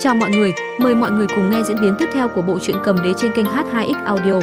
Chào mọi người, mời mọi người cùng nghe diễn biến tiếp theo của bộ truyện cầm đế trên kênh H2X Audio.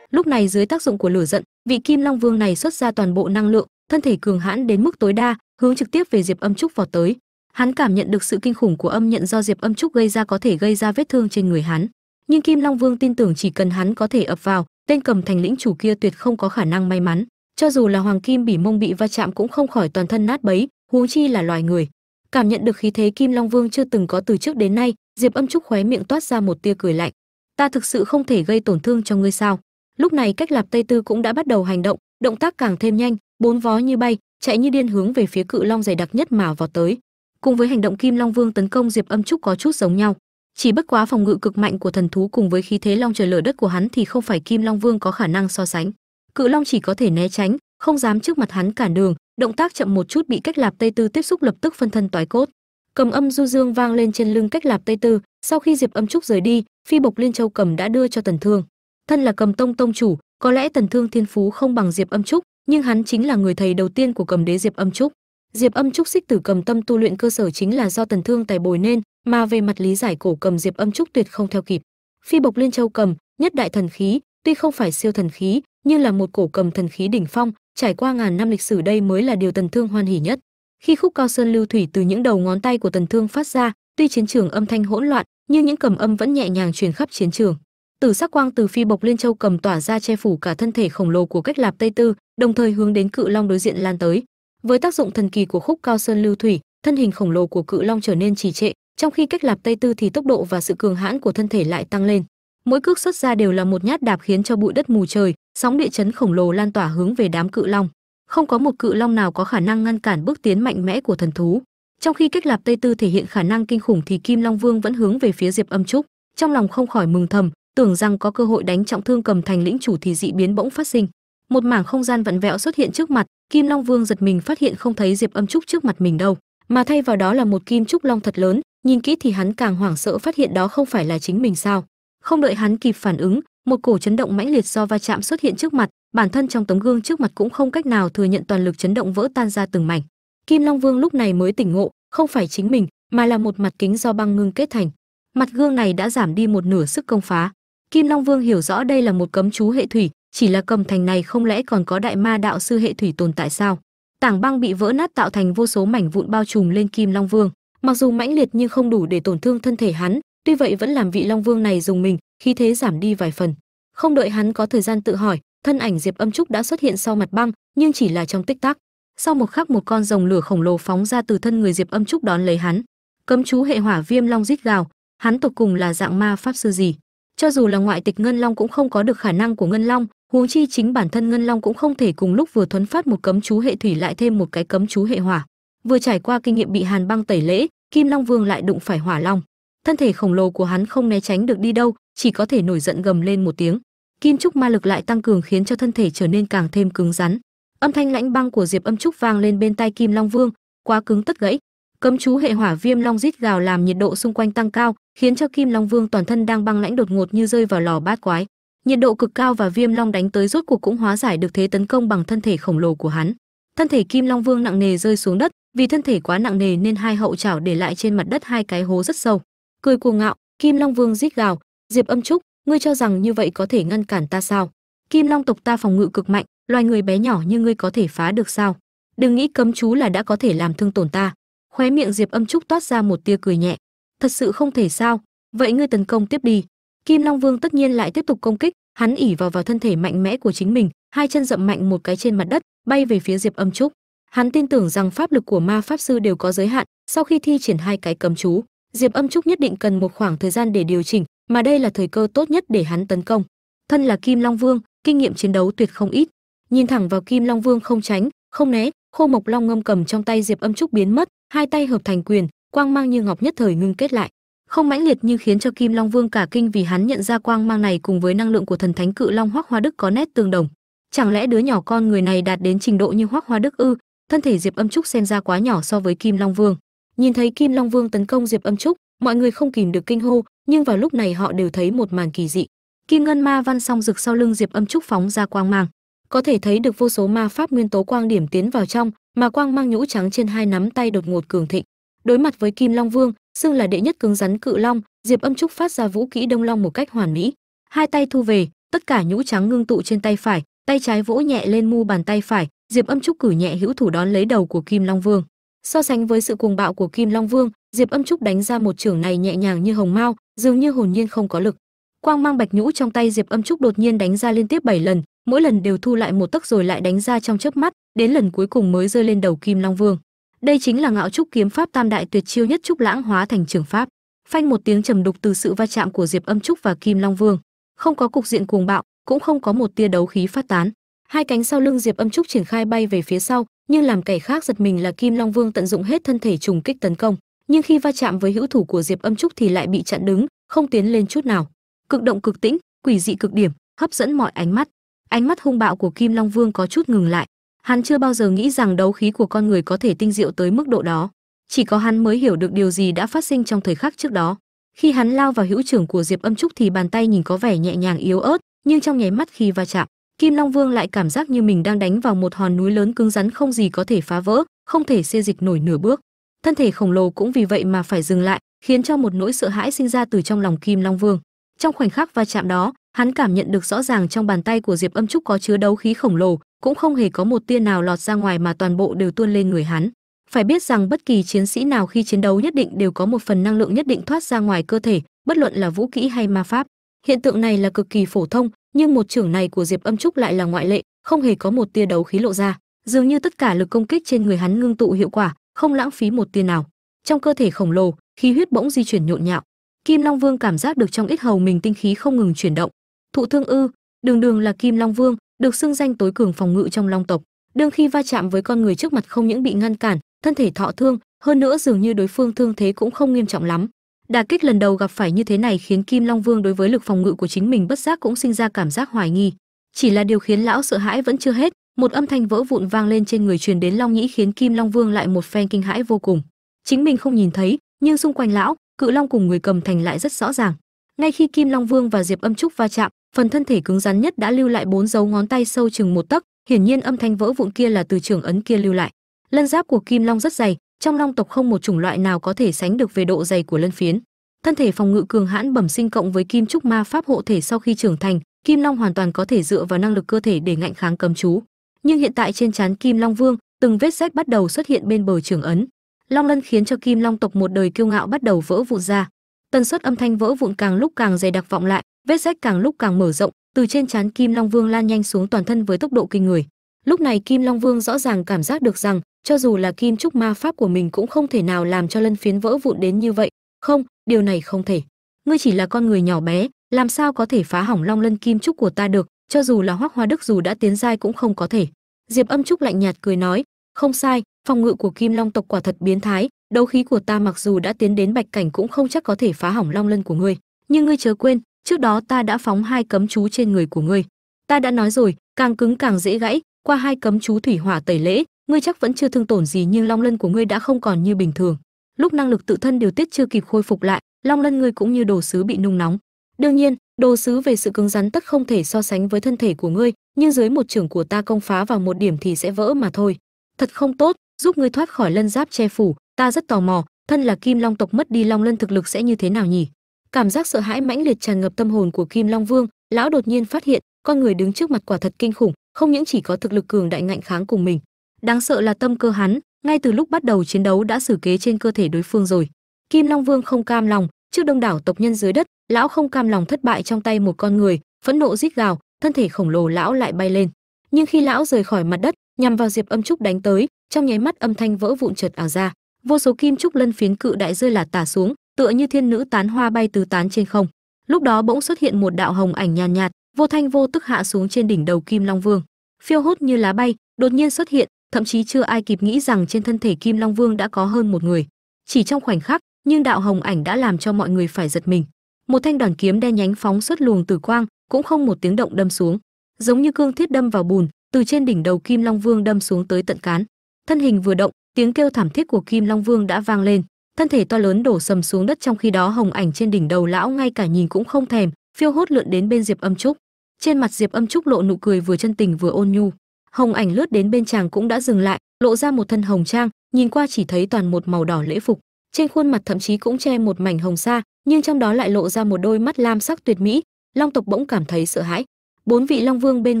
Lúc này dưới tác dụng của lửa giận, vị Kim Long Vương này xuất ra toàn bộ năng lượng, thân thể cường hãn đến mức tối đa, hướng trực tiếp về Diệp Âm Trúc vào tới. Hắn cảm nhận được sự kinh khủng của âm nhận do Diệp Âm Trúc gây ra có thể gây ra vết thương trên người hắn, nhưng Kim Long Vương tin tưởng chỉ cần hắn có thể ập vào, tên cầm thành lĩnh chủ kia tuyệt không có khả năng may mắn cho dù là hoàng kim bỉ mông bị va chạm cũng không khỏi toàn thân nát bấy, huống chi là loài người. Cảm nhận được khí thế kim long vương chưa từng có từ trước đến nay, diệp âm trúc khóe miệng toát ra một tia cười lạnh. Ta thực sự không thể gây tổn thương cho ngươi sao? Lúc này cách lạp tây tư cũng đã bắt đầu hành động động tác càng thêm nhanh, bốn vó như bay, chạy như điên hướng về phía cự long dày đặc nhất mà vào tới. Cùng với hành động kim long vương tấn công diệp âm trúc có chút giống nhau. Chỉ bất quá phòng ngự cực mạnh của thần thú cùng với khí thế long trời lở đất của hắn thì không phải kim long vương có khả năng so sánh cự long chỉ có thể né tránh, không dám trước mặt hắn cản đường, động tác chậm một chút bị cách lạp tây tư tiếp xúc lập tức phân thân toái cốt. Cầm âm du dương vang lên trên lưng cách lạp tây tư, sau khi diệp âm trúc rời đi, phi bộc liên châu cầm đã đưa cho tần thương. Thân là cầm tông tông chủ, có lẽ tần thương thiên phú không bằng diệp âm trúc, nhưng hắn chính là người thầy đầu tiên của cầm đế diệp âm trúc. Diệp âm trúc xích tử cầm tâm tu luyện cơ sở chính là do tần thương tài bồi nên, mà về mặt lý giải cổ cầm diệp âm trúc tuyệt không theo kịp. Phi bộc liên châu cầm, nhất đại thần khí tuy không phải siêu thần khí, nhưng là một cổ cầm thần khí đỉnh phong, trải qua ngàn năm lịch sử đây mới là điều tần thương hoan hỉ nhất. Khi khúc cao sơn lưu thủy từ những đầu ngón tay của tần thương phát ra, tuy chiến trường âm thanh hỗn loạn, nhưng những cầm âm vẫn nhẹ nhàng truyền khắp chiến trường. Tử sắc quang từ phi bộc liên châu cầm tỏa ra che phủ cả thân thể khổng lồ của cách lạp tây tư, đồng thời hướng đến cự long đối diện lan tới. Với tác dụng thần kỳ của khúc cao sơn lưu thủy, thân hình khổng lồ của cự long trở nên trì trệ, trong khi cách lạp tây tư thì tốc độ và sự cường hãn của thân thể lại tăng lên mỗi cước xuất ra đều là một nhát đạp khiến cho bụi đất mù trời, sóng địa chấn khổng lồ lan tỏa hướng về đám cự long. Không có một cự long nào có khả năng ngăn cản bước tiến mạnh mẽ của thần thú. Trong khi cách lạp tây tư thể hiện khả năng kinh khủng thì kim long vương vẫn hướng về phía diệp âm trúc. Trong lòng không khỏi mừng thầm, tưởng rằng có cơ hội đánh trọng thương cầm thành lĩnh chủ thì dị biến bỗng phát sinh. Một mảng không gian vặn vẹo xuất hiện trước mặt, kim long vương giật mình phát hiện không thấy diệp âm trúc trước mặt mình đâu. Mà thay vào đó là một kim trúc long thật lớn, nhìn kỹ thì hắn càng hoảng sợ phát hiện đó không phải là chính mình sao? Không đợi hắn kịp phản ứng, một cổ chấn động mãnh liệt do va chạm xuất hiện trước mặt, bản thân trong tấm gương trước mặt cũng không cách nào thừa nhận toàn lực chấn động vỡ tan ra từng mảnh. Kim long vương lúc này mới tỉnh ngộ, không phải chính mình, mà là một mặt kính do băng ngưng kết thành. Mặt gương này đã giảm đi một nửa sức công phá. Kim long vương hiểu rõ đây là một cấm chú hệ thủy, chỉ là cầm thành này không lẽ còn có đại ma đạo sư hệ thủy tồn tại sao? Tảng băng bị vỡ nát tạo thành vô số mảnh vụn bao trùm lên kim long vương. Mặc dù mãnh liệt nhưng không đủ để tổn thương thân thể hắn tuy vậy vẫn làm vị long vương này dùng mình, khí thế giảm đi vài phần. Không đợi hắn có thời gian tự hỏi, thân ảnh diệp âm trúc đã xuất hiện sau mặt băng, nhưng chỉ là trong tích tắc. Sau một khắc một con rồng lửa khổng lồ phóng ra từ thân người diệp âm trúc đón lấy hắn. Cấm chú hệ hỏa viêm long rít gào, hắn tột cùng là dạng ma pháp sư gì? Cho dù là ngoại tịch ngân long cũng không có được khả năng của ngân long, huống chi chính bản thân ngân long cũng không thể cùng lúc vừa thuấn phát một cấm chú hệ thủy lại thêm một cái cấm chú hệ hỏa. Vừa trải qua kinh nghiệm bị hàn băng tẩy lễ, kim long vương lại đụng phải hỏa long thân thể khổng lồ của hắn không né tránh được đi đâu, chỉ có thể nổi giận gầm lên một tiếng. Kim trúc ma lực lại tăng cường khiến cho thân thể trở nên càng thêm cứng rắn. Âm thanh lãnh băng của diệp âm trúc vang lên bên tai kim long vương, quá cứng tất gãy. Cấm chú hệ hỏa viêm long rít gào làm nhiệt độ xung quanh tăng cao, khiến cho kim long vương toàn thân đang băng lãnh đột ngột như rơi vào lò bát quái. Nhiệt độ cực cao và viêm long đánh tới rốt cuộc cũng hóa giải được thế tấn công bằng thân thể khổng lồ của hắn. Thân thể kim long vương nặng nề rơi xuống đất, vì thân thể quá nặng nề nên hai hậu chảo để lại trên mặt đất hai cái hố rất sâu cười cuồng ngạo, kim long vương rít gào, diệp âm trúc, ngươi cho rằng như vậy có thể ngăn cản ta sao? Kim long tộc ta phòng ngự cực mạnh, loài người bé nhỏ như ngươi có thể phá được sao? Đừng nghĩ cấm chú là đã có thể làm thương tổn ta. Khóe miệng diệp âm trúc toát ra một tia cười nhẹ, thật sự không thể sao? Vậy ngươi tấn công tiếp đi. Kim long vương tất nhiên lại tiếp tục công kích, hắn ỉ vào vào thân thể mạnh mẽ của chính mình, hai chân dậm mạnh một cái trên mặt đất, bay về phía diệp âm trúc. Hắn tin tưởng rằng pháp lực của ma pháp sư đều có giới hạn, sau khi thi triển hai cái cấm chú diệp âm trúc nhất định cần một khoảng thời gian để điều chỉnh, mà đây là thời cơ tốt nhất để hắn tấn công. Thân là kim long vương, kinh nghiệm chiến đấu tuyệt không ít. Nhìn thẳng vào kim long vương không tránh, không né, khô mộc long ngâm cầm trong tay diệp âm trúc biến mất, hai tay hợp thành quyền, quang mang như ngọc nhất thời ngưng kết lại. Không mãnh liệt như khiến cho kim long vương cả kinh vì hắn nhận ra quang mang này cùng với năng lượng của thần thánh cự long hoắc hoa đức có nét tương đồng. Chẳng lẽ đứa nhỏ con người này đạt đến trình độ như hoắc hoa đức ư? Thân thể diệp âm trúc xem ra quá nhỏ so với kim long vương nhìn thấy kim long vương tấn công diệp âm trúc, mọi người không kìm được kinh hô, nhưng vào lúc này họ đều thấy một màn kỳ dị. Kim ngân ma văn song rực sau lưng diệp âm trúc phóng ra quang mang. Có thể thấy được vô số ma pháp nguyên tố quang điểm tiến vào trong, mà quang mang nhũ trắng trên hai nắm tay đột ngột cường thịnh. Đối mặt với kim long vương, xưng là đệ nhất cứng rắn cự long, diệp âm trúc phát ra vũ kỹ đông long một cách hoàn mỹ. Hai tay thu về, tất cả nhũ trắng ngưng tụ trên tay phải, tay trái vỗ nhẹ lên mu bàn tay phải, diệp âm trúc cử nhẹ hữu thủ đón lấy đầu của kim long vương so sánh với sự cuồng bạo của kim long vương, diệp âm trúc đánh ra một trưởng này nhẹ nhàng như hồng mao, dường như hồn nhiên không có lực. Quang mang bạch nhũ trong tay diệp âm trúc đột nhiên đánh ra liên tiếp 7 lần, mỗi lần đều thu lại một tấc rồi lại đánh ra trong chớp mắt, đến lần cuối cùng mới rơi lên đầu kim long vương. Đây chính là ngạo trúc kiếm pháp tam đại tuyệt chiêu nhất trúc lãng hóa thành trường pháp. Phanh một tiếng trầm đục từ sự va chạm của diệp âm trúc và kim long vương. Không có cục diện cuồng bạo, cũng không có một tia đấu khí phát tán. Hai cánh sau lưng diệp âm trúc triển khai bay về phía sau nhưng làm kẻ khác giật mình là kim long vương tận dụng hết thân thể trùng kích tấn công. Nhưng khi va chạm với hữu thủ của diệp âm trúc thì lại bị chặn đứng, không tiến lên chút nào. Cực động cực tĩnh, quỷ dị cực điểm, hấp dẫn mọi ánh mắt. Ánh mắt hung bạo của kim long vương có chút ngừng lại. Hắn chưa bao giờ nghĩ rằng đấu khí của con người có thể tinh diệu tới mức độ đó. Chỉ có hắn mới hiểu được điều gì đã phát sinh trong thời khắc trước đó. Khi hắn lao vào hữu trưởng của diệp âm trúc thì bàn tay nhìn có vẻ nhẹ nhàng yếu ớt, nhưng trong nháy mắt khi va chạm kim long vương lại cảm giác như mình đang đánh vào một hòn núi lớn cứng rắn không gì có thể phá vỡ, không thể xê dịch nổi nửa bước. Thân thể khổng lồ cũng vì vậy mà phải dừng lại, khiến cho một nỗi sợ hãi sinh ra từ trong lòng kim long vương. Trong khoảnh khắc va chạm đó, hắn cảm nhận được rõ ràng trong bàn tay của diệp âm trúc có chứa đấu khí khổng lồ, cũng không hề có một tia nào lọt ra ngoài mà toàn bộ đều tuôn lên người hắn. Phải biết rằng bất kỳ chiến sĩ nào khi chiến đấu nhất định đều có một phần năng lượng nhất định thoát ra ngoài cơ thể, bất luận là vũ kỹ hay ma pháp. Hiện tượng này là cực kỳ phổ thông nhưng một trưởng này của diệp âm trúc lại là ngoại lệ, không hề có một tia đấu khí lộ ra. Dường như tất cả lực công kích trên người hắn ngưng tụ hiệu quả, không lãng phí một tia nào. Trong cơ thể khổng lồ, khí huyết bỗng di chuyển nhộn nhạo. Kim long vương cảm giác được trong ít hầu mình tinh khí không ngừng chuyển động. Thụ thương ư? Đường đường là kim long vương, được xưng danh tối cường phòng ngự trong long tộc. Đương khi va chạm với con người trước mặt không những bị ngăn cản, thân thể thọ thương, hơn nữa dường như đối phương thương thế cũng không nghiêm trọng lắm đả kích lần đầu gặp phải như thế này khiến kim long vương đối với lực phòng ngự của chính mình bất giác cũng sinh ra cảm giác hoài nghi. Chỉ là điều khiến lão sợ hãi vẫn chưa hết, một âm thanh vỡ vụn vang lên trên người truyền đến long nhĩ khiến kim long vương lại một phen kinh hãi vô cùng. Chính mình không nhìn thấy, nhưng xung quanh lão, cự long cùng người cầm thành lại rất rõ ràng. Ngay khi kim long vương và diệp âm trúc va chạm, phần thân thể cứng rắn nhất đã lưu lại bốn dấu ngón tay sâu chừng một tấc, hiển nhiên âm thanh vỡ vụn kia là từ trường ấn kia lưu lại. Lân giáp của kim long rất dày trong long tộc không một chủng loại nào có thể sánh được về độ dày của lân phiến. Thân thể phòng ngự cường hãn bẩm sinh cộng với kim trúc ma pháp hộ thể sau khi trưởng thành, kim long hoàn toàn có thể dựa vào năng lực cơ thể để ngạnh kháng cấm chú. Nhưng hiện tại trên trán kim long vương, từng vết rách bắt đầu xuất hiện bên bờ trường ấn. Long lân khiến cho kim long tộc một đời kiêu ngạo bắt đầu vỡ vụn ra. Tần suất âm thanh vỡ vụn càng lúc càng dày đặc vọng lại, vết rách càng lúc càng mở rộng, từ trên trán kim long vương lan nhanh xuống toàn thân với tốc độ kinh người. Lúc này kim long vương rõ ràng cảm giác được rằng cho dù là kim trúc ma pháp của mình cũng không thể nào làm cho lân phiến vỡ vụn đến như vậy. Không, điều này không thể. Ngươi chỉ là con người nhỏ bé, làm sao có thể phá hỏng long lân kim trúc của ta được? Cho dù là hoắc hoa đức dù đã tiến giai cũng không có thể. Diệp âm trúc lạnh nhạt cười nói, không sai, phòng ngự của kim long tộc quả thật biến thái. Đấu khí của ta mặc dù đã tiến đến bạch cảnh cũng không chắc có thể phá hỏng long lân của ngươi. Nhưng ngươi chớ quên, trước đó ta đã phóng hai cấm chú trên người của ngươi. Ta đã nói rồi, càng cứng càng dễ gãy, qua hai cấm chú thủy hỏa tẩy lễ ngươi chắc vẫn chưa thương tổn gì nhưng long lân của ngươi đã không còn như bình thường. Lúc năng lực tự thân điều tiết chưa kịp khôi phục lại, long lân ngươi cũng như đồ sứ bị nung nóng. Đương nhiên, đồ sứ về sự cứng rắn tất không thể so sánh với thân thể của ngươi, nhưng dưới một trưởng của ta công phá vào một điểm thì sẽ vỡ mà thôi. Thật không tốt, giúp ngươi thoát khỏi lân giáp che phủ, ta rất tò mò, thân là kim long tộc mất đi long lân thực lực sẽ như thế nào nhỉ? Cảm giác sợ hãi mãnh liệt tràn ngập tâm hồn của kim long vương, lão đột nhiên phát hiện, con người đứng trước mặt quả thật kinh khủng, không những chỉ có thực lực cường đại ngạnh kháng cùng mình đáng sợ là tâm cơ hắn ngay từ lúc bắt đầu chiến đấu đã xử kế trên cơ thể đối phương rồi. Kim long vương không cam lòng trước đông đảo tộc nhân dưới đất lão không cam lòng thất bại trong tay một con người phẫn nộ rít gào thân thể khổng lồ lão lại bay lên. Nhưng khi lão rời khỏi mặt đất nhằm vào diệp âm trúc đánh tới trong nháy mắt âm thanh vỡ vụn chợt ảo ra. Vô số kim trúc lân phiến cự đại rơi là tả xuống tựa như thiên nữ tán hoa bay tứ tán trên không. Lúc đó bỗng xuất hiện một đạo hồng ảnh nhàn nhạt, nhạt vô thanh vô tức hạ xuống trên đỉnh đầu kim long vương. Phiêu hốt như lá bay đột nhiên xuất hiện thậm chí chưa ai kịp nghĩ rằng trên thân thể kim long vương đã có hơn một người. Chỉ trong khoảnh khắc nhưng đạo hồng ảnh đã làm cho mọi người phải giật mình. Một thanh đoàn kiếm đen nhánh phóng xuất luồng tử quang, cũng không một tiếng động đâm xuống. Giống như cương thiết đâm vào bùn, từ trên đỉnh đầu kim long vương đâm xuống tới tận cán. Thân hình vừa động, tiếng kêu thảm thiết của kim long vương đã vang lên. Thân thể to lớn đổ sầm xuống đất trong khi đó hồng ảnh trên đỉnh đầu lão ngay cả nhìn cũng không thèm, phiêu hốt lượn đến bên diệp âm trúc. Trên mặt diệp âm trúc lộ nụ cười vừa chân tình vừa ôn nhu hồng ảnh lướt đến bên chàng cũng đã dừng lại, lộ ra một thân hồng trang, nhìn qua chỉ thấy toàn một màu đỏ lễ phục. Trên khuôn mặt thậm chí cũng che một mảnh hồng sa, nhưng trong đó lại lộ ra một đôi mắt lam sắc tuyệt mỹ. Long tộc bỗng cảm thấy sợ hãi. Bốn vị long vương bên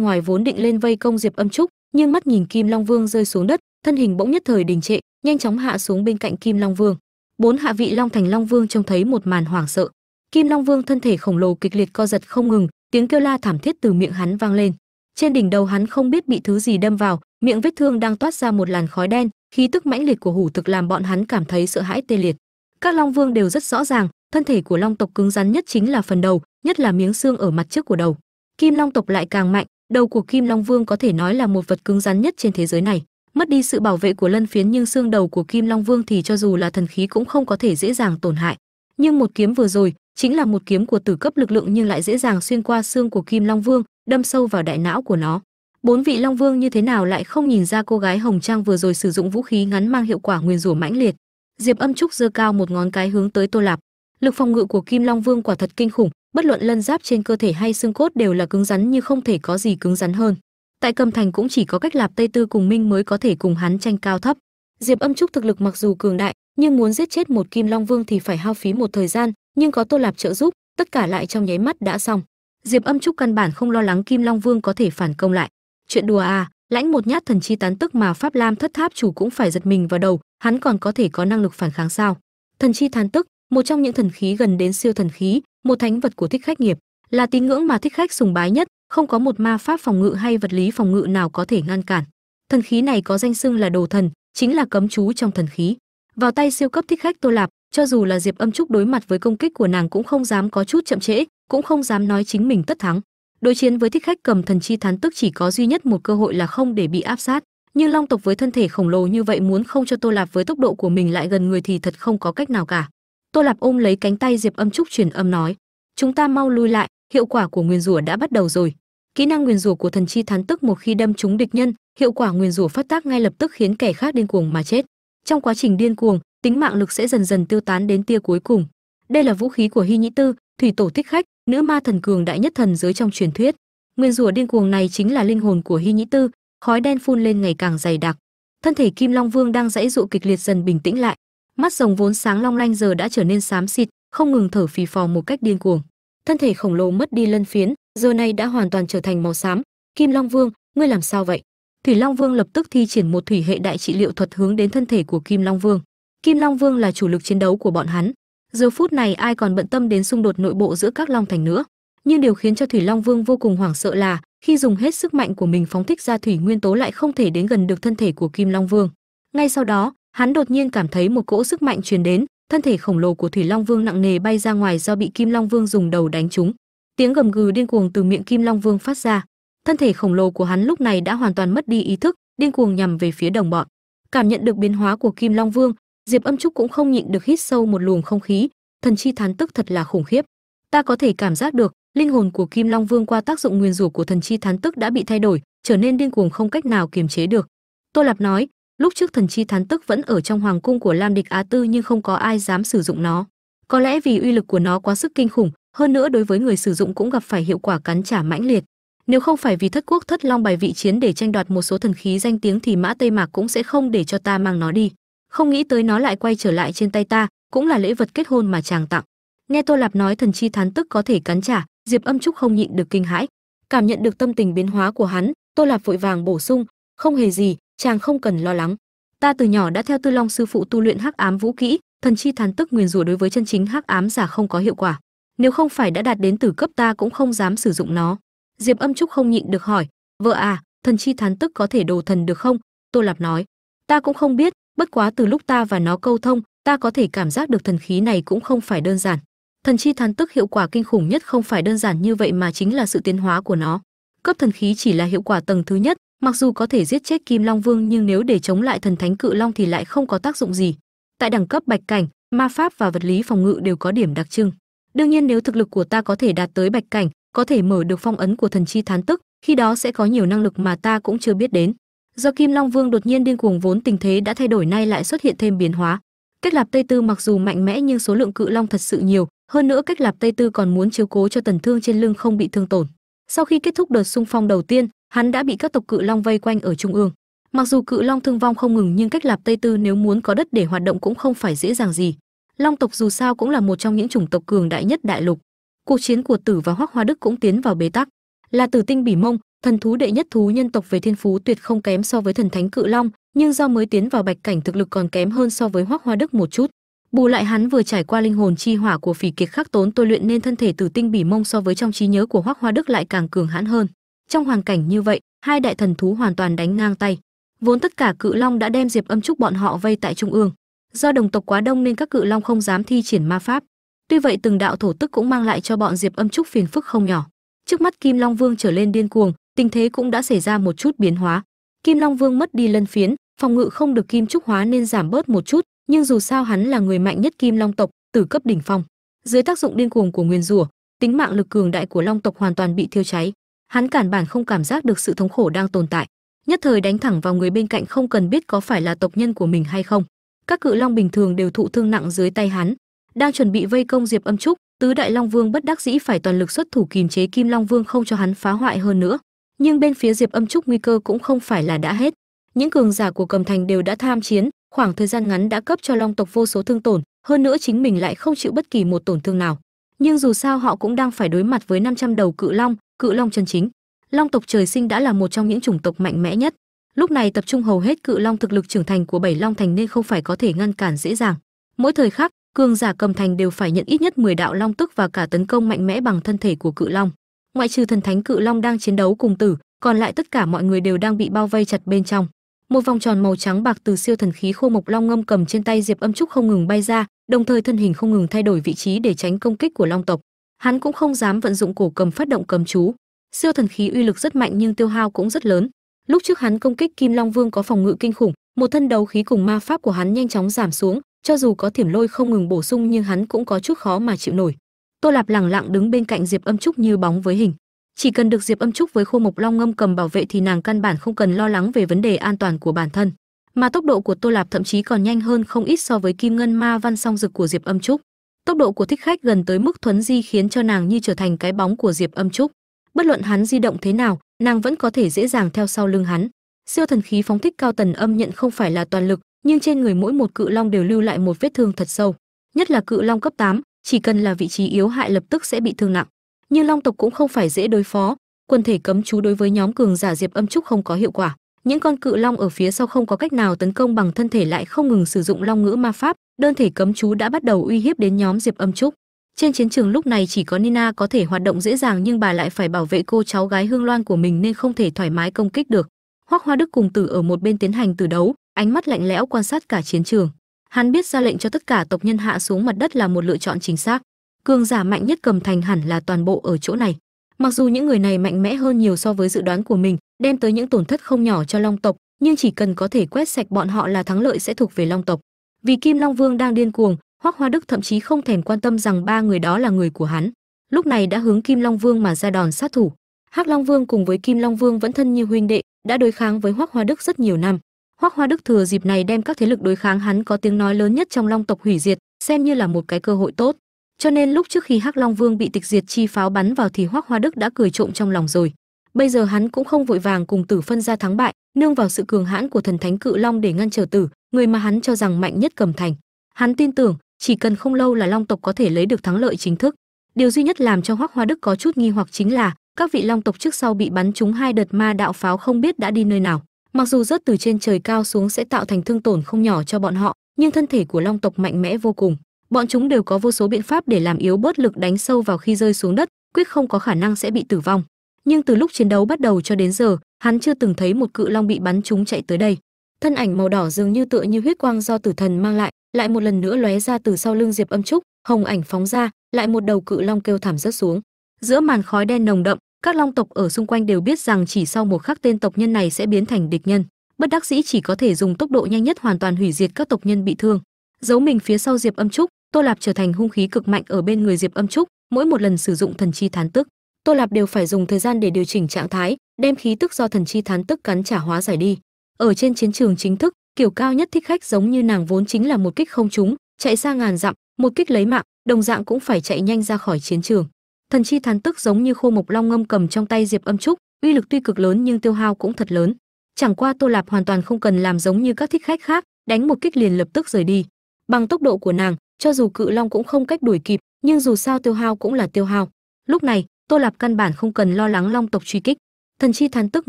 ngoài vốn định lên vây công diệp âm trúc, nhưng mắt nhìn kim long vương rơi xuống đất, thân hình bỗng nhất thời đình trệ, nhanh chóng hạ xuống bên cạnh kim long vương. Bốn hạ vị long thành long vương trông thấy một màn hoảng sợ. Kim long vương thân thể khổng lồ kịch liệt co giật không ngừng, tiếng kêu la thảm thiết từ miệng hắn vang lên trên đỉnh đầu hắn không biết bị thứ gì đâm vào, miệng vết thương đang toát ra một làn khói đen, khí tức mãnh liệt của hủ thực làm bọn hắn cảm thấy sợ hãi tê liệt. Các long vương đều rất rõ ràng, thân thể của long tộc cứng rắn nhất chính là phần đầu, nhất là miếng xương ở mặt trước của đầu. Kim long tộc lại càng mạnh, đầu của kim long vương có thể nói là một vật cứng rắn nhất trên thế giới này. Mất đi sự bảo vệ của lân phiến nhưng xương đầu của kim long vương thì cho dù là thần khí cũng không có thể dễ dàng tổn hại. Nhưng một kiếm vừa rồi chính là một kiếm của tử cấp lực lượng nhưng lại dễ dàng xuyên qua xương của kim long vương, đâm sâu vào đại não của nó. Bốn vị long vương như thế nào lại không nhìn ra cô gái hồng trang vừa rồi sử dụng vũ khí ngắn mang hiệu quả nguyên rủa mãnh liệt. Diệp âm trúc giơ cao một ngón cái hướng tới tô lạp. Lực phòng ngự của kim long vương quả thật kinh khủng, bất luận lân giáp trên cơ thể hay xương cốt đều là cứng rắn như không thể có gì cứng rắn hơn. Tại cầm thành cũng chỉ có cách lạp tây tư cùng minh mới có thể cùng hắn tranh cao thấp. Diệp âm trúc thực lực mặc dù cường đại, nhưng muốn giết chết một kim long vương thì phải hao phí một thời gian nhưng có tô lạp trợ giúp, tất cả lại trong nháy mắt đã xong. Diệp âm trúc căn bản không lo lắng kim long vương có thể phản công lại. Chuyện đùa à lãnh một nhát thần chi tán tức mà pháp lam thất tháp chủ cũng phải giật mình vào đầu, hắn còn có thể có năng lực phản kháng sao? Thần chi thán tức, một trong những thần khí gần đến siêu thần khí, một thánh vật của thích khách nghiệp, là tín ngưỡng mà thích khách sùng bái nhất, không có một ma pháp phòng ngự hay vật lý phòng ngự nào có thể ngăn cản. Thần khí này có danh xưng là đồ thần, chính là cấm chú trong thần khí. Vào tay siêu cấp thích khách tô lạp cho dù là diệp âm trúc đối mặt với công kích của nàng cũng không dám có chút chậm trễ, cũng không dám nói chính mình tất thắng. Đối chiến với thích khách cầm thần chi thán tức chỉ có duy nhất một cơ hội là không để bị áp sát. Nhưng long tộc với thân thể khổng lồ như vậy muốn không cho tô lạp với tốc độ của mình lại gần người thì thật không có cách nào cả. Tô lạp ôm lấy cánh tay diệp âm trúc truyền âm nói, chúng ta mau lui lại, hiệu quả của nguyền rủa đã bắt đầu rồi. Kỹ năng nguyền rủa của thần chi thán tức một khi đâm trúng địch nhân, hiệu quả nguyền rủa phát tác ngay lập tức khiến kẻ khác điên cuồng mà chết. Trong quá trình điên cuồng tính mạng lực sẽ dần dần tiêu tán đến tia cuối cùng. Đây là vũ khí của hy nhĩ tư, thủy tổ thích khách, nữ ma thần cường đại nhất thần giới trong truyền thuyết. Nguyên rủa điên cuồng này chính là linh hồn của hy nhĩ tư, khói đen phun lên ngày càng dày đặc. Thân thể kim long vương đang dãy dụ kịch liệt dần bình tĩnh lại. Mắt rồng vốn sáng long lanh giờ đã trở nên xám xịt, không ngừng thở phì phò một cách điên cuồng. Thân thể khổng lồ mất đi lân phiến, giờ này đã hoàn toàn trở thành màu xám. Kim long vương, ngươi làm sao vậy? Thủy long vương lập tức thi triển một thủy hệ đại trị liệu thuật hướng đến thân thể của kim long vương kim long vương là chủ lực chiến đấu của bọn hắn. Giờ phút này ai còn bận tâm đến xung đột nội bộ giữa các long thành nữa? Nhưng điều khiến cho thủy long vương vô cùng hoảng sợ là, khi dùng hết sức mạnh của mình phóng thích ra thủy nguyên tố lại không thể đến gần được thân thể của kim long vương. Ngay sau đó, hắn đột nhiên cảm thấy một cỗ sức mạnh truyền đến, thân thể khổng lồ của thủy long vương nặng nề bay ra ngoài do bị kim long vương dùng đầu đánh trúng. Tiếng gầm gừ điên cuồng từ miệng kim long vương phát ra. Thân thể khổng lồ của hắn lúc này đã hoàn toàn mất đi ý thức, điên cuồng nhằm về phía đồng bọn. Cảm nhận được biến hóa của kim long vương diệp âm trúc cũng không nhịn được hít sâu một luồng không khí, thần chi thán tức thật là khủng khiếp. Ta có thể cảm giác được, linh hồn của kim long vương qua tác dụng nguyên rủa của thần chi thán tức đã bị thay đổi, trở nên điên cuồng không cách nào kiềm chế được. Tô lạp nói, lúc trước thần chi thán tức vẫn ở trong hoàng cung của lam địch á tư nhưng không có ai dám sử dụng nó. Có lẽ vì uy lực của nó quá sức kinh khủng, hơn nữa đối với người sử dụng cũng gặp phải hiệu quả cắn trả mãnh liệt. Nếu không phải vì thất quốc thất long bài vị chiến để tranh đoạt một số thần khí danh tiếng thì mã tây mạc cũng sẽ không để cho ta mang nó đi không nghĩ tới nó lại quay trở lại trên tay ta, cũng là lễ vật kết hôn mà chàng tặng. Nghe tô lạp nói thần chi thán tức có thể cắn trả, diệp âm trúc không nhịn được kinh hãi. Cảm nhận được tâm tình biến hóa của hắn, tô lạp vội vàng bổ sung, không hề gì, chàng không cần lo lắng. Ta từ nhỏ đã theo tư long sư phụ tu luyện hắc ám vũ kỹ, thần chi thán tức nguyền rủa đối với chân chính hắc ám giả không có hiệu quả. Nếu không phải đã đạt đến tử cấp ta cũng không dám sử dụng nó. Diệp âm trúc không nhịn được hỏi, vợ à thần chi thán tức có thể đồ thần được không? Tô lạp nói, ta cũng không biết bất quá từ lúc ta và nó câu thông, ta có thể cảm giác được thần khí này cũng không phải đơn giản. Thần chi thán tức hiệu quả kinh khủng nhất không phải đơn giản như vậy mà chính là sự tiến hóa của nó. Cấp thần khí chỉ là hiệu quả tầng thứ nhất, mặc dù có thể giết chết kim long vương nhưng nếu để chống lại thần thánh cự long thì lại không có tác dụng gì. Tại đẳng cấp bạch cảnh, ma pháp và vật lý phòng ngự đều có điểm đặc trưng. Đương nhiên nếu thực lực của ta có thể đạt tới bạch cảnh, có thể mở được phong ấn của thần chi thán tức, khi đó sẽ có nhiều năng lực mà ta cũng chưa biết đến do kim long vương đột nhiên điên cuồng vốn tình thế đã thay đổi nay lại xuất hiện thêm biến hóa. Cách lạp tây tư mặc dù mạnh mẽ nhưng số lượng cự long thật sự nhiều, hơn nữa cách lạp tây tư còn muốn chiếu cố cho tần thương trên lưng không bị thương tổn. Sau khi kết thúc đợt xung phong đầu tiên, hắn đã bị các tộc cự long vây quanh ở trung ương. Mặc dù cự long thương vong không ngừng nhưng cách lạp tây tư nếu muốn có đất để hoạt động cũng không phải dễ dàng gì. Long tộc dù sao cũng là một trong những chủng tộc cường đại nhất đại lục. Cuộc chiến của tử và hoắc hoa đức cũng tiến vào bế tắc là tử tinh bỉ mông, thần thú đệ nhất thú nhân tộc về thiên phú tuyệt không kém so với thần thánh cự long, nhưng do mới tiến vào bạch cảnh thực lực còn kém hơn so với hoắc hoa đức một chút. Bù lại hắn vừa trải qua linh hồn chi hỏa của phỉ kiệt khắc tốn, tôi luyện nên thân thể tử tinh bỉ mông so với trong trí nhớ của hoắc hoa đức lại càng cường hãn hơn. Trong hoàn cảnh như vậy, hai đại thần thú hoàn toàn đánh ngang tay. Vốn tất cả cự long đã đem diệp âm trúc bọn họ vây tại trung ương. Do đồng tộc quá đông nên các cự long không dám thi triển ma pháp. Tuy vậy từng đạo thổ tức cũng mang lại cho bọn diệp âm trúc phiền phức không nhỏ trước mắt kim long vương trở lên điên cuồng, tình thế cũng đã xảy ra một chút biến hóa. Kim long vương mất đi lân phiến, phòng ngự không được kim trúc hóa nên giảm bớt một chút, nhưng dù sao hắn là người mạnh nhất kim long tộc, từ cấp đỉnh phong. Dưới tác dụng điên cuồng của nguyên rủa, tính mạng lực cường đại của long tộc hoàn toàn bị thiêu cháy. Hắn cản bản không cảm giác được sự thống khổ đang tồn tại. Nhất thời đánh thẳng vào người bên cạnh không cần biết có phải là tộc nhân của mình hay không. Các cự long bình thường đều thụ thương nặng dưới tay hắn, đang chuẩn bị vây công diệp âm trúc tứ đại long vương bất đắc dĩ phải toàn lực xuất thủ kìm chế kim long vương không cho hắn phá hoại hơn nữa. Nhưng bên phía diệp âm trúc nguy cơ cũng không phải là đã hết. Những cường giả của cầm thành đều đã tham chiến, khoảng thời gian ngắn đã cấp cho long tộc vô số thương tổn, hơn nữa chính mình lại không chịu bất kỳ một tổn thương nào. Nhưng dù sao họ cũng đang phải đối mặt với 500 đầu cự long cự long chân chính. Long tộc trời sinh đã là một trong những chủng tộc mạnh mẽ nhất. Lúc này tập trung hầu hết cự long thực lực trưởng thành của bảy long thành nên không phải có thể ngăn cản dễ dàng. Mỗi thời khắc cường giả cầm thành đều phải nhận ít nhất 10 đạo long tức và cả tấn công mạnh mẽ bằng thân thể của cự long. Ngoại trừ thần thánh cự long đang chiến đấu cùng tử, còn lại tất cả mọi người đều đang bị bao vây chặt bên trong. Một vòng tròn màu trắng bạc từ siêu thần khí khô mộc long ngâm cầm trên tay diệp âm trúc không ngừng bay ra, đồng thời thân hình không ngừng thay đổi vị trí để tránh công kích của long tộc. Hắn cũng không dám vận dụng cổ cầm phát động cầm chú. Siêu thần khí uy lực rất mạnh nhưng tiêu hao cũng rất lớn. Lúc trước hắn công kích kim long vương có phòng ngự kinh khủng, một thân đấu khí cùng ma pháp của hắn nhanh chóng giảm xuống cho dù có thiểm lôi không ngừng bổ sung nhưng hắn cũng có chút khó mà chịu nổi. Tô lạp lẳng lặng đứng bên cạnh diệp âm trúc như bóng với hình. Chỉ cần được diệp âm trúc với khô mộc long ngâm cầm bảo vệ thì nàng căn bản không cần lo lắng về vấn đề an toàn của bản thân. Mà tốc độ của tô lạp thậm chí còn nhanh hơn không ít so với kim ngân ma văn song dực của diệp âm trúc. Tốc độ của thích khách gần tới mức thuấn di khiến cho nàng như trở thành cái bóng của diệp âm trúc. Bất luận hắn di động thế nào, nàng vẫn có thể dễ dàng theo sau lưng hắn. Siêu thần khí phóng thích cao tần âm nhận không phải là toàn lực nhưng trên người mỗi một cự long đều lưu lại một vết thương thật sâu. Nhất là cự long cấp 8, chỉ cần là vị trí yếu hại lập tức sẽ bị thương nặng. Nhưng long tộc cũng không phải dễ đối phó quân thể cấm chú đối với nhóm cường giả diệp âm trúc không có hiệu quả. Những con cự long ở phía sau không có cách nào tấn công bằng thân thể lại không ngừng sử dụng long ngữ ma pháp đơn thể cấm chú đã bắt đầu uy hiếp đến nhóm diệp âm trúc. Trên chiến trường lúc này chỉ có nina có thể hoạt động dễ dàng nhưng bà lại phải bảo vệ cô cháu gái hương loan của mình nên không thể thoải mái công kích được. Hoắc hoa đức cùng tử ở một bên tiến hành từ đấu ánh mắt lạnh lẽo quan sát cả chiến trường. Hắn biết ra lệnh cho tất cả tộc nhân hạ xuống mặt đất là một lựa chọn chính xác. Cường giả mạnh nhất cầm thành hẳn là toàn bộ ở chỗ này. Mặc dù những người này mạnh mẽ hơn nhiều so với dự đoán của mình, đem tới những tổn thất không nhỏ cho long tộc, nhưng chỉ cần có thể quét sạch bọn họ là thắng lợi sẽ thuộc về long tộc. Vì kim long vương đang điên cuồng, hoắc hoa đức thậm chí không thèm quan tâm rằng ba người đó là người của hắn. Lúc này đã hướng kim long vương mà ra đòn sát thủ. Hắc long vương cùng với kim long vương vẫn thân như huynh đệ, đã đối kháng với hoắc hoa đức rất nhiều năm hoắc hoa đức thừa dịp này đem các thế lực đối kháng hắn có tiếng nói lớn nhất trong long tộc hủy diệt, xem như là một cái cơ hội tốt. Cho nên lúc trước khi hắc long vương bị tịch diệt chi pháo bắn vào thì hoắc hoa đức đã cười trộm trong lòng rồi. Bây giờ hắn cũng không vội vàng cùng tử phân ra thắng bại, nương vào sự cường hãn của thần thánh cự long để ngăn trở tử, người mà hắn cho rằng mạnh nhất cầm thành. Hắn tin tưởng, chỉ cần không lâu là long tộc có thể lấy được thắng lợi chính thức. Điều duy nhất làm cho hoắc hoa đức có chút nghi hoặc chính là, các vị long tộc trước sau bị bắn trúng hai đợt ma đạo pháo không biết đã đi nơi nào mặc dù rớt từ trên trời cao xuống sẽ tạo thành thương tổn không nhỏ cho bọn họ, nhưng thân thể của long tộc mạnh mẽ vô cùng. Bọn chúng đều có vô số biện pháp để làm yếu bớt lực đánh sâu vào khi rơi xuống đất, quyết không có khả năng sẽ bị tử vong. Nhưng từ lúc chiến đấu bắt đầu cho đến giờ, hắn chưa từng thấy một cự long bị bắn trúng chạy tới đây. Thân ảnh màu đỏ dường như tựa như huyết quang do tử thần mang lại lại một lần nữa lóe ra từ sau lưng diệp âm trúc, hồng ảnh phóng ra, lại một đầu cự long kêu thảm rớt xuống. Giữa màn khói đen nồng đậm các long tộc ở xung quanh đều biết rằng chỉ sau một khắc tên tộc nhân này sẽ biến thành địch nhân. Bất đắc dĩ chỉ có thể dùng tốc độ nhanh nhất hoàn toàn hủy diệt các tộc nhân bị thương. Giấu mình phía sau diệp âm trúc, tô lạp trở thành hung khí cực mạnh ở bên người diệp âm trúc, mỗi một lần sử dụng thần chi thán tức. Tô lạp đều phải dùng thời gian để điều chỉnh trạng thái, đem khí tức do thần chi thán tức cắn trả hóa giải đi. Ở trên chiến trường chính thức, kiểu cao nhất thích khách giống như nàng vốn chính là một kích không trúng, chạy xa ngàn dặm, một kích lấy mạng, đồng dạng cũng phải chạy nhanh ra khỏi chiến trường thần chi thán tức giống như khô mộc long ngâm cầm trong tay diệp âm trúc, uy lực tuy cực lớn nhưng tiêu hao cũng thật lớn. Chẳng qua tô lạp hoàn toàn không cần làm giống như các thích khách khác, đánh một kích liền lập tức rời đi. Bằng tốc độ của nàng, cho dù cự long cũng không cách đuổi kịp, nhưng dù sao tiêu hao cũng là tiêu hao. Lúc này, tô lạp căn bản không cần lo lắng long tộc truy kích. Thần chi thán tức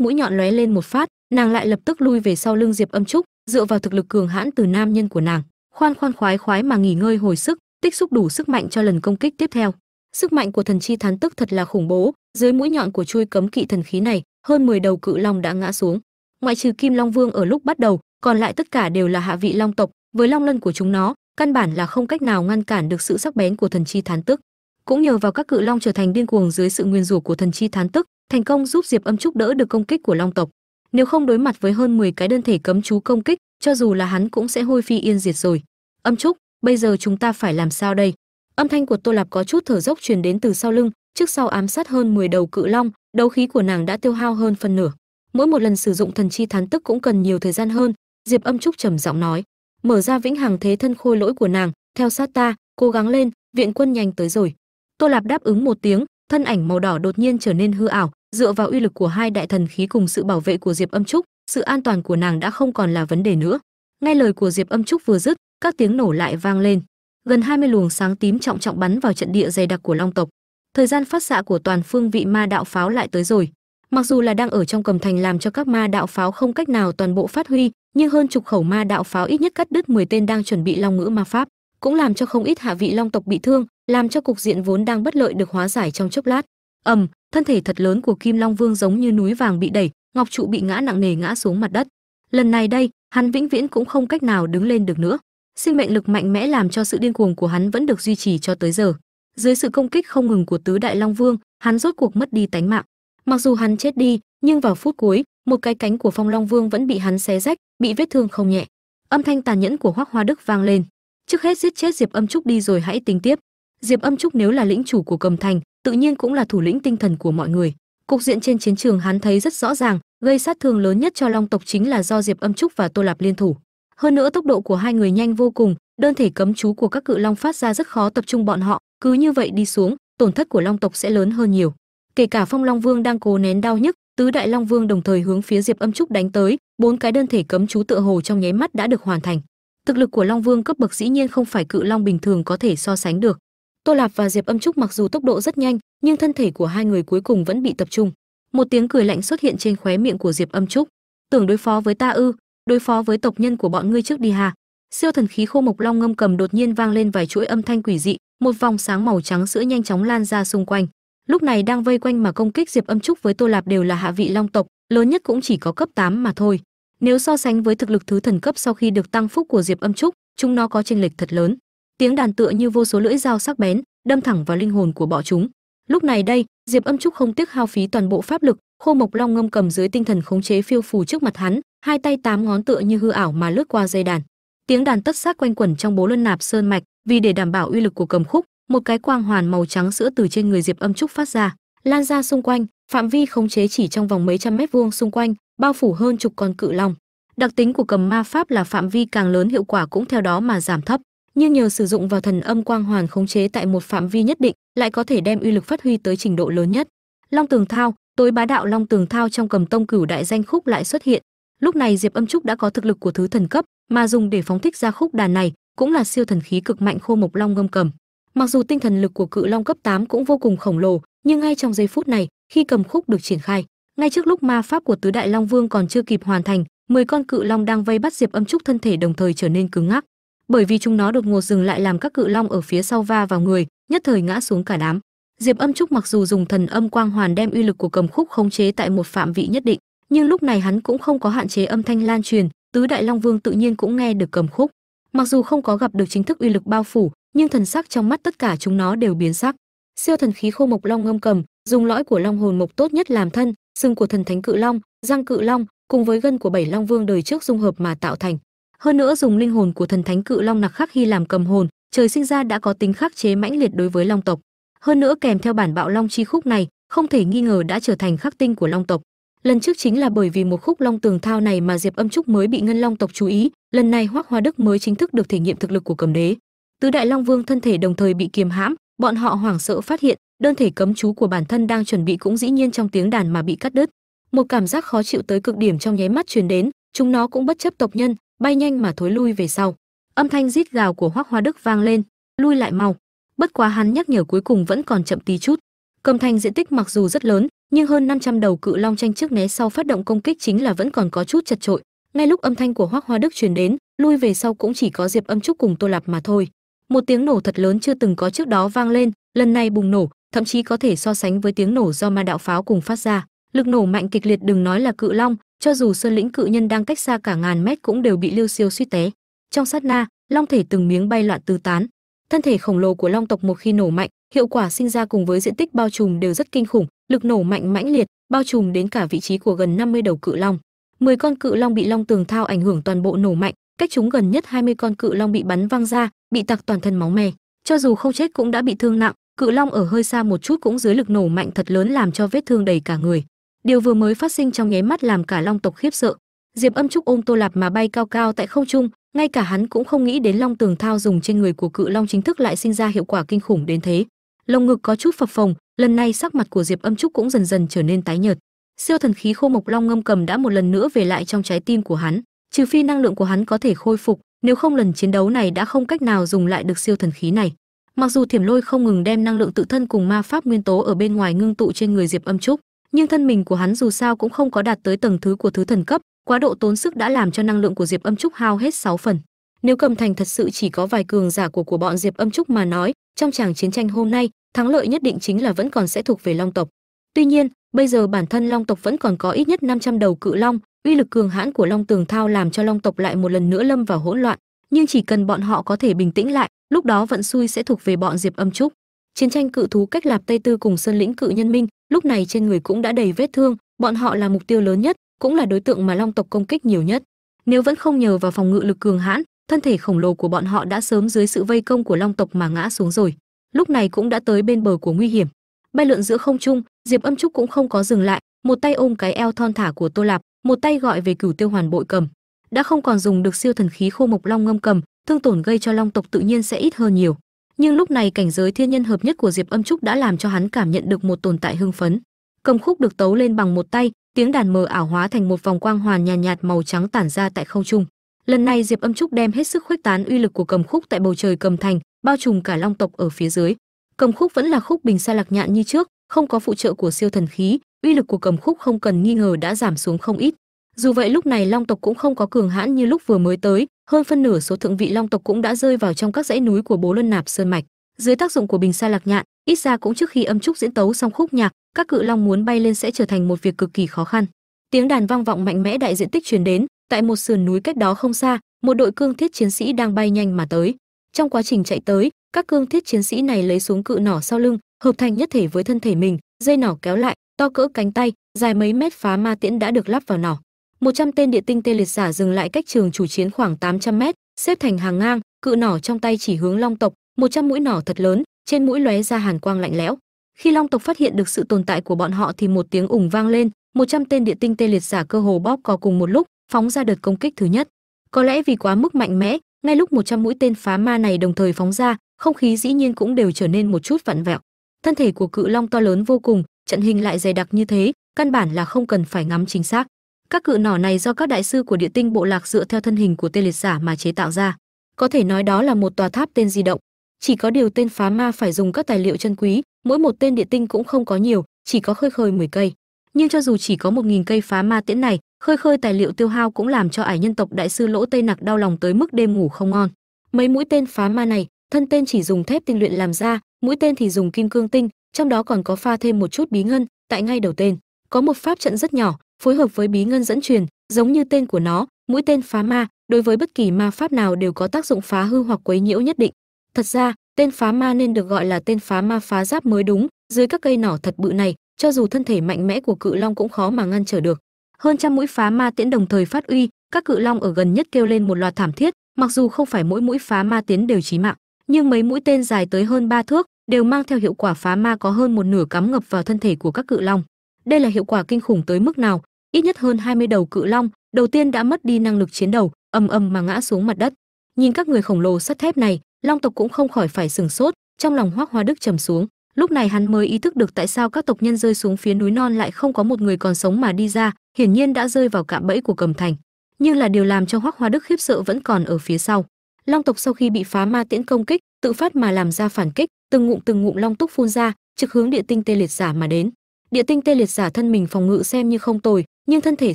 mũi nhọn lóe lên một phát, nàng lại lập tức lui về sau lưng diệp âm trúc, dựa vào thực lực cường hãn từ nam nhân của nàng. Khoan khoan khoái khoái mà nghỉ ngơi hồi sức, tích xúc đủ sức mạnh cho lần công kích tiếp theo sức mạnh của thần chi thán tức thật là khủng bố, dưới mũi nhọn của chui cấm kỵ thần khí này, hơn 10 đầu cự long đã ngã xuống. Ngoại trừ kim long vương ở lúc bắt đầu, còn lại tất cả đều là hạ vị long tộc. Với long lân của chúng nó, căn bản là không cách nào ngăn cản được sự sắc bén của thần chi thán tức. Cũng nhờ vào các cự long trở thành điên cuồng dưới sự nguyên rủa của thần chi thán tức, thành công giúp diệp âm trúc đỡ được công kích của long tộc. Nếu không đối mặt với hơn 10 cái đơn thể cấm chú công kích, cho dù là hắn cũng sẽ hôi phi yên diệt rồi. Âm trúc, bây giờ chúng ta phải làm sao đây? Âm thanh của tô lạp có chút thở dốc truyền đến từ sau lưng, trước sau ám sát hơn 10 đầu cự long, đấu khí của nàng đã tiêu hao hơn phần nửa. Mỗi một lần sử dụng thần chi thán tức cũng cần nhiều thời gian hơn, diệp âm trúc trầm giọng nói. Mở ra vĩnh hằng thế thân khôi lỗi của nàng, theo sát ta, cố gắng lên, viện quân nhanh tới rồi. Tô lạp đáp ứng một tiếng, thân ảnh màu đỏ đột nhiên trở nên hư ảo, dựa vào uy lực của hai đại thần khí cùng sự bảo vệ của diệp âm trúc, sự an toàn của nàng đã không còn là vấn đề nữa. Nghe lời của diệp âm trúc vừa dứt, các tiếng nổ lại vang lên gần 20 luồng sáng tím trọng trọng bắn vào trận địa dày đặc của long tộc. Thời gian phát xạ của toàn phương vị ma đạo pháo lại tới rồi. Mặc dù là đang ở trong cầm thành làm cho các ma đạo pháo không cách nào toàn bộ phát huy, nhưng hơn chục khẩu ma đạo pháo ít nhất cắt đứt 10 tên đang chuẩn bị long ngữ ma pháp, cũng làm cho không ít hạ vị long tộc bị thương, làm cho cục diện vốn đang bất lợi được hóa giải trong chốc lát. Ầm, thân thể thật lớn của kim long vương giống như núi vàng bị đẩy, ngọc trụ bị ngã nặng nề ngã xuống mặt đất. Lần này đây, hắn vĩnh viễn cũng không cách nào đứng lên được nữa sinh mệnh lực mạnh mẽ làm cho sự điên cuồng của hắn vẫn được duy trì cho tới giờ. Dưới sự công kích không ngừng của tứ đại long vương, hắn rốt cuộc mất đi tánh mạng. Mặc dù hắn chết đi, nhưng vào phút cuối, một cái cánh của phong long vương vẫn bị hắn xé rách, bị vết thương không nhẹ. Âm thanh tàn nhẫn của hoắc hoa đức vang lên. Trước hết giết chết diệp âm trúc đi rồi hãy tính tiếp. Diệp âm trúc nếu là lĩnh chủ của cầm thành, tự nhiên cũng là thủ lĩnh tinh thần của mọi người. Cục diện trên chiến trường hắn thấy rất rõ ràng, gây sát thương lớn nhất cho long tộc chính là do diệp âm trúc và tô lạp liên thủ hơn nữa tốc độ của hai người nhanh vô cùng, đơn thể cấm chú của các cự long phát ra rất khó tập trung bọn họ, cứ như vậy đi xuống, tổn thất của long tộc sẽ lớn hơn nhiều. Kể cả phong long vương đang cố nén đau nhức, tứ đại long vương đồng thời hướng phía diệp âm trúc đánh tới, bốn cái đơn thể cấm chú tựa hồ trong nháy mắt đã được hoàn thành. Thực lực của long vương cấp bậc dĩ nhiên không phải cự long bình thường có thể so sánh được. Tô lạp và diệp âm trúc mặc dù tốc độ rất nhanh, nhưng thân thể của hai người cuối cùng vẫn bị tập trung. Một tiếng cười lạnh xuất hiện trên khóe miệng của diệp âm trúc. Tưởng đối phó với ta ư đối phó với tộc nhân của bọn ngươi trước đi hà. Siêu thần khí khô mộc long ngâm cầm đột nhiên vang lên vài chuỗi âm thanh quỷ dị, một vòng sáng màu trắng sữa nhanh chóng lan ra xung quanh. Lúc này đang vây quanh mà công kích diệp âm trúc với tô lạp đều là hạ vị long tộc, lớn nhất cũng chỉ có cấp 8 mà thôi. Nếu so sánh với thực lực thứ thần cấp sau khi được tăng phúc của diệp âm trúc, chúng nó có chênh lệch thật lớn. Tiếng đàn tựa như vô số lưỡi dao sắc bén, đâm thẳng vào linh hồn của bọn chúng. Lúc này đây, diệp âm trúc không tiếc hao phí toàn bộ pháp lực, khô mộc long ngâm cầm dưới tinh thần khống chế phiêu phù trước mặt hắn hai tay tám ngón tựa như hư ảo mà lướt qua dây đàn. Tiếng đàn tất xác quanh quẩn trong bố luân nạp sơn mạch, vì để đảm bảo uy lực của cầm khúc, một cái quang hoàn màu trắng sữa từ trên người diệp âm trúc phát ra, lan ra xung quanh, phạm vi khống chế chỉ trong vòng mấy trăm mét vuông xung quanh, bao phủ hơn chục con cự long. Đặc tính của cầm ma pháp là phạm vi càng lớn hiệu quả cũng theo đó mà giảm thấp. Nhưng nhờ sử dụng vào thần âm quang hoàn khống chế tại một phạm vi nhất định, lại có thể đem uy lực phát huy tới trình độ lớn nhất. Long tường thao, tối bá đạo long tường thao trong cầm tông cửu đại danh khúc lại xuất hiện lúc này diệp âm trúc đã có thực lực của thứ thần cấp, mà dùng để phóng thích ra khúc đàn này cũng là siêu thần khí cực mạnh khô mộc long ngâm cầm. Mặc dù tinh thần lực của cự long cấp 8 cũng vô cùng khổng lồ, nhưng ngay trong giây phút này, khi cầm khúc được triển khai, ngay trước lúc ma pháp của tứ đại long vương còn chưa kịp hoàn thành 10 con cự long đang vây bắt diệp âm trúc thân thể đồng thời trở nên cứng ngắc. Bởi vì chúng nó đột ngột dừng lại làm các cự long ở phía sau va vào người, nhất thời ngã xuống cả đám. Diệp âm trúc mặc dù dùng thần âm quang hoàn đem uy lực của cầm khúc khống chế tại một phạm vị nhất định nhưng lúc này hắn cũng không có hạn chế âm thanh lan truyền, tứ đại long vương tự nhiên cũng nghe được cầm khúc. Mặc dù không có gặp được chính thức uy lực bao phủ, nhưng thần sắc trong mắt tất cả chúng nó đều biến sắc. Siêu thần khí khô mộc long ngâm cầm, dùng lõi của long hồn mộc tốt nhất làm thân xương của thần thánh cự long răng cự long, cùng với gân của bảy long vương đời trước dung hợp mà tạo thành. Hơn nữa dùng linh hồn của thần thánh cự long nặc khắc khi làm cầm hồn, trời sinh ra đã có tính khắc chế mãnh liệt đối với long tộc. Hơn nữa kèm theo bản bạo long chi khúc này, không thể nghi ngờ đã trở thành khắc tinh của long tộc lần trước chính là bởi vì một khúc long tường thao này mà diệp âm trúc mới bị ngân long tộc chú ý, lần này hoắc hoa đức mới chính thức được thể nghiệm thực lực của cầm đế. Tứ đại long vương thân thể đồng thời bị kiềm hãm, bọn họ hoảng sợ phát hiện, đơn thể cấm chú của bản thân đang chuẩn bị cũng dĩ nhiên trong tiếng đàn mà bị cắt đứt. Một cảm giác khó chịu tới cực điểm trong nháy mắt truyền đến, chúng nó cũng bất chấp tộc nhân, bay nhanh mà thối lui về sau. Âm thanh rít gào của hoắc hoa đức vang lên, lui lại mau. Bất quá hắn nhắc nhở cuối cùng vẫn còn chậm tí chút. Cầm thành diện tích mặc dù rất lớn nhưng hơn 500 đầu cự long tranh trước né sau phát động công kích chính là vẫn còn có chút chật trội ngay lúc âm thanh của hoác hoa đức truyền đến, lui về sau cũng chỉ có diệp âm trúc cùng tô lạp mà thôi. Một tiếng nổ thật lớn chưa từng có trước đó vang lên, lần này bùng nổ, thậm chí có thể so sánh với tiếng nổ do ma đạo pháo cùng phát ra. Lực nổ mạnh kịch liệt đừng nói là cự long, cho dù sơn lĩnh cự nhân đang cách xa cả ngàn mét cũng đều bị lưu siêu suy té. Trong sát na, long thể từng miếng bay loạn tứ tán. Thân thể khổng lồ của long tộc một khi nổ mạnh hiệu quả sinh ra cùng với diện tích bao trùm đều rất kinh khủng, lực nổ mạnh mãnh liệt, bao trùm đến cả vị trí của gần 50 đầu cự long. 10 con cự long bị long tường thao ảnh hưởng toàn bộ nổ mạnh, cách chúng gần nhất 20 con cự long bị bắn văng ra, bị tặc toàn thân máu me. Cho dù không chết cũng đã bị thương nặng, cự long ở hơi xa một chút cũng dưới lực nổ mạnh thật lớn làm cho vết thương đầy cả người. Điều vừa mới phát sinh trong nháy mắt làm cả long tộc khiếp sợ. Diệp âm trúc ôm tô lạp mà bay cao cao tại không trung, ngay cả hắn cũng không nghĩ đến long tường thao dùng trên người của cự long chính thức lại sinh ra hiệu quả kinh khủng đến thế lồng ngực có chút phập phồng, lần này sắc mặt của diệp âm trúc cũng dần dần trở nên tái nhợt. Siêu thần khí khô mộc long ngâm cầm đã một lần nữa về lại trong trái tim của hắn, trừ phi năng lượng của hắn có thể khôi phục, nếu không lần chiến đấu này đã không cách nào dùng lại được siêu thần khí này. Mặc dù thiểm lôi không ngừng đem năng lượng tự thân cùng ma pháp nguyên tố ở bên ngoài ngưng tụ trên người diệp âm trúc, nhưng thân mình của hắn dù sao cũng không có đạt tới tầng thứ của thứ thần cấp, quá độ tốn sức đã làm cho năng lượng của diệp âm trúc hao hết 6 phần. Nếu cầm thành thật sự chỉ có vài cường giả của của bọn diệp âm trúc mà nói, trong tràng chiến tranh hôm nay thắng lợi nhất định chính là vẫn còn sẽ thuộc về long tộc. Tuy nhiên, bây giờ bản thân long tộc vẫn còn có ít nhất 500 đầu cự long, uy lực cường hãn của long tường thao làm cho long tộc lại một lần nữa lâm vào hỗn loạn, nhưng chỉ cần bọn họ có thể bình tĩnh lại, lúc đó vận xui sẽ thuộc về bọn diệp âm trúc. Chiến tranh cự thú cách lạp tây tư cùng sơn lĩnh cự nhân minh, lúc này trên người cũng đã đầy vết thương, bọn họ là mục tiêu lớn nhất, cũng là đối tượng mà long tộc công kích nhiều nhất. Nếu vẫn không nhờ vào phòng ngự lực cường hãn, thân thể khổng lồ của bọn họ đã sớm dưới sự vây công của long tộc mà ngã xuống rồi lúc này cũng đã tới bên bờ của nguy hiểm. Bay lượn giữa không trung diệp âm trúc cũng không có dừng lại một tay ôm cái eo thon thả của tô lạp một tay gọi về cửu tiêu hoàn bội cầm. Đã không còn dùng được siêu thần khí khô mộc long ngâm cầm thương tổn gây cho long tộc tự nhiên sẽ ít hơn nhiều. Nhưng lúc này cảnh giới thiên nhân hợp nhất của diệp âm trúc đã làm cho hắn cảm nhận được một tồn tại hưng phấn. Cầm khúc được tấu lên bằng một tay tiếng đàn mờ ảo hóa thành một vòng quang hoàn nhàn nhạt, nhạt màu trắng tản ra tại không trung. Lần này diệp âm trúc đem hết sức khuếch tán uy lực của cầm khúc tại bầu trời cầm thành bao trùm cả long tộc ở phía dưới. Cầm khúc vẫn là khúc bình sa lạc nhạn như trước, không có phụ trợ của siêu thần khí, uy lực của cầm khúc không cần nghi ngờ đã giảm xuống không ít. Dù vậy lúc này long tộc cũng không có cường hãn như lúc vừa mới tới, hơn phân nửa số thượng vị long tộc cũng đã rơi vào trong các dãy núi của bố luân nạp sơn mạch. Dưới tác dụng của bình sa lạc nhạn, ít ra cũng trước khi âm trúc diễn tấu xong khúc nhạc, các cự long muốn bay lên sẽ trở thành một việc cực kỳ khó khăn. Tiếng đàn vang vọng mạnh mẽ đại diện tích truyền đến, tại một sườn núi cách đó không xa, một đội cương thiết chiến sĩ đang bay nhanh mà tới trong quá trình chạy tới, các cương thiết chiến sĩ này lấy xuống cự nỏ sau lưng, hợp thành nhất thể với thân thể mình, dây nỏ kéo lại, to cỡ cánh tay, dài mấy mét phá ma tiễn đã được lắp vào nỏ. 100 tên địa tinh tê liệt giả dừng lại cách trường chủ chiến khoảng 800 mét, xếp thành hàng ngang, cự nỏ trong tay chỉ hướng long tộc 100 mũi nỏ thật lớn, trên mũi lóe ra hàn quang lạnh lẽo. Khi long tộc phát hiện được sự tồn tại của bọn họ thì một tiếng ủng vang lên 100 tên địa tinh tê liệt giả cơ hồ bóp cò cùng một lúc, phóng ra đợt công kích thứ nhất. Có lẽ vì quá mức mạnh mẽ ngay lúc 100 mũi tên phá ma này đồng thời phóng ra, không khí dĩ nhiên cũng đều trở nên một chút vặn vẹo. Thân thể của cự long to lớn vô cùng, trận hình lại dày đặc như thế, căn bản là không cần phải ngắm chính xác. Các cự nỏ này do các đại sư của địa tinh bộ lạc dựa theo thân hình của tên liệt giả mà chế tạo ra. Có thể nói đó là một tòa tháp tên di động. Chỉ có điều tên phá ma phải dùng các tài liệu chân quý, mỗi một tên địa tinh cũng không có nhiều, chỉ có khơi khơi 10 cây. Nhưng cho dù chỉ có một nghìn cây phá ma tiễn này khơi khơi tài liệu tiêu hao cũng làm cho ải nhân tộc đại sư lỗ tây nặc đau lòng tới mức đêm ngủ không ngon. Mấy mũi tên phá ma này, thân tên chỉ dùng thép tinh luyện làm ra mũi tên thì dùng kim cương tinh, trong đó còn có pha thêm một chút bí ngân, tại ngay đầu tên. Có một pháp trận rất nhỏ, phối hợp với bí ngân dẫn truyền, giống như tên của nó, mũi tên phá ma, đối với bất kỳ ma pháp nào đều có tác dụng phá hư hoặc quấy nhiễu nhất định. Thật ra, tên phá ma nên được gọi là tên phá ma phá giáp mới đúng, dưới các cây nỏ thật bự này, cho dù thân thể mạnh mẽ của cự long cũng khó mà ngăn trở được hơn trăm mũi phá ma tiễn đồng thời phát uy, các cự long ở gần nhất kêu lên một loạt thảm thiết, mặc dù không phải mỗi mũi phá ma tiến đều chí mạng, nhưng mấy mũi tên dài tới hơn ba thước đều mang theo hiệu quả phá ma có hơn một nửa cắm ngập vào thân thể của các cự long. Đây là hiệu quả kinh khủng tới mức nào? Ít nhất hơn 20 đầu cự long đầu tiên đã mất đi năng lực chiến đầu, ầm ầm mà ngã xuống mặt đất. Nhìn các người khổng lồ sắt thép này, long tộc cũng không khỏi phải sừng sốt, trong lòng hoác hoa đức trầm xuống. Lúc này hắn mới ý thức được tại sao các tộc nhân rơi xuống phía núi non lại không có một người còn sống mà đi ra hiển nhiên đã rơi vào cạm bẫy của cầm thành, nhưng là điều làm cho hoắc hoa đức khiếp sợ vẫn còn ở phía sau. Long tộc sau khi bị phá ma tiễn công kích, tự phát mà làm ra phản kích, từng ngụm từng ngụm long túc phun ra, trực hướng địa tinh tê liệt giả mà đến. Địa tinh tê liệt giả thân mình phòng ngự xem như không tồi, nhưng thân thể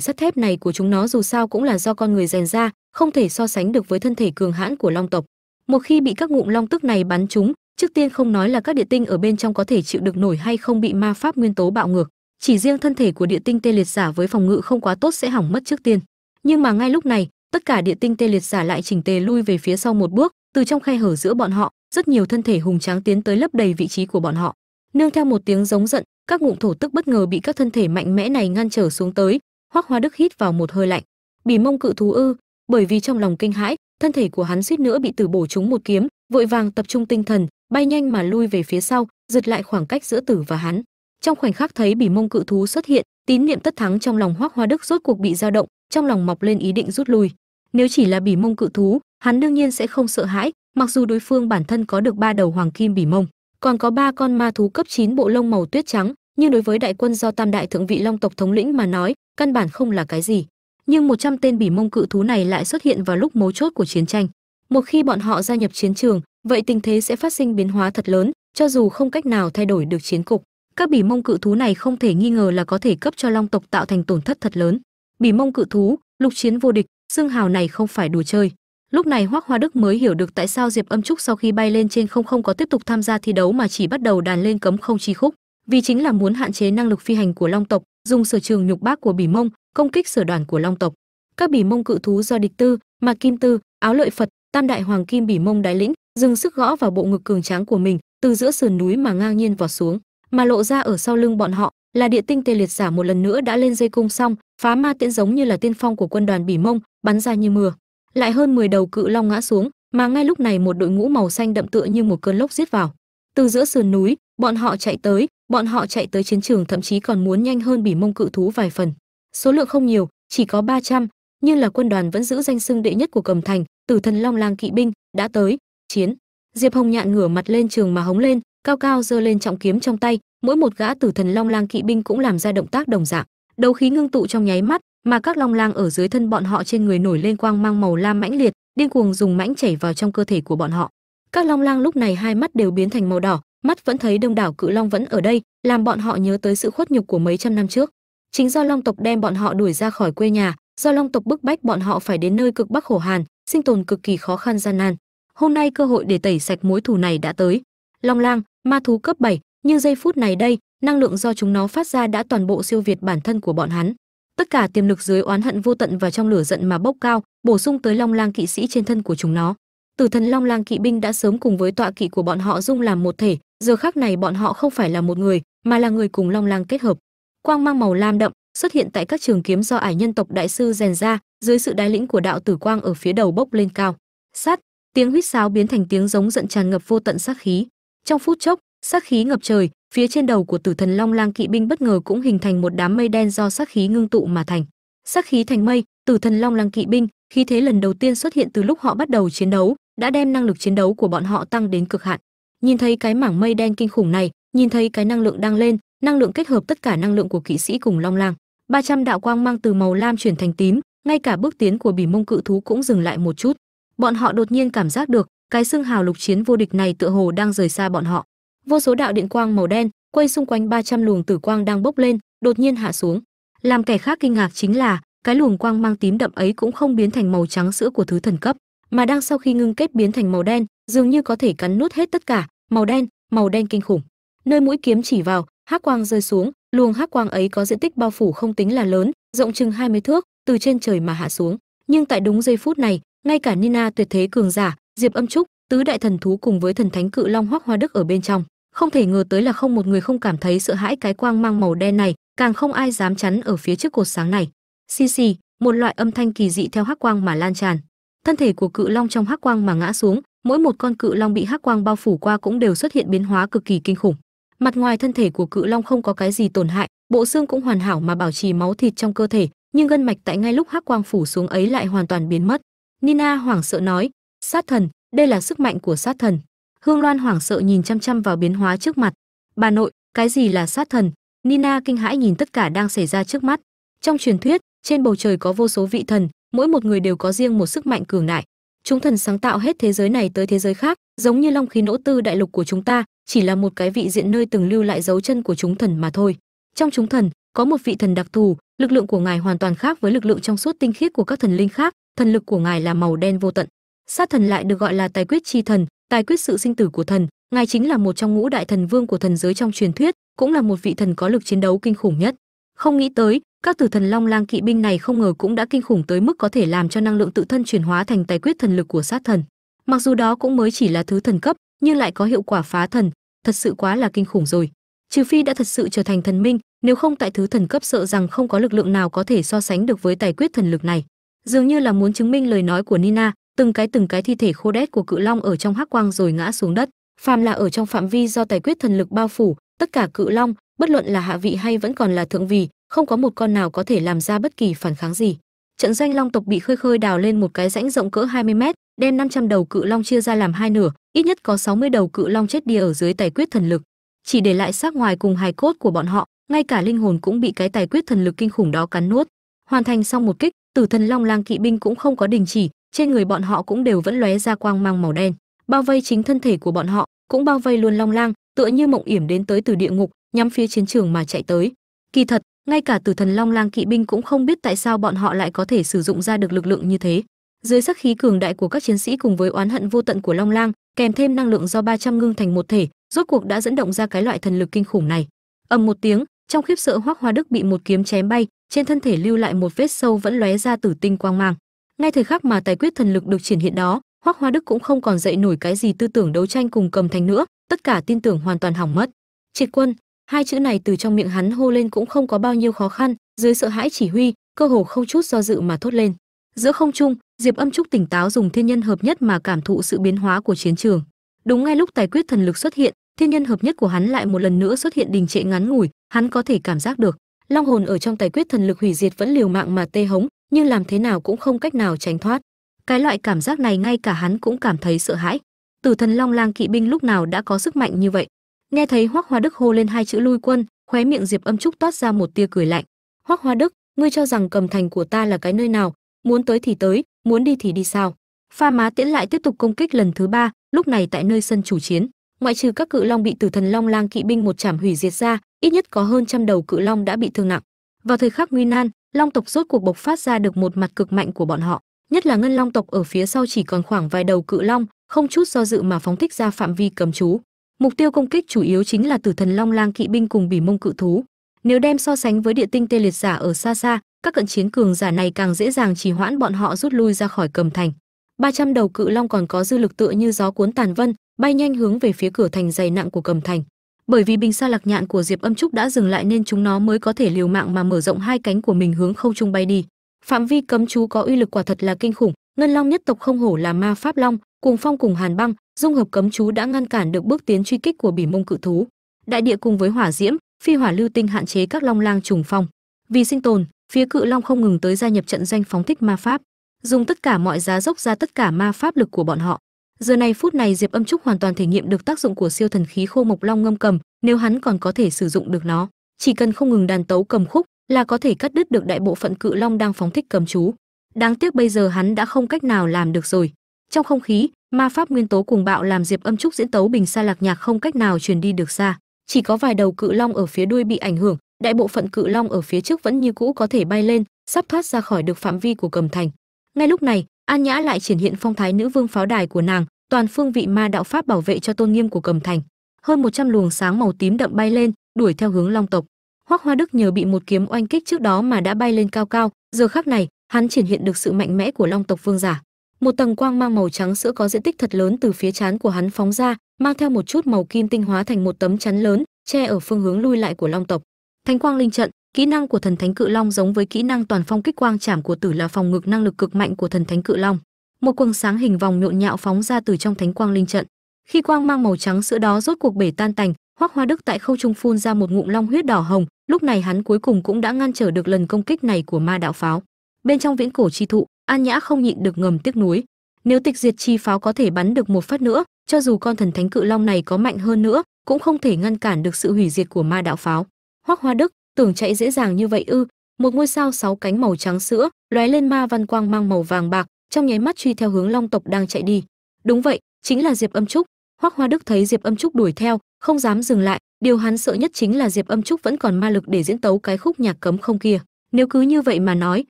sắt thép này của chúng nó dù sao cũng là do con người rèn ra, không thể so sánh được với thân thể cường hãn của long tộc. Một khi bị các ngụm long tức này bắn trúng, trước tiên không nói là các địa tinh ở bên trong có thể chịu được nổi hay không bị ma pháp nguyên tố bạo ngược chỉ riêng thân thể của địa tinh tê liệt giả với phòng ngự không quá tốt sẽ hỏng mất trước tiên. Nhưng mà ngay lúc này, tất cả địa tinh tê liệt giả lại chỉnh tề lui về phía sau một bước, từ trong khe hở giữa bọn họ, rất nhiều thân thể hùng tráng tiến tới lấp đầy vị trí của bọn họ. Nương theo một tiếng giống giận, các ngụm thổ tức bất ngờ bị các thân thể mạnh mẽ này ngăn trở xuống tới, hoắc hoa đức hít vào một hơi lạnh. Bỉ mông cự thú ư, bởi vì trong lòng kinh hãi, thân thể của hắn suýt nữa bị tử bổ trúng một kiếm, vội vàng tập trung tinh thần, bay nhanh mà lui về phía sau, giật lại khoảng cách giữa tử và hắn trong khoảnh khắc thấy bỉ mông cự thú xuất hiện, tín niệm tất thắng trong lòng hoác hoa đức rốt cuộc bị dao động, trong lòng mọc lên ý định rút lui. Nếu chỉ là bỉ mông cự thú, hắn đương nhiên sẽ không sợ hãi, mặc dù đối phương bản thân có được ba đầu hoàng kim bỉ mông, còn có ba con ma thú cấp 9 bộ lông màu tuyết trắng, nhưng đối với đại quân do tam đại thượng vị long tộc thống lĩnh mà nói, căn bản không là cái gì. Nhưng 100 tên bỉ mông cự thú này lại xuất hiện vào lúc mấu chốt của chiến tranh. Một khi bọn họ gia nhập chiến trường, vậy tình thế sẽ phát sinh biến hóa thật lớn, cho dù không cách nào thay đổi được chiến cục các bỉ mông cự thú này không thể nghi ngờ là có thể cấp cho long tộc tạo thành tổn thất thật lớn. Bỉ mông cự thú, lục chiến vô địch, xương hào này không phải đùa chơi. Lúc này hoắc hoa đức mới hiểu được tại sao diệp âm trúc sau khi bay lên trên không không có tiếp tục tham gia thi đấu mà chỉ bắt đầu đàn lên cấm không chi khúc. Vì chính là muốn hạn chế năng lực phi hành của long tộc, dùng sở trường nhục bác của bỉ mông, công kích sở đoàn của long tộc. Các bỉ mông cự thú do địch tư, mà kim tư, áo lợi phật, tam đại hoàng kim bỉ mông đái lĩnh, dừng sức gõ vào bộ ngực cường tráng của mình, từ giữa sườn núi mà ngang nhiên vọt xuống mà lộ ra ở sau lưng bọn họ là địa tinh tê liệt giả một lần nữa đã lên dây cung xong phá ma tiễn giống như là tiên phong của quân đoàn bỉ mông bắn ra như mưa. Lại hơn 10 đầu cự long ngã xuống mà ngay lúc này một đội ngũ màu xanh đậm tựa như một cơn lốc giết vào. Từ giữa sườn núi bọn họ chạy tới bọn họ chạy tới chiến trường thậm chí còn muốn nhanh hơn bỉ mông cự thú vài phần. Số lượng không nhiều chỉ có 300, nhưng là quân đoàn vẫn giữ danh xưng đệ nhất của cầm thành tử thần long lang kỵ binh đã tới chiến. Diệp hồng nhạn ngửa mặt lên trường mà hống lên cao cao giơ lên trọng kiếm trong tay, mỗi một gã tử thần long lang kỵ binh cũng làm ra động tác đồng dạng. Đấu khí ngưng tụ trong nháy mắt mà các long lang ở dưới thân bọn họ trên người nổi lên quang mang màu lam mãnh liệt, điên cuồng dùng mãnh chảy vào trong cơ thể của bọn họ. Các long lang lúc này hai mắt đều biến thành màu đỏ, mắt vẫn thấy đông đảo cự long vẫn ở đây, làm bọn họ nhớ tới sự khuất nhục của mấy trăm năm trước. Chính do long tộc đem bọn họ đuổi ra khỏi quê nhà, do long tộc bức bách bọn họ phải đến nơi cực bắc khổ hàn, sinh tồn cực kỳ khó khăn gian nan. Hôm nay cơ hội để tẩy sạch mối thù này đã tới. Long lang ma thú cấp 7, nhưng giây phút này đây năng lượng do chúng nó phát ra đã toàn bộ siêu việt bản thân của bọn hắn. Tất cả tiềm lực dưới oán hận vô tận và trong lửa giận mà bốc cao bổ sung tới long lang kỵ sĩ trên thân của chúng nó. Tử thần long lang kỵ binh đã sớm cùng với tọa kỵ của bọn họ dung làm một thể giờ khắc này bọn họ không phải là một người mà là người cùng long lang kết hợp. Quang mang màu lam đậm xuất hiện tại các trường kiếm do ải nhân tộc đại sư rèn ra dưới sự đái lĩnh của đạo tử quang ở phía đầu bốc lên cao. Sát tiếng huýt sáo biến thành tiếng giống giận tràn ngập vô tận sát khí trong phút chốc, sát khí ngập trời, phía trên đầu của tử thần long lang kỵ binh bất ngờ cũng hình thành một đám mây đen do sát khí ngưng tụ mà thành. Sát khí thành mây, tử thần long lang kỵ binh khí thế lần đầu tiên xuất hiện từ lúc họ bắt đầu chiến đấu, đã đem năng lực chiến đấu của bọn họ tăng đến cực hạn. Nhìn thấy cái mảng mây đen kinh khủng này, nhìn thấy cái năng lượng đang lên, năng lượng kết hợp tất cả năng lượng của kỵ sĩ cùng long lang. 300 đạo quang mang từ màu lam chuyển thành tím, ngay cả bước tiến của bỉ mông cự thú cũng dừng lại một chút. Bọn họ đột nhiên cảm giác được cái xương hào lục chiến vô địch này tựa hồ đang rời xa bọn họ. Vô số đạo điện quang màu đen quay xung quanh 300 luồng tử quang đang bốc lên, đột nhiên hạ xuống. Làm kẻ khác kinh ngạc chính là, cái luồng quang mang tím đậm ấy cũng không biến thành màu trắng sữa của thứ thần cấp, mà đang sau khi ngưng kết biến thành màu đen, dường như có thể cắn nuốt hết tất cả, màu đen màu đen kinh khủng. Nơi mũi kiếm chỉ vào, hắc quang rơi xuống, luồng hắc quang ấy có diện tích bao phủ không tính là lớn, rộng chừng 20 thước, từ trên trời mà hạ xuống. Nhưng tại đúng giây phút này, ngay cả nina tuyệt thế cường giả diệp âm trúc, tứ đại thần thú cùng với thần thánh cự long hoắc hoa đức ở bên trong. Không thể ngờ tới là không một người không cảm thấy sợ hãi cái quang mang màu đen này, càng không ai dám chắn ở phía trước cột sáng này. Xì xì, một loại âm thanh kỳ dị theo hắc quang mà lan tràn. Thân thể của cự long trong hắc quang mà ngã xuống, mỗi một con cự long bị hắc quang bao phủ qua cũng đều xuất hiện biến hóa cực kỳ kinh khủng. Mặt ngoài thân thể của cự long không có cái gì tổn hại, bộ xương cũng hoàn hảo mà bảo trì máu thịt trong cơ thể, nhưng gân mạch tại ngay lúc hắc quang phủ xuống ấy lại hoàn toàn biến mất. Nina hoảng sợ nói sát thần, đây là sức mạnh của sát thần. Hương loan hoảng sợ nhìn chăm chăm vào biến hóa trước mặt. Bà nội, cái gì là sát thần? Nina kinh hãi nhìn tất cả đang xảy ra trước mắt. Trong truyền thuyết, trên bầu trời có vô số vị thần, mỗi một người đều có riêng một sức mạnh cường đại. Chúng thần sáng tạo hết thế giới này tới thế giới khác, giống như long khí nỗ tư đại lục của chúng ta, chỉ là một cái vị diện nơi từng lưu lại dấu chân của chúng thần mà thôi. Trong chúng thần, có một vị thần đặc thù, lực lượng của ngài hoàn toàn khác với lực lượng trong suốt tinh khiết của các thần linh khác, thần lực của ngài là màu đen vô tận sát thần lại được gọi là tài quyết chi thần, tài quyết sự sinh tử của thần. Ngài chính là một trong ngũ đại thần vương của thần giới trong truyền thuyết, cũng là một vị thần có lực chiến đấu kinh khủng nhất. Không nghĩ tới, các tử thần long lang kỵ binh này không ngờ cũng đã kinh khủng tới mức có thể làm cho năng lượng tự thân chuyển hóa thành tài quyết thần lực của sát thần. Mặc dù đó cũng mới chỉ là thứ thần cấp, nhưng lại có hiệu quả phá thần. Thật sự quá là kinh khủng rồi. Trừ phi đã thật sự trở thành thần minh, nếu không tại thứ thần cấp sợ rằng không có lực lượng nào có thể so sánh được với tài quyết thần lực này. Dường như là muốn chứng minh lời nói của nina từng cái từng cái thi thể khô đét của cự long ở trong hắc quang rồi ngã xuống đất. Phàm là ở trong phạm vi do tài quyết thần lực bao phủ, tất cả cự long, bất luận là hạ vị hay vẫn còn là thượng vị, không có một con nào có thể làm ra bất kỳ phản kháng gì. Trận doanh long tộc bị khơi khơi đào lên một cái rãnh rộng cỡ 20 mét, đem 500 đầu cự long chia ra làm hai nửa, ít nhất có 60 đầu cự long chết đi ở dưới tài quyết thần lực. Chỉ để lại xác ngoài cùng hài cốt của bọn họ, ngay cả linh hồn cũng bị cái tài quyết thần lực kinh khủng đó cắn nuốt. Hoàn thành xong một kích, tử thần long lang kỵ binh cũng không có đình chỉ trên người bọn họ cũng đều vẫn lóe ra quang mang màu đen. Bao vây chính thân thể của bọn họ, cũng bao vây luôn long lang, tựa như mộng yểm đến tới từ địa ngục, nhắm phía chiến trường mà chạy tới. Kỳ thật, ngay cả tử thần long lang kỵ binh cũng không biết tại sao bọn họ lại có thể sử dụng ra được lực lượng như thế. Dưới sắc khí cường đại của các chiến sĩ cùng với oán hận vô tận của long lang, kèm thêm năng lượng do 300 ngưng thành một thể, rốt cuộc đã dẫn động ra cái loại thần lực kinh khủng này. Ầm một tiếng, trong khiếp sợ hoắc hoa đức bị một kiếm chém bay, trên thân thể lưu lại một vết sâu vẫn lóe ra tử tinh quang mang ngay thời khắc mà tài quyết thần lực được triển hiện đó, hoắc hoa đức cũng không còn dậy nổi cái gì tư tưởng đấu tranh cùng cầm thành nữa, tất cả tin tưởng hoàn toàn hỏng mất. Triệt quân, hai chữ này từ trong miệng hắn hô lên cũng không có bao nhiêu khó khăn, dưới sợ hãi chỉ huy, cơ hồ không chút do dự mà thốt lên. Giữa không trung, diệp âm trúc tỉnh táo dùng thiên nhân hợp nhất mà cảm thụ sự biến hóa của chiến trường. Đúng ngay lúc tài quyết thần lực xuất hiện, thiên nhân hợp nhất của hắn lại một lần nữa xuất hiện đình trệ ngắn ngủi, hắn có thể cảm giác được. Long hồn ở trong tài quyết thần lực hủy diệt vẫn liều mạng mà tê hống nhưng làm thế nào cũng không cách nào tránh thoát. Cái loại cảm giác này ngay cả hắn cũng cảm thấy sợ hãi. Tử thần long lang kỵ binh lúc nào đã có sức mạnh như vậy? Nghe thấy hoắc hoa đức hô lên hai chữ lui quân, khóe miệng diệp âm trúc toát ra một tia cười lạnh. Hoắc hoa đức, ngươi cho rằng cầm thành của ta là cái nơi nào? Muốn tới thì tới, muốn đi thì đi sao? Pha má tiễn lại tiếp tục công kích lần thứ ba, lúc này tại nơi sân chủ chiến. Ngoại trừ các cự long bị tử thần long lang kỵ binh một chảm hủy diệt ra, ít nhất có hơn trăm đầu cự long đã bị thương nặng. Vào thời khắc nguy nan long tộc rốt cuộc bộc phát ra được một mặt cực mạnh của bọn họ, nhất là ngân long tộc ở phía sau chỉ còn khoảng vài đầu cự long, không chút do dự mà phóng thích ra phạm vi cấm chú. Mục tiêu công kích chủ yếu chính là tử thần long lang kỵ binh cùng bỉ mông cự thú. Nếu đem so sánh với địa tinh tê liệt giả ở xa xa, các cận chiến cường giả này càng dễ dàng trì hoãn bọn họ rút lui ra khỏi cầm thành. 300 đầu cự long còn có dư lực tựa như gió cuốn tàn vân, bay nhanh hướng về phía cửa thành dày nặng của cầm thành bởi vì bình sa lạc nhạn của diệp âm trúc đã dừng lại nên chúng nó mới có thể liều mạng mà mở rộng hai cánh của mình hướng không trung bay đi. Phạm vi cấm chú có uy lực quả thật là kinh khủng, ngân long nhất tộc không hổ là ma pháp long cùng phong cùng hàn băng, dung hợp cấm chú đã ngăn cản được bước tiến truy kích của bỉ mông cự thú. Đại địa cùng với hỏa diễm, phi hỏa lưu tinh hạn chế các long lang trùng phong. Vì sinh tồn, phía cự long không ngừng tới gia nhập trận doanh phóng thích ma pháp. Dùng tất cả mọi giá dốc ra tất cả ma pháp lực của bọn họ giờ này phút này diệp âm trúc hoàn toàn thể nghiệm được tác dụng của siêu thần khí khô mộc long ngâm cầm, nếu hắn còn có thể sử dụng được nó. Chỉ cần không ngừng đàn tấu cầm khúc là có thể cắt đứt được đại bộ phận cự long đang phóng thích cầm chú. Đáng tiếc bây giờ hắn đã không cách nào làm được rồi. Trong không khí, ma pháp nguyên tố cùng bạo làm diệp âm trúc diễn tấu bình xa lạc nhạc không cách nào truyền đi được xa chỉ có vài đầu cự long ở phía đuôi bị ảnh hưởng, đại bộ phận cự long ở phía trước vẫn như cũ có thể bay lên, sắp thoát ra khỏi được phạm vi của cầm thành. Ngay lúc này, an nhã lại triển hiện phong thái nữ vương pháo đài của nàng toàn phương vị ma đạo pháp bảo vệ cho tôn nghiêm của cầm thành. Hơn 100 luồng sáng màu tím đậm bay lên, đuổi theo hướng long tộc. Hoắc hoa đức nhờ bị một kiếm oanh kích trước đó mà đã bay lên cao cao. Giờ khắc này, hắn triển hiện được sự mạnh mẽ của long tộc vương giả. Một tầng quang mang màu trắng sữa có diện tích thật lớn từ phía chán của hắn phóng ra, mang theo một chút màu kim tinh hóa thành một tấm chắn lớn, che ở phương hướng lui lại của long tộc. Thánh quang linh trận, kỹ năng của thần thánh cự long giống với kỹ năng toàn phong kích quang chảm của tử là phòng ngực năng lực cực mạnh của thần thánh cự long một quầng sáng hình vòng nhộn nhạo phóng ra từ trong thánh quang linh trận. Khi quang mang màu trắng sữa đó rốt cuộc bể tan tành hoắc hoa đức tại khâu trung phun ra một ngụm long huyết đỏ hồng, lúc này hắn cuối cùng cũng đã ngăn trở được lần công kích này của ma đạo pháo. Bên trong viễn cổ chi thụ, an nhã không nhịn được ngầm tiếc nuối. Nếu tịch diệt chi pháo có thể bắn được một phát nữa, cho dù con thần thánh cự long này có mạnh hơn nữa, cũng không thể ngăn cản được sự hủy diệt của ma đạo pháo. Hoắc hoa đức, tưởng chạy dễ dàng như vậy ư, một ngôi sao sáu cánh màu trắng sữa lóe lên ma văn quang mang màu vàng bạc trong nháy mắt truy theo hướng long tộc đang chạy đi. Đúng vậy, chính là diệp âm trúc. Hoắc hoa đức thấy diệp âm trúc đuổi theo, không dám dừng lại. Điều hắn sợ nhất chính là diệp âm trúc vẫn còn ma lực để diễn tấu cái khúc nhạc cấm không kia. Nếu cứ như vậy mà nói,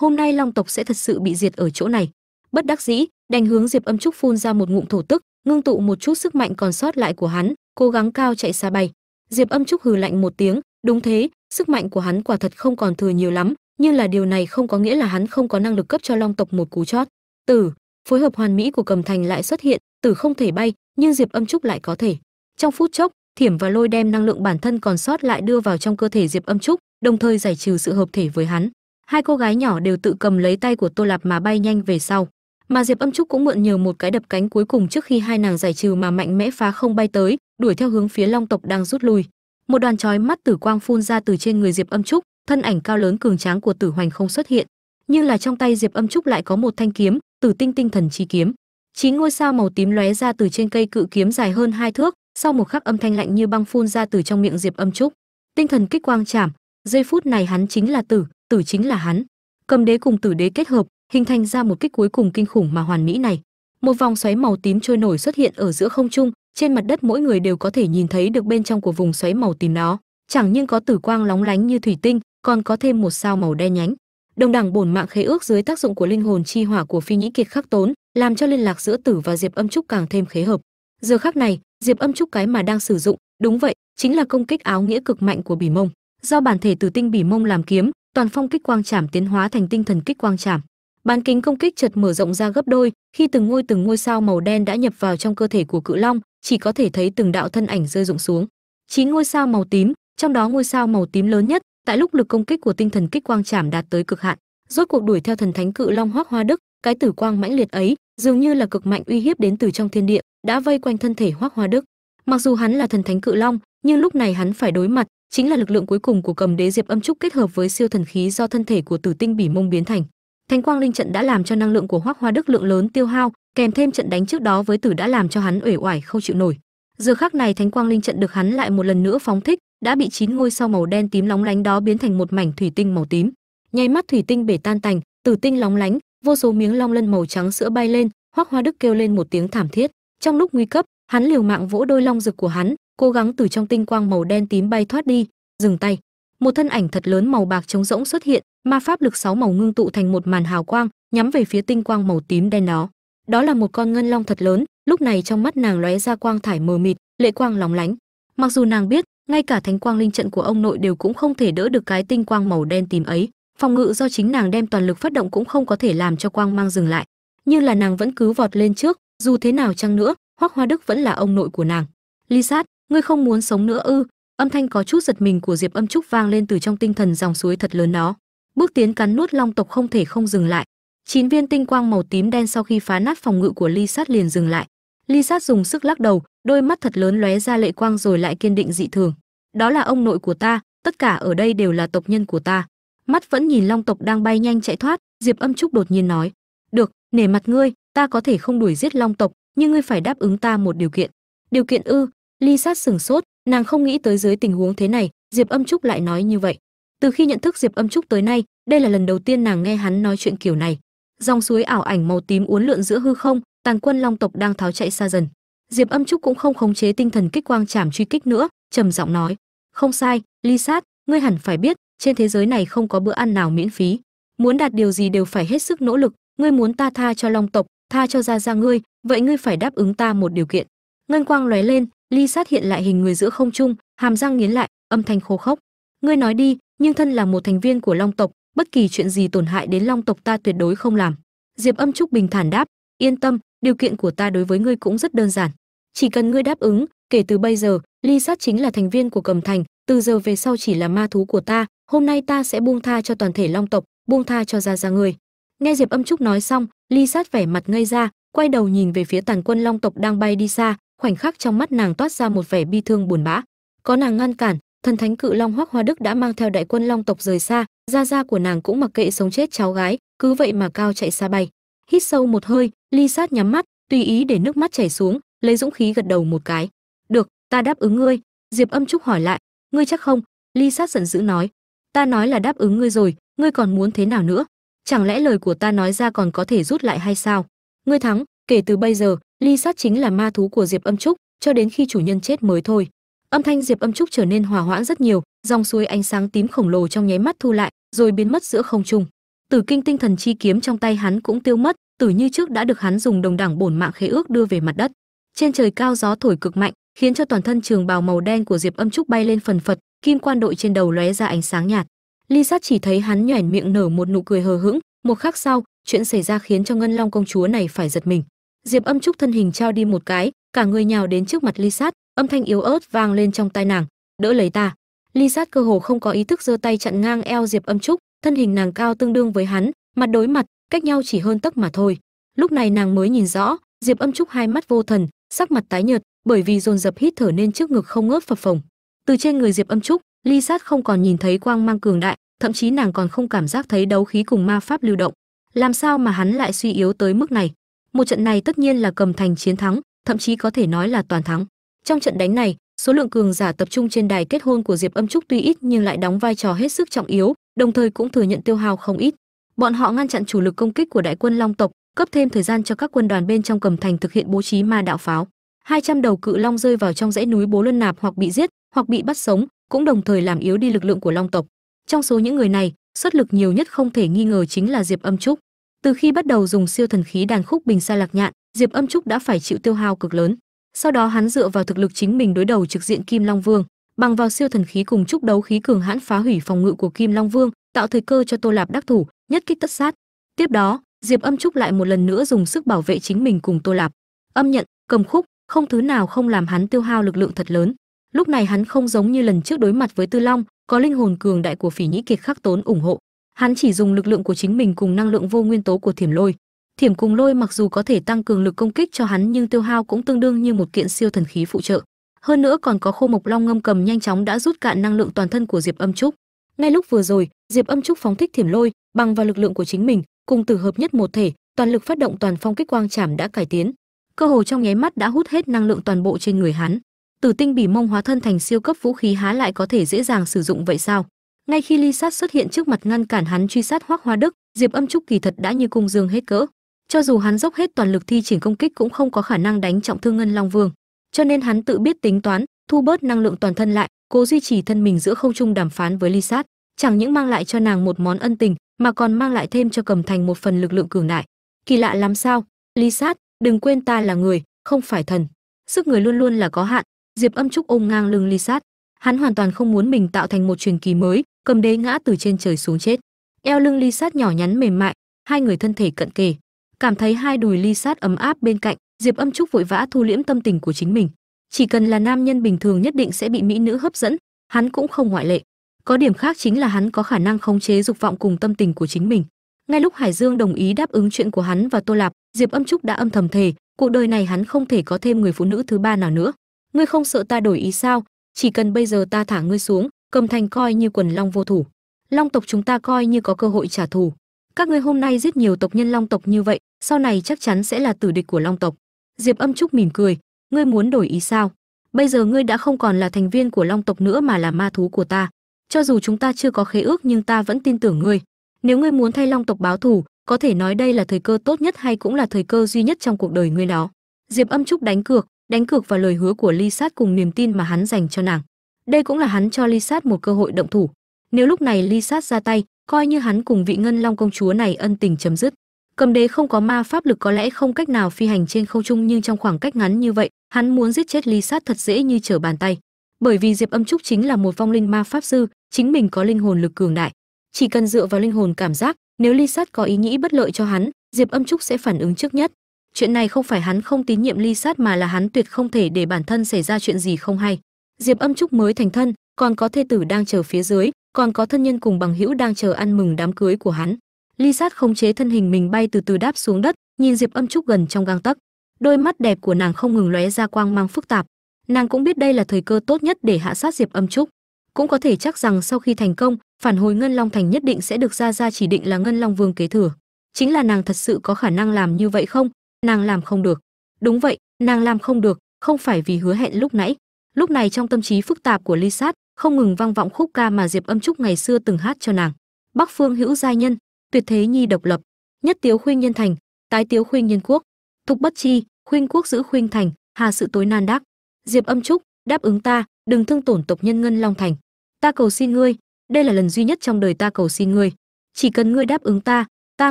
hôm nay long tộc sẽ thật sự bị diệt ở chỗ này. Bất đắc dĩ, đành hướng diệp âm trúc phun ra một ngụm thổ tức, ngưng tụ một chút sức mạnh còn sót lại của hắn, cố gắng cao chạy xa bay. Diệp âm trúc hừ lạnh một tiếng, đúng thế, sức mạnh của hắn quả thật không còn thừa nhiều lắm, nhưng là điều này không có nghĩa là hắn không có năng lực cấp cho long tộc một cú chót tử, phối hợp hoàn mỹ của cầm thành lại xuất hiện, tử không thể bay, nhưng diệp âm trúc lại có thể. Trong phút chốc, thiểm và lôi đem năng lượng bản thân còn sót lại đưa vào trong cơ thể diệp âm trúc, đồng thời giải trừ sự hợp thể với hắn. Hai cô gái nhỏ đều tự cầm lấy tay của tô lạp mà bay nhanh về sau. Mà diệp âm trúc cũng mượn nhờ một cái đập cánh cuối cùng trước khi hai nàng giải trừ mà mạnh mẽ phá không bay tới, đuổi theo hướng phía long tộc đang rút lui. Một đoàn chói mắt tử quang phun ra từ trên người diệp âm trúc, thân ảnh cao lớn cường tráng của tử hoành không xuất hiện. Nhưng là trong tay diệp âm trúc lại có một thanh kiếm tử tinh tinh thần chi kiếm. Chín ngôi sao màu tím lóe ra từ trên cây cự kiếm dài hơn hai thước, sau một khắc âm thanh lạnh như băng phun ra từ trong miệng diệp âm trúc. Tinh thần kích quang chạm, giây phút này hắn chính là tử tử chính là hắn. Cầm đế cùng tử đế kết hợp, hình thành ra một kích cuối cùng kinh khủng mà hoàn mỹ này. Một vòng xoáy màu tím trôi nổi xuất hiện ở giữa không trung, trên mặt đất mỗi người đều có thể nhìn thấy được bên trong của vùng xoáy màu tím đó. Chẳng nhưng có tử quang lóng lánh như thủy tinh, còn có thêm một sao màu đen nhánh đồng đẳng bổn mạng khế ước dưới tác dụng của linh hồn chi hỏa của phi nhĩ kiệt khắc tốn, làm cho liên lạc giữa tử và diệp âm trúc càng thêm khế hợp. Giờ khắc này, diệp âm trúc cái mà đang sử dụng, đúng vậy, chính là công kích áo nghĩa cực mạnh của bỉ mông. Do bản thể từ tinh bỉ mông làm kiếm, toàn phong kích quang trảm tiến hóa thành tinh thần kích quang trảm. Bán kính công kích chợt mở rộng ra gấp đôi, khi từng ngôi từng ngôi sao màu đen đã nhập vào trong cơ thể của cự long, chỉ có thể thấy từng đạo thân ảnh rơi rụng xuống. Chín ngôi sao màu tím, trong đó ngôi sao màu tím lớn nhất tại lúc lực công kích của tinh thần kích quang chảm đạt tới cực hạn, rốt cuộc đuổi theo thần thánh cự long hoác hoa đức, cái tử quang mãnh liệt ấy, dường như là cực mạnh uy hiếp đến từ trong thiên địa, đã vây quanh thân thể hoác hoa đức. Mặc dù hắn là thần thánh cự long, nhưng lúc này hắn phải đối mặt, chính là lực lượng cuối cùng của cầm đế diệp âm trúc kết hợp với siêu thần khí do thân thể của tử tinh bỉ mông biến thành. Thánh quang linh trận đã làm cho năng lượng của hoác hoa đức lượng lớn tiêu hao, kèm thêm trận đánh trước đó với tử đã làm cho hắn uể oải không chịu nổi. Giờ khắc này thánh quang linh trận được hắn lại một lần nữa phóng thích đã bị chín ngôi sao màu đen tím lóng lánh đó biến thành một mảnh thủy tinh màu tím. Nháy mắt thủy tinh bể tan tành, tử tinh lóng lánh, vô số miếng long lân màu trắng sữa bay lên hoắc hoa đức kêu lên một tiếng thảm thiết. Trong lúc nguy cấp, hắn liều mạng vỗ đôi long rực của hắn, cố gắng từ trong tinh quang màu đen tím bay thoát đi, dừng tay. Một thân ảnh thật lớn màu bạc trống rỗng xuất hiện, ma pháp lực sáu màu ngưng tụ thành một màn hào quang, nhắm về phía tinh quang màu tím đen đó. Đó là một con ngân long thật lớn, lúc này trong mắt nàng lóe ra quang thải mờ mịt, lệ quang lóng lánh. Mặc dù nàng biết ngay cả thánh quang linh trận của ông nội đều cũng không thể đỡ được cái tinh quang màu đen tím ấy. Phòng ngự do chính nàng đem toàn lực phát động cũng không có thể làm cho quang mang dừng lại. Như là nàng vẫn cứ vọt lên trước, dù thế nào chăng nữa, hoắc hoa đức vẫn là ông nội của nàng. Ly sát, ngươi không muốn sống nữa ư? Âm thanh có chút giật mình của diệp âm trúc vang lên từ trong tinh thần dòng suối thật lớn nó bước tiến cắn nuốt long tộc không thể không dừng lại. Chín viên tinh quang màu tím đen sau khi phá nát phòng ngự của ly sát liền dừng lại. Ly sát dùng sức lắc đầu đôi mắt thật lớn lóe ra lệ quang rồi lại kiên định dị thường. Đó là ông nội của ta, tất cả ở đây đều là tộc nhân của ta. Mắt vẫn nhìn long tộc đang bay nhanh chạy thoát, diệp âm trúc đột nhiên nói. Được, nể mặt ngươi, ta có thể không đuổi giết long tộc, nhưng ngươi phải đáp ứng ta một điều kiện. Điều kiện ư? Ly sát sừng sốt, nàng không nghĩ tới dưới tình huống thế này, diệp âm trúc lại nói như vậy. Từ khi nhận thức diệp âm trúc tới nay, đây là lần đầu tiên nàng nghe hắn nói chuyện kiểu này. Dòng suối ảo ảnh màu tím uốn lượn giữa hư không, tàn quân long tộc đang tháo chạy xa dần diệp âm trúc cũng không khống chế tinh thần kích quang chảm truy kích nữa, trầm giọng nói, không sai, ly sát, ngươi hẳn phải biết, trên thế giới này không có bữa ăn nào miễn phí. Muốn đạt điều gì đều phải hết sức nỗ lực, ngươi muốn ta tha cho long tộc, tha cho gia gia ngươi, vậy ngươi phải đáp ứng ta một điều kiện. Ngân quang lóe lên, ly sát hiện lại hình người giữa không trung, hàm răng nghiến lại, âm thanh khô khốc. Ngươi nói đi, nhưng thân là một thành viên của long tộc, bất kỳ chuyện gì tổn hại đến long tộc ta tuyệt đối không làm. Diệp âm trúc bình thản đáp, yên tâm điều kiện của ta đối với ngươi cũng rất đơn giản. Chỉ cần ngươi đáp ứng, kể từ bây giờ, ly sát chính là thành viên của cầm thành, từ giờ về sau chỉ là ma thú của ta, hôm nay ta sẽ buông tha cho toàn thể long tộc, buông tha cho ra ra ngươi. Nghe diệp âm trúc nói xong, ly sát vẻ mặt ngây ra, quay đầu nhìn về phía tàn quân long tộc đang bay đi xa, khoảnh khắc trong mắt nàng toát ra một vẻ bi thương buồn bã. Có nàng ngăn cản, thần thánh cự long hoắc hoa đức đã mang theo đại quân long tộc rời xa, gia gia của nàng cũng mặc kệ sống chết cháu gái, cứ vậy mà cao chạy xa bay hít sâu một hơi, ly sát nhắm mắt, tùy ý để nước mắt chảy xuống, lấy dũng khí gật đầu một cái. Được, ta đáp ứng ngươi. Diệp âm trúc hỏi lại, ngươi chắc không? Ly sát giận dữ nói, ta nói là đáp ứng ngươi rồi, ngươi còn muốn thế nào nữa? Chẳng lẽ lời của ta nói ra còn có thể rút lại hay sao? Ngươi thắng, kể từ bây giờ, ly sát chính là ma thú của diệp âm trúc, cho đến khi chủ nhân chết mới thôi. Âm thanh diệp âm trúc trở nên hòa hoãn rất nhiều, dòng suối ánh sáng tím khổng lồ trong nháy mắt thu lại, rồi biến mất giữa không trung tử kinh tinh thần chi kiếm trong tay hắn cũng tiêu mất, tử như trước đã được hắn dùng đồng đẳng bổn mạng khế ước đưa về mặt đất. Trên trời cao gió thổi cực mạnh, khiến cho toàn thân trường bào màu đen của diệp âm trúc bay lên phần phật, kim quan đội trên đầu lóe ra ánh sáng nhạt. Ly sát chỉ thấy hắn nhoẻn miệng nở một nụ cười hờ hững, một khắc sau, chuyện xảy ra khiến cho ngân long công chúa này phải giật mình. Diệp âm trúc thân hình trao đi một cái, cả người nhào đến trước mặt ly sát, âm thanh yếu ớt vang lên trong tai nàng, đỡ lấy ta. Ly sát cơ hồ không có ý thức giơ tay chặn ngang eo diệp âm trúc thân hình nàng cao tương đương với hắn, mặt đối mặt, cách nhau chỉ hơn tấc mà thôi. Lúc này nàng mới nhìn rõ, diệp âm trúc hai mắt vô thần, sắc mặt tái nhợt, bởi vì dồn dập hít thở nên trước ngực không ngớt phập phồng. Từ trên người diệp âm trúc, ly sát không còn nhìn thấy quang mang cường đại, thậm chí nàng còn không cảm giác thấy đấu khí cùng ma pháp lưu động. Làm sao mà hắn lại suy yếu tới mức này? Một trận này tất nhiên là cầm thành chiến thắng, thậm chí có thể nói là toàn thắng. Trong trận đánh này, số lượng cường giả tập trung trên đài kết hôn của diệp âm trúc tuy ít nhưng lại đóng vai trò hết sức trọng yếu đồng thời cũng thừa nhận tiêu hao không ít. Bọn họ ngăn chặn chủ lực công kích của đại quân long tộc, cấp thêm thời gian cho các quân đoàn bên trong cầm thành thực hiện bố trí ma đạo pháo. 200 đầu cự long rơi vào trong dãy núi bố luân nạp hoặc bị giết, hoặc bị bắt sống, cũng đồng thời làm yếu đi lực lượng của long tộc. Trong số những người này, xuất lực nhiều nhất không thể nghi ngờ chính là diệp âm trúc. Từ khi bắt đầu dùng siêu thần khí đàn khúc bình sa lạc nhạn, diệp âm trúc đã phải chịu tiêu hao cực lớn. Sau đó hắn dựa vào thực lực chính mình đối đầu trực diện kim long vương bằng vào siêu thần khí cùng chúc đấu khí cường hãn phá hủy phòng ngự của kim long vương, tạo thời cơ cho tô lạp đắc thủ, nhất kích tất sát. Tiếp đó, diệp âm trúc lại một lần nữa dùng sức bảo vệ chính mình cùng tô lạp. Âm nhận, cầm khúc, không thứ nào không làm hắn tiêu hao lực lượng thật lớn. Lúc này hắn không giống như lần trước đối mặt với tư long, có linh hồn cường đại của phỉ nhĩ kiệt khắc tốn ủng hộ. Hắn chỉ dùng lực lượng của chính mình cùng năng lượng vô nguyên tố của thiểm lôi. Thiểm cùng lôi mặc dù có thể tăng cường lực công kích cho hắn nhưng tiêu hao cũng tương đương như một kiện siêu thần khí phụ trợ hơn nữa còn có khô mộc long ngâm cầm nhanh chóng đã rút cạn năng lượng toàn thân của diệp âm trúc. Ngay lúc vừa rồi, diệp âm trúc phóng thích thiểm lôi, bằng vào lực lượng của chính mình, cùng tử hợp nhất một thể, toàn lực phát động toàn phong kích quang chảm đã cải tiến. Cơ hồ trong nháy mắt đã hút hết năng lượng toàn bộ trên người hắn. Tử tinh bỉ mông hóa thân thành siêu cấp vũ khí há lại có thể dễ dàng sử dụng vậy sao? Ngay khi ly sát xuất hiện trước mặt ngăn cản hắn truy sát hoắc hoa đức, diệp âm trúc kỳ thật đã như cung dương hết cỡ. Cho dù hắn dốc hết toàn lực thi triển công kích cũng không có khả năng đánh trọng thương ngân long vương cho nên hắn tự biết tính toán, thu bớt năng lượng toàn thân lại, cố duy trì thân mình giữa không trung đàm phán với ly sát. Chẳng những mang lại cho nàng một món ân tình, mà còn mang lại thêm cho cầm thành một phần lực lượng cường đại. Kỳ lạ lắm sao? Ly sát, đừng quên ta là người, không phải thần. Sức người luôn luôn là có hạn. Diệp âm trúc ôm ngang lưng ly sát. Hắn hoàn toàn không muốn mình tạo thành một truyền kỳ mới, cầm đế ngã từ trên trời xuống chết. Eo lưng ly sát nhỏ nhắn mềm mại, hai người thân thể cận kề. Cảm thấy hai đùi ly sát ấm áp bên cạnh diệp âm trúc vội vã thu liễm tâm tình của chính mình. Chỉ cần là nam nhân bình thường nhất định sẽ bị mỹ nữ hấp dẫn. Hắn cũng không ngoại lệ. Có điểm khác chính là hắn có khả năng khống chế dục vọng cùng tâm tình của chính mình. Ngay lúc hải dương đồng ý đáp ứng chuyện của hắn và tô lạp, diệp âm trúc đã âm thầm thề, cuộc đời này hắn không thể có thêm người phụ nữ thứ ba nào nữa. Ngươi không sợ ta đổi ý sao? Chỉ cần bây giờ ta thả ngươi xuống, cầm thành coi như quần long vô thủ. Long tộc chúng ta coi như có cơ hội trả thù. Các ngươi hôm nay giết nhiều tộc nhân long tộc như vậy, sau này chắc chắn sẽ là tử địch của long tộc diệp âm trúc mỉm cười, ngươi muốn đổi ý sao? Bây giờ ngươi đã không còn là thành viên của long tộc nữa mà là ma thú của ta. Cho dù chúng ta chưa có khế ước nhưng ta vẫn tin tưởng ngươi. Nếu ngươi muốn thay long tộc báo thù, có thể nói đây là thời cơ tốt nhất hay cũng là thời cơ duy nhất trong cuộc đời ngươi đó. Diệp âm trúc đánh cược đánh cược vào lời hứa của ly sát cùng niềm tin mà hắn dành cho nàng. Đây cũng là hắn cho ly sát một cơ hội động thủ. Nếu lúc này ly sát ra tay, coi như hắn cùng vị ngân long công chúa này ân tình chấm dứt cầm đế không có ma pháp lực có lẽ không cách nào phi hành trên không trung nhưng trong khoảng cách ngắn như vậy, hắn muốn giết chết ly sát thật dễ như trở bàn tay. Bởi vì diệp âm trúc chính là một vong linh ma pháp sư, chính mình có linh hồn lực cường đại. Chỉ cần dựa vào linh hồn cảm giác, nếu ly sát có ý nghĩ bất lợi cho hắn, diệp âm trúc sẽ phản ứng trước nhất. Chuyện này không phải hắn không tín nhiệm ly sát mà là hắn tuyệt không thể để bản thân xảy ra chuyện gì không hay. Diệp âm trúc mới thành thân, còn có thê tử đang chờ phía dưới, còn có thân nhân cùng bằng hữu đang chờ ăn mừng đám cưới của hắn ly sát không chế thân hình mình bay từ từ đáp xuống đất, nhìn diệp âm trúc gần trong gang tấc. Đôi mắt đẹp của nàng không ngừng lóe ra quang mang phức tạp. Nàng cũng biết đây là thời cơ tốt nhất để hạ sát diệp âm trúc. Cũng có thể chắc rằng sau khi thành công, phản hồi ngân long thành nhất định sẽ được ra ra chỉ định là ngân long vương kế thừa. Chính là nàng thật sự có khả năng làm như vậy không? Nàng làm không được. Đúng vậy, nàng làm không được, không phải vì hứa hẹn lúc nãy. Lúc này trong tâm trí phức tạp của ly sát, không ngừng vang vọng khúc ca mà diệp âm trúc ngày xưa từng hát cho nàng. Bắc phương hữu giai nhân tuyệt thế nhi độc lập, nhất tiếu khuynh nhân thành, tái tiếu khuynh nhân quốc. Thục bất chi, khuynh quốc giữ khuynh thành, hà sự tối nan đắc. Diệp âm trúc, đáp ứng ta, đừng thương tổn tộc nhân ngân long thành. Ta cầu xin ngươi, đây là lần duy nhất trong đời ta cầu xin ngươi. Chỉ cần ngươi đáp ứng ta ta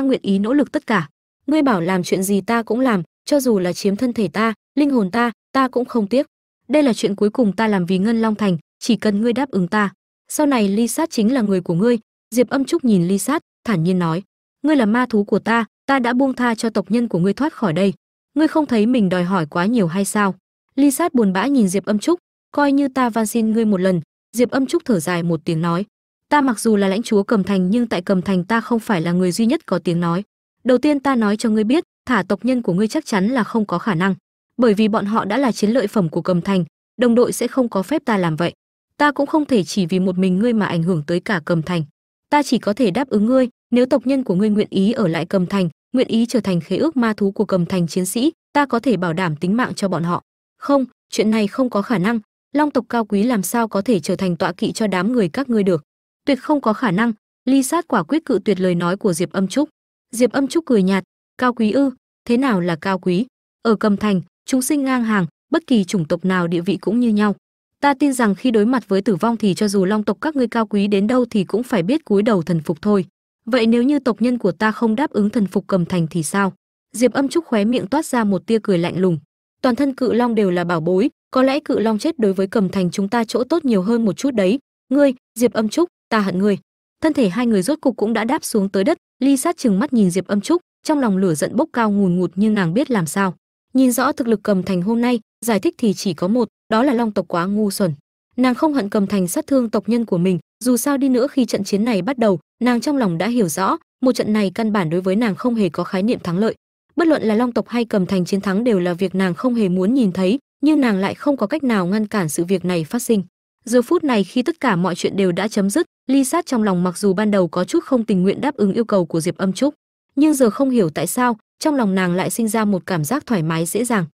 nguyện ý nỗ lực tất cả. Ngươi bảo làm chuyện gì ta cũng làm, cho dù là chiếm thân thể ta, linh hồn ta ta cũng không tiếc. Đây là chuyện cuối cùng ta làm vì ngân long thành, chỉ cần ngươi đáp ứng ta. Sau này ly sát chính là người của ngươi. Diệp âm trúc nhìn ly sát thản nhiên nói, ngươi là ma thú của ta ta đã buông tha cho tộc nhân của ngươi thoát khỏi đây. Ngươi không thấy mình đòi hỏi quá nhiều hay sao? Ly sát buồn bã nhìn diệp âm trúc, coi như ta van xin ngươi một lần. Diệp âm trúc thở dài một tiếng nói, ta mặc dù là lãnh chúa cầm thành nhưng tại cầm thành ta không phải là người duy nhất có tiếng nói. Đầu tiên ta nói cho ngươi biết, thả tộc nhân của ngươi chắc chắn là không có khả năng. Bởi vì bọn họ đã là chiến lợi phẩm của cầm thành, đồng đội sẽ không có phép ta làm vậy. Ta cũng không thể chỉ vì một mình ngươi mà ảnh hưởng tới cả cầm thành. Ta chỉ có thể đáp ứng ngươi nếu tộc nhân của ngươi nguyện ý ở lại cầm thành, nguyện ý trở thành khế ước ma thú của cầm thành chiến sĩ, ta có thể bảo đảm tính mạng cho bọn họ. Không, chuyện này không có khả năng. Long tộc cao quý làm sao có thể trở thành tọa kỵ cho đám người các ngươi được? Tuyệt không có khả năng. Ly sát quả quyết cự tuyệt lời nói của diệp âm trúc. Diệp âm trúc cười nhạt, cao quý ư, thế nào là cao quý? Ở cầm thành, chúng sinh ngang hàng, bất kỳ chủng tộc nào địa vị cũng như nhau. Ta tin rằng khi đối mặt với tử vong thì cho dù long tộc các ngươi cao quý đến đâu thì cũng phải biết cúi đầu thần phục thôi vậy nếu như tộc nhân của ta không đáp ứng thần phục cầm thành thì sao? Diệp âm trúc khóe miệng toát ra một tia cười lạnh lùng. Toàn thân cự long đều là bảo bối, có lẽ cự long chết đối với cầm thành chúng ta chỗ tốt nhiều hơn một chút đấy. Ngươi, diệp âm trúc, ta hận ngươi. Thân thể hai người rốt cục cũng đã đáp xuống tới đất, ly sát chừng mắt nhìn diệp âm trúc, trong lòng lửa giận bốc cao ngùn ngụt nhưng nàng biết làm sao. Nhìn rõ thực lực cầm thành hôm nay, giải thích thì chỉ có một, đó là long tộc quá ngu xuẩn. Nàng không hận cầm thành sát thương tộc nhân của mình dù sao đi nữa khi trận chiến này bắt đầu, nàng trong lòng đã hiểu rõ, một trận này căn bản đối với nàng không hề có khái niệm thắng lợi. Bất luận là long tộc hay cầm thành chiến thắng đều là việc nàng không hề muốn nhìn thấy, nhưng nàng lại không có cách nào ngăn cản sự việc này phát sinh. Giờ phút này khi tất cả mọi chuyện đều đã chấm dứt, ly sát trong lòng mặc dù ban đầu có chút không tình nguyện đáp ứng yêu cầu của diệp âm trúc, nhưng giờ không hiểu tại sao, trong lòng nàng lại sinh ra một cảm giác thoải mái dễ dàng.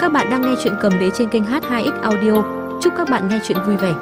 Các bạn đang nghe chuyện cầm đế trên kênh h2x audio chúc các bạn nghe chuyện vui vẻ.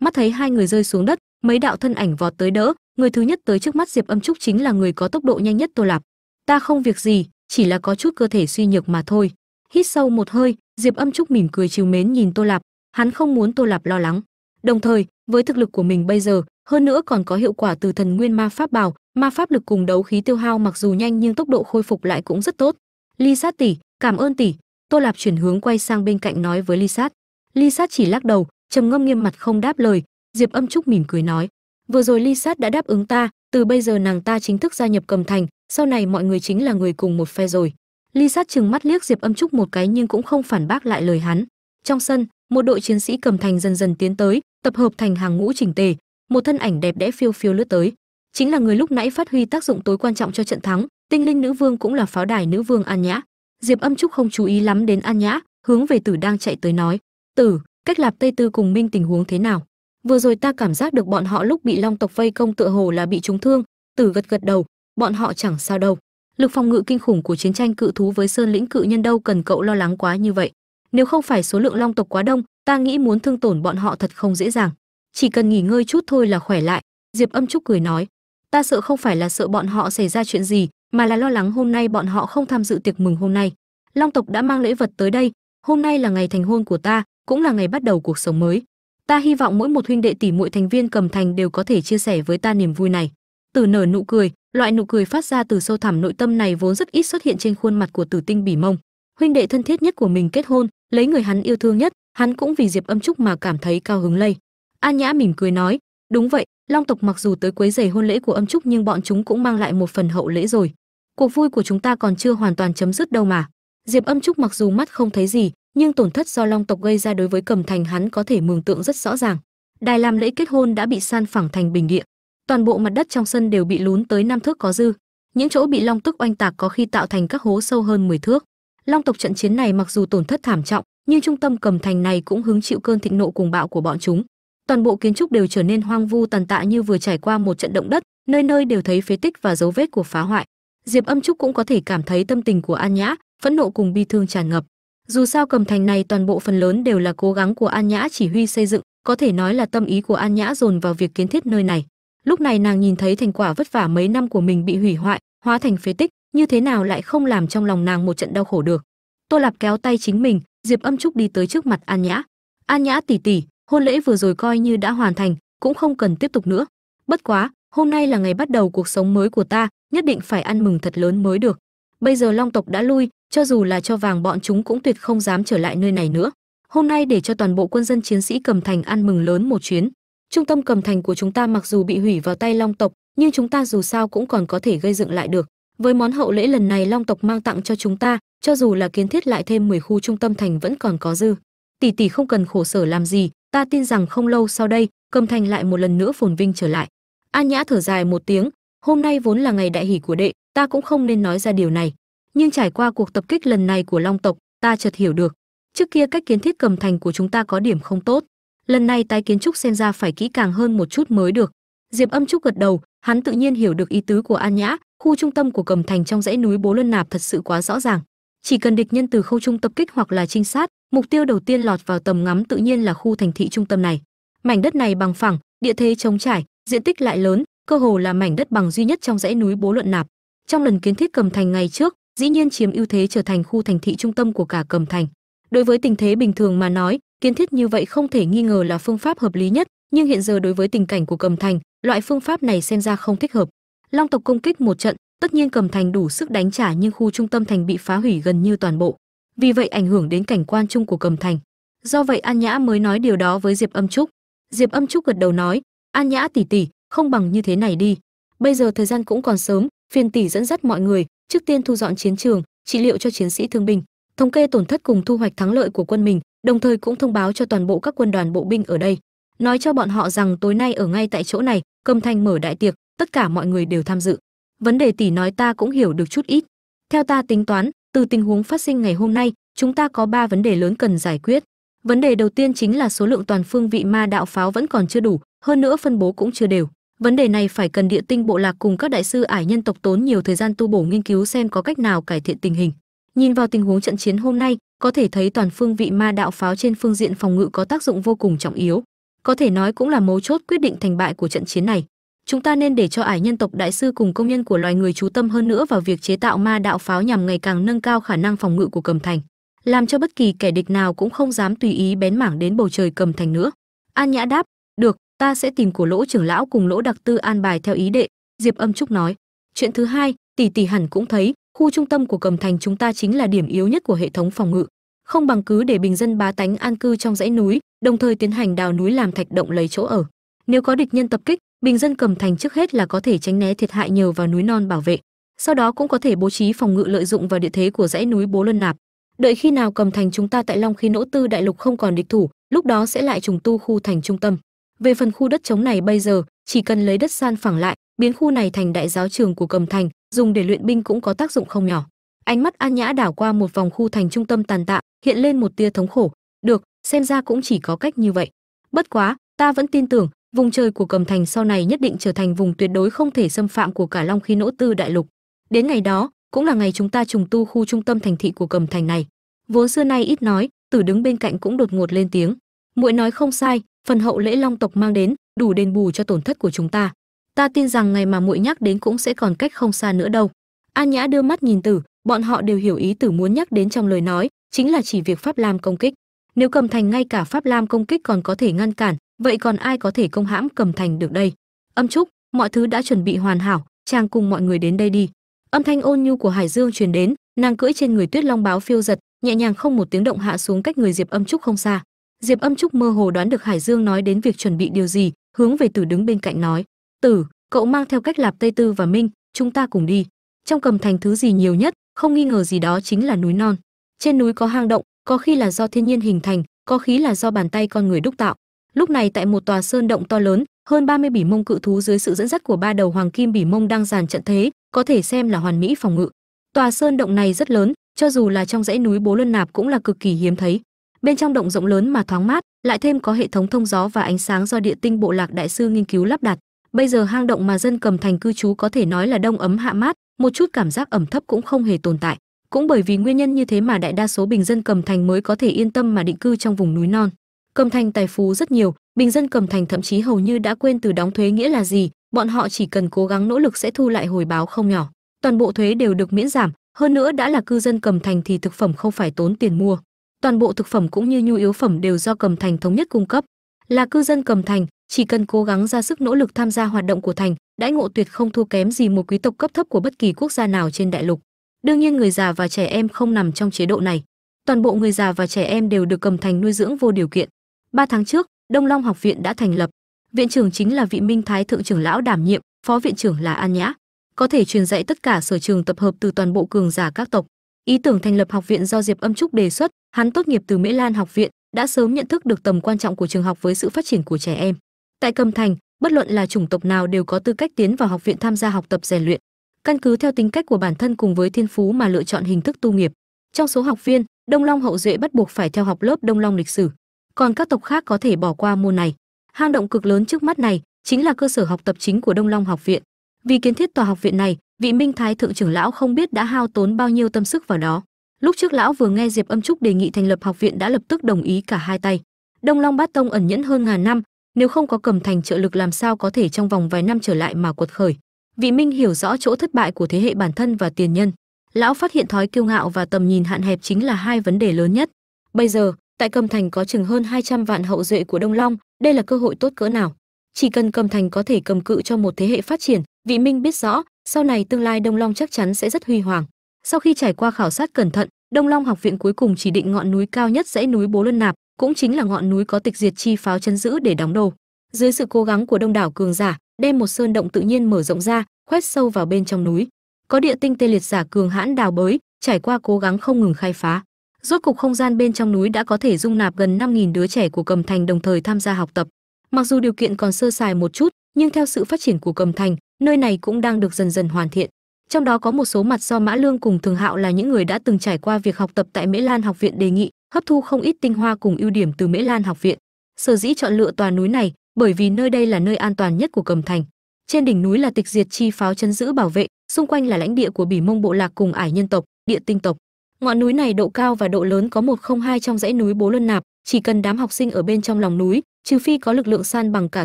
Mắt thấy hai người rơi xuống đất, mấy đạo thân ảnh vọt tới đỡ. Người thứ nhất tới trước mắt diệp âm trúc chính là người có tốc độ nhanh nhất tô lạp. Ta không việc gì, chỉ là có chút cơ thể suy nhược mà thôi. Hít sâu một hơi, diệp âm trúc mỉm cười chiều mến nhìn tô lạp. Hắn không muốn tô lạp lo lắng. Đồng thời, với thực lực của mình bây giờ, hơn nữa còn có hiệu quả từ thần nguyên ma pháp bào, ma pháp lực cùng đấu khí tiêu hao mặc dù nhanh nhưng tốc độ khôi phục lại cũng rất tốt ly sát tỷ cảm ơn tỷ tô lạp chuyển hướng quay sang bên cạnh nói với ly sát ly sát chỉ lắc đầu, trầm ngâm nghiêm mặt không đáp lời. Diệp âm trúc mỉm cười nói. Vừa rồi ly sát đã đáp ứng ta, từ bây giờ nàng ta chính thức gia nhập cầm thành, sau này mọi người chính là người cùng một phe rồi. Ly sát chừng mắt liếc diệp âm trúc một cái nhưng cũng không phản bác lại lời hắn. Trong sân, một đội chiến sĩ cầm thành dần dần tiến tới, tập hợp thành hàng ngũ chỉnh tề. Một thân ảnh đẹp đẽ phiêu phiêu lướt tới chính là người lúc nãy phát huy tác dụng tối quan trọng cho trận thắng, tinh linh nữ vương cũng là pháo đài nữ vương an nhã. Diệp âm trúc không chú ý lắm đến an nhã, hướng về tử đang chạy tới nói, tử, cách lạp tây tư cùng minh tình huống thế nào? Vừa rồi ta cảm giác được bọn họ lúc bị long tộc vây công tựa hồ là bị trúng thương. Tử gật gật đầu, bọn họ chẳng sao đâu. Lực phòng ngự kinh khủng của chiến tranh cự thú với sơn lĩnh cự nhân đâu cần cậu lo lắng quá như vậy. Nếu không phải số lượng long tộc quá đông, ta nghĩ muốn thương tổn bọn họ thật không dễ dàng. Chỉ cần nghỉ ngơi chút thôi là khỏe lại. Diệp âm trúc cười nói ta sợ không phải là sợ bọn họ xảy ra chuyện gì, mà là lo lắng hôm nay bọn họ không tham dự tiệc mừng hôm nay. Long tộc đã mang lễ vật tới đây, hôm nay là ngày thành hôn của ta, cũng là ngày bắt đầu cuộc sống mới. Ta hy vọng mỗi một huynh đệ tỷ muội thành viên cầm thành đều có thể chia sẻ với ta niềm vui này. Tử nở nụ cười, loại nụ cười phát ra từ sâu thẳm nội tâm này vốn rất ít xuất hiện trên khuôn mặt của tử tinh bỉ mông. Huynh đệ thân thiết nhất của mình kết hôn, lấy người hắn yêu thương nhất, hắn cũng vì diệp âm trúc mà cảm thấy cao hứng lây. An nhã mỉm cười nói, đúng vậy long tộc mặc dù tới quấy giày hôn lễ của âm trúc nhưng bọn chúng cũng mang lại một phần hậu lễ rồi. Cuộc vui của chúng ta còn chưa hoàn toàn chấm dứt đâu mà. Diệp âm trúc mặc dù mắt không thấy gì, nhưng tổn thất do long tộc gây ra đối với cầm thành hắn có thể mường tượng rất rõ ràng. Đài làm lễ kết hôn đã bị san phẳng thành bình địa. Toàn bộ mặt đất trong sân đều bị lún tới năm thước có dư. Những chỗ bị long tức oanh tạc có khi tạo thành các hố sâu hơn 10 thước. Long tộc trận chiến này mặc dù tổn thất thảm trọng, nhưng trung tâm cầm thành này cũng hứng chịu cơn thịnh nộ cùng bạo của bọn chúng toàn bộ kiến trúc đều trở nên hoang vu tàn tạ như vừa trải qua một trận động đất, nơi nơi đều thấy phế tích và dấu vết của phá hoại. Diệp âm trúc cũng có thể cảm thấy tâm tình của an nhã, phẫn nộ cùng bi thương tràn ngập. Dù sao cầm thành này toàn bộ phần lớn đều là cố gắng của an nhã chỉ huy xây dựng, có thể nói là tâm ý của an nhã dồn vào việc kiến thiết nơi này. Lúc này nàng nhìn thấy thành quả vất vả mấy năm của mình bị hủy hoại, hóa thành phế tích, như thế nào lại không làm trong lòng nàng một trận đau khổ được. Tô lạp kéo tay chính mình, diệp âm trúc đi tới trước mặt an nhã. An nhã tỷ tỷ hôn lễ vừa rồi coi như đã hoàn thành, cũng không cần tiếp tục nữa. Bất quá, hôm nay là ngày bắt đầu cuộc sống mới của ta, nhất định phải ăn mừng thật lớn mới được. Bây giờ long tộc đã lui, cho dù là cho vàng bọn chúng cũng tuyệt không dám trở lại nơi này nữa. Hôm nay để cho toàn bộ quân dân chiến sĩ cầm thành ăn mừng lớn một chuyến. Trung tâm cầm thành của chúng ta mặc dù bị hủy vào tay long tộc, nhưng chúng ta dù sao cũng còn có thể gây dựng lại được. Với món hậu lễ lần này long tộc mang tặng cho chúng ta, cho dù là kiến thiết lại thêm 10 khu trung tâm thành vẫn còn có dư. Tỷ tỷ không cần khổ sở làm gì ta tin rằng không lâu sau đây, cầm thành lại một lần nữa phồn vinh trở lại. An nhã thở dài một tiếng, hôm nay vốn là ngày đại hỷ của đệ, ta cũng không nên nói ra điều này. Nhưng trải qua cuộc tập kích lần này của long tộc, ta chợt hiểu được. Trước kia cách kiến thiết cầm thành của chúng ta có điểm không tốt. Lần này tái kiến trúc xem ra phải kỹ càng hơn một chút mới được. Diệp âm trúc gật đầu, hắn tự nhiên hiểu được ý tứ của an nhã, khu trung tâm của cầm thành trong dãy núi bố luân nạp thật sự quá rõ ràng chỉ cần địch nhân từ khâu trung tập kích hoặc là trinh sát, mục tiêu đầu tiên lọt vào tầm ngắm tự nhiên là khu thành thị trung tâm này. Mảnh đất này bằng phẳng, địa thế trống trải, diện tích lại lớn, cơ hồ là mảnh đất bằng duy nhất trong dãy núi bố luận nạp. Trong lần kiến thiết cầm thành ngày trước, dĩ nhiên chiếm ưu thế trở thành khu thành thị trung tâm của cả cầm thành. Đối với tình thế bình thường mà nói, kiến thiết như vậy không thể nghi ngờ là phương pháp hợp lý nhất, nhưng hiện giờ đối với tình cảnh của cầm thành, loại phương pháp này xem ra không thích hợp. Long tộc công kích một trận tất nhiên cầm thành đủ sức đánh trả nhưng khu trung tâm thành bị phá hủy gần như toàn bộ. Vì vậy ảnh hưởng đến cảnh quan chung của cầm thành. Do vậy an nhã mới nói điều đó với diệp âm trúc. Diệp âm trúc gật đầu nói, an nhã tỷ tỷ, không bằng như thế này đi. Bây giờ thời gian cũng còn sớm, phiền tỷ dẫn dắt mọi người, trước tiên thu dọn chiến trường, trị liệu cho chiến sĩ thương binh, thống kê tổn thất cùng thu hoạch thắng lợi của quân mình, đồng thời cũng thông báo cho toàn bộ các quân đoàn bộ binh ở đây. Nói cho bọn họ rằng tối nay ở ngay tại chỗ này, cầm Thành mở đại tiệc, tất cả mọi người đều tham dự vấn đề tỷ nói ta cũng hiểu được chút ít. Theo ta tính toán, từ tình huống phát sinh ngày hôm nay, chúng ta có ba vấn đề lớn cần giải quyết. Vấn đề đầu tiên chính là số lượng toàn phương vị ma đạo pháo vẫn còn chưa đủ, hơn nữa phân bố cũng chưa đều. Vấn đề này phải cần địa tinh bộ lạc cùng các đại sư ải nhân tộc tốn nhiều thời gian tu bổ nghiên cứu xem có cách nào cải thiện tình hình. Nhìn vào tình huống trận chiến hôm nay, có thể thấy toàn phương vị ma đạo pháo trên phương diện phòng ngự có tác dụng vô cùng trọng yếu. Có thể nói cũng là mấu chốt quyết định thành bại của trận chiến này chúng ta nên để cho ải nhân tộc đại sư cùng công nhân của loài người chú tâm hơn nữa vào việc chế tạo ma đạo pháo nhằm ngày càng nâng cao khả năng phòng ngự của cầm thành. Làm cho bất kỳ kẻ địch nào cũng không dám tùy ý bén mảng đến bầu trời cầm thành nữa. An nhã đáp, được, ta sẽ tìm của lỗ trưởng lão cùng lỗ đặc tư an bài theo ý đệ. Diệp âm trúc nói. Chuyện thứ hai, tỷ tỷ hẳn cũng thấy, khu trung tâm của cầm thành chúng ta chính là điểm yếu nhất của hệ thống phòng ngự. Không bằng cứ để bình dân bá tánh an cư trong dãy núi, đồng thời tiến hành đào núi làm thạch động lấy chỗ ở. Nếu có địch nhân tập kích bình dân cầm thành trước hết là có thể tránh né thiệt hại nhờ vào núi non bảo vệ. Sau đó cũng có thể bố trí phòng ngự lợi dụng vào địa thế của dãy núi bố luân nạp. Đợi khi nào cầm thành chúng ta tại long khi nỗ tư đại lục không còn địch thủ, lúc đó sẽ lại trùng tu khu thành trung tâm. Về phần khu đất trống này bây giờ, chỉ cần lấy đất san phẳng lại, biến khu này thành đại giáo trường của cầm thành, dùng để luyện binh cũng có tác dụng không nhỏ. Ánh mắt an nhã đảo qua một vòng khu thành trung tâm tàn tạ, hiện lên một tia thống khổ. Được, xem ra cũng chỉ có cách như vậy. Bất quá, ta vẫn tin tưởng vùng trời của cầm thành sau này nhất định trở thành vùng tuyệt đối không thể xâm phạm của cả long khí nỗ tư đại lục. Đến ngày đó, cũng là ngày chúng ta trùng tu khu trung tâm thành thị của cầm thành này. Vốn xưa nay ít nói, tử đứng bên cạnh cũng đột ngột lên tiếng. Muội nói không sai, phần hậu lễ long tộc mang đến, đủ đền bù cho tổn thất của chúng ta. Ta tin rằng ngày mà muội nhắc đến cũng sẽ còn cách không xa nữa đâu. An nhã đưa mắt nhìn tử, bọn họ đều hiểu ý tử muốn nhắc đến trong lời nói, chính là chỉ việc pháp lam công kích. Nếu cầm thành ngay cả pháp lam công kích còn có thể ngăn cản vậy còn ai có thể công hãm cầm thành được đây? Âm trúc, mọi thứ đã chuẩn bị hoàn hảo, chàng cùng mọi người đến đây đi. Âm thanh ôn nhu của hải dương truyền đến, nàng cưỡi trên người tuyết long báo phiêu giật, nhẹ nhàng không một tiếng động hạ xuống cách người diệp âm trúc không xa. Diệp âm trúc mơ hồ đoán được hải dương nói đến việc chuẩn bị điều gì, hướng về tử đứng bên cạnh nói, tử, cậu mang theo cách lạp tây tư và minh, chúng ta cùng đi. Trong cầm thành thứ gì nhiều nhất, không nghi ngờ gì đó chính là núi non. Trên núi có hang động, có khi là do thiên nhiên hình thành, có khi là do bàn tay con người đúc tạo lúc này tại một tòa sơn động to lớn, hơn 30 bỉ mông cự thú dưới sự dẫn dắt của ba đầu hoàng kim bỉ mông đang dàn trận thế, có thể xem là hoàn mỹ phòng ngự. Tòa sơn động này rất lớn, cho dù là trong dãy núi bố luân nạp cũng là cực kỳ hiếm thấy. Bên trong động rộng lớn mà thoáng mát, lại thêm có hệ thống thông gió và ánh sáng do địa tinh bộ lạc đại sư nghiên cứu lắp đặt. Bây giờ hang động mà dân cầm thành cư trú có thể nói là đông ấm hạ mát, một chút cảm giác ẩm thấp cũng không hề tồn tại. Cũng bởi vì nguyên nhân như thế mà đại đa số bình dân cầm thành mới có thể yên tâm mà định cư trong vùng núi non cầm thành tài phú rất nhiều, bình dân cầm thành thậm chí hầu như đã quên từ đóng thuế nghĩa là gì. Bọn họ chỉ cần cố gắng nỗ lực sẽ thu lại hồi báo không nhỏ. Toàn bộ thuế đều được miễn giảm, hơn nữa đã là cư dân cầm thành thì thực phẩm không phải tốn tiền mua. Toàn bộ thực phẩm cũng như nhu yếu phẩm đều do cầm thành thống nhất cung cấp. Là cư dân cầm thành, chỉ cần cố gắng ra sức nỗ lực tham gia hoạt động của thành, đãi ngộ tuyệt không thua kém gì một quý tộc cấp thấp của bất kỳ quốc gia nào trên đại lục. Đương nhiên người già và trẻ em không nằm trong chế độ này. Toàn bộ người già và trẻ em đều được cầm thành nuôi dưỡng vô điều kiện ba tháng trước, đông long học viện đã thành lập. Viện trưởng chính là vị minh thái thượng trưởng lão đảm nhiệm, phó viện trưởng là an nhã. Có thể truyền dạy tất cả sở trường tập hợp từ toàn bộ cường giả các tộc. Ý tưởng thành lập học viện do diệp âm trúc đề xuất, hắn tốt nghiệp từ Mỹ lan học viện, đã sớm nhận thức được tầm quan trọng của trường học với sự phát triển của trẻ em. Tại cầm thành, bất luận là chủng tộc nào đều có tư cách tiến vào học viện tham gia học tập rèn luyện. Căn cứ theo tính cách của bản thân cùng với thiên phú mà lựa chọn hình thức tu nghiệp. Trong số học viên, đông long hậu duệ bắt buộc phải theo học lớp đông long lịch sử còn các tộc khác có thể bỏ qua môn này. Hang động cực lớn trước mắt này chính là cơ sở học tập chính của đông long học viện. Vì kiến thiết tòa học viện này, vị minh thái thượng trưởng lão không biết đã hao tốn bao nhiêu tâm sức vào đó. Lúc trước lão vừa nghe diệp âm trúc đề nghị thành lập học viện đã lập tức đồng ý cả hai tay. Đông long bát tông ẩn nhẫn hơn ngàn năm, nếu không có cầm thành trợ lực làm sao có thể trong vòng vài năm trở lại mà quật khởi. Vị minh hiểu rõ chỗ thất bại của thế hệ bản thân và tiền nhân. Lão phát hiện thói kiêu ngạo và tầm nhìn hạn hẹp chính là hai vấn đề lớn nhất. Bây giờ tại cầm thành có chừng hơn 200 vạn hậu duệ của đông long, đây là cơ hội tốt cỡ nào? Chỉ cần cầm thành có thể cầm cự cho một thế hệ phát triển, vị minh biết rõ, sau này tương lai đông long chắc chắn sẽ rất huy hoàng. Sau khi trải qua khảo sát cẩn thận, đông long học viện cuối cùng chỉ định ngọn núi cao nhất dãy núi bố luân nạp, cũng chính là ngọn núi có tịch diệt chi pháo chấn giữ để đóng đồ. Dưới sự cố gắng của đông đảo cường giả, đem một sơn động tự nhiên mở rộng ra, khoét sâu vào bên trong núi. Có địa tinh tê liệt giả cường hãn đào bới, trải qua cố gắng không ngừng khai phá rốt cục không gian bên trong núi đã có thể dung nạp gần 5.000 đứa trẻ của cầm thành đồng thời tham gia học tập. Mặc dù điều kiện còn sơ sài một chút, nhưng theo sự phát triển của cầm thành, nơi này cũng đang được dần dần hoàn thiện. Trong đó có một số mặt do mã lương cùng thường hạo là những người đã từng trải qua việc học tập tại mễ lan học viện đề nghị, hấp thu không ít tinh hoa cùng ưu điểm từ mễ lan học viện. Sở dĩ chọn lựa tòa núi này, bởi vì nơi đây là nơi an toàn nhất của cầm thành. Trên đỉnh núi là tịch diệt chi pháo chân giữ bảo vệ, xung quanh là lãnh địa của bỉ mông bộ lạc cùng ải nhân tộc, địa tinh tộc ngọn núi này độ cao và độ lớn có một không hai trong dãy núi bố luân nạp, chỉ cần đám học sinh ở bên trong lòng núi, trừ phi có lực lượng san bằng cả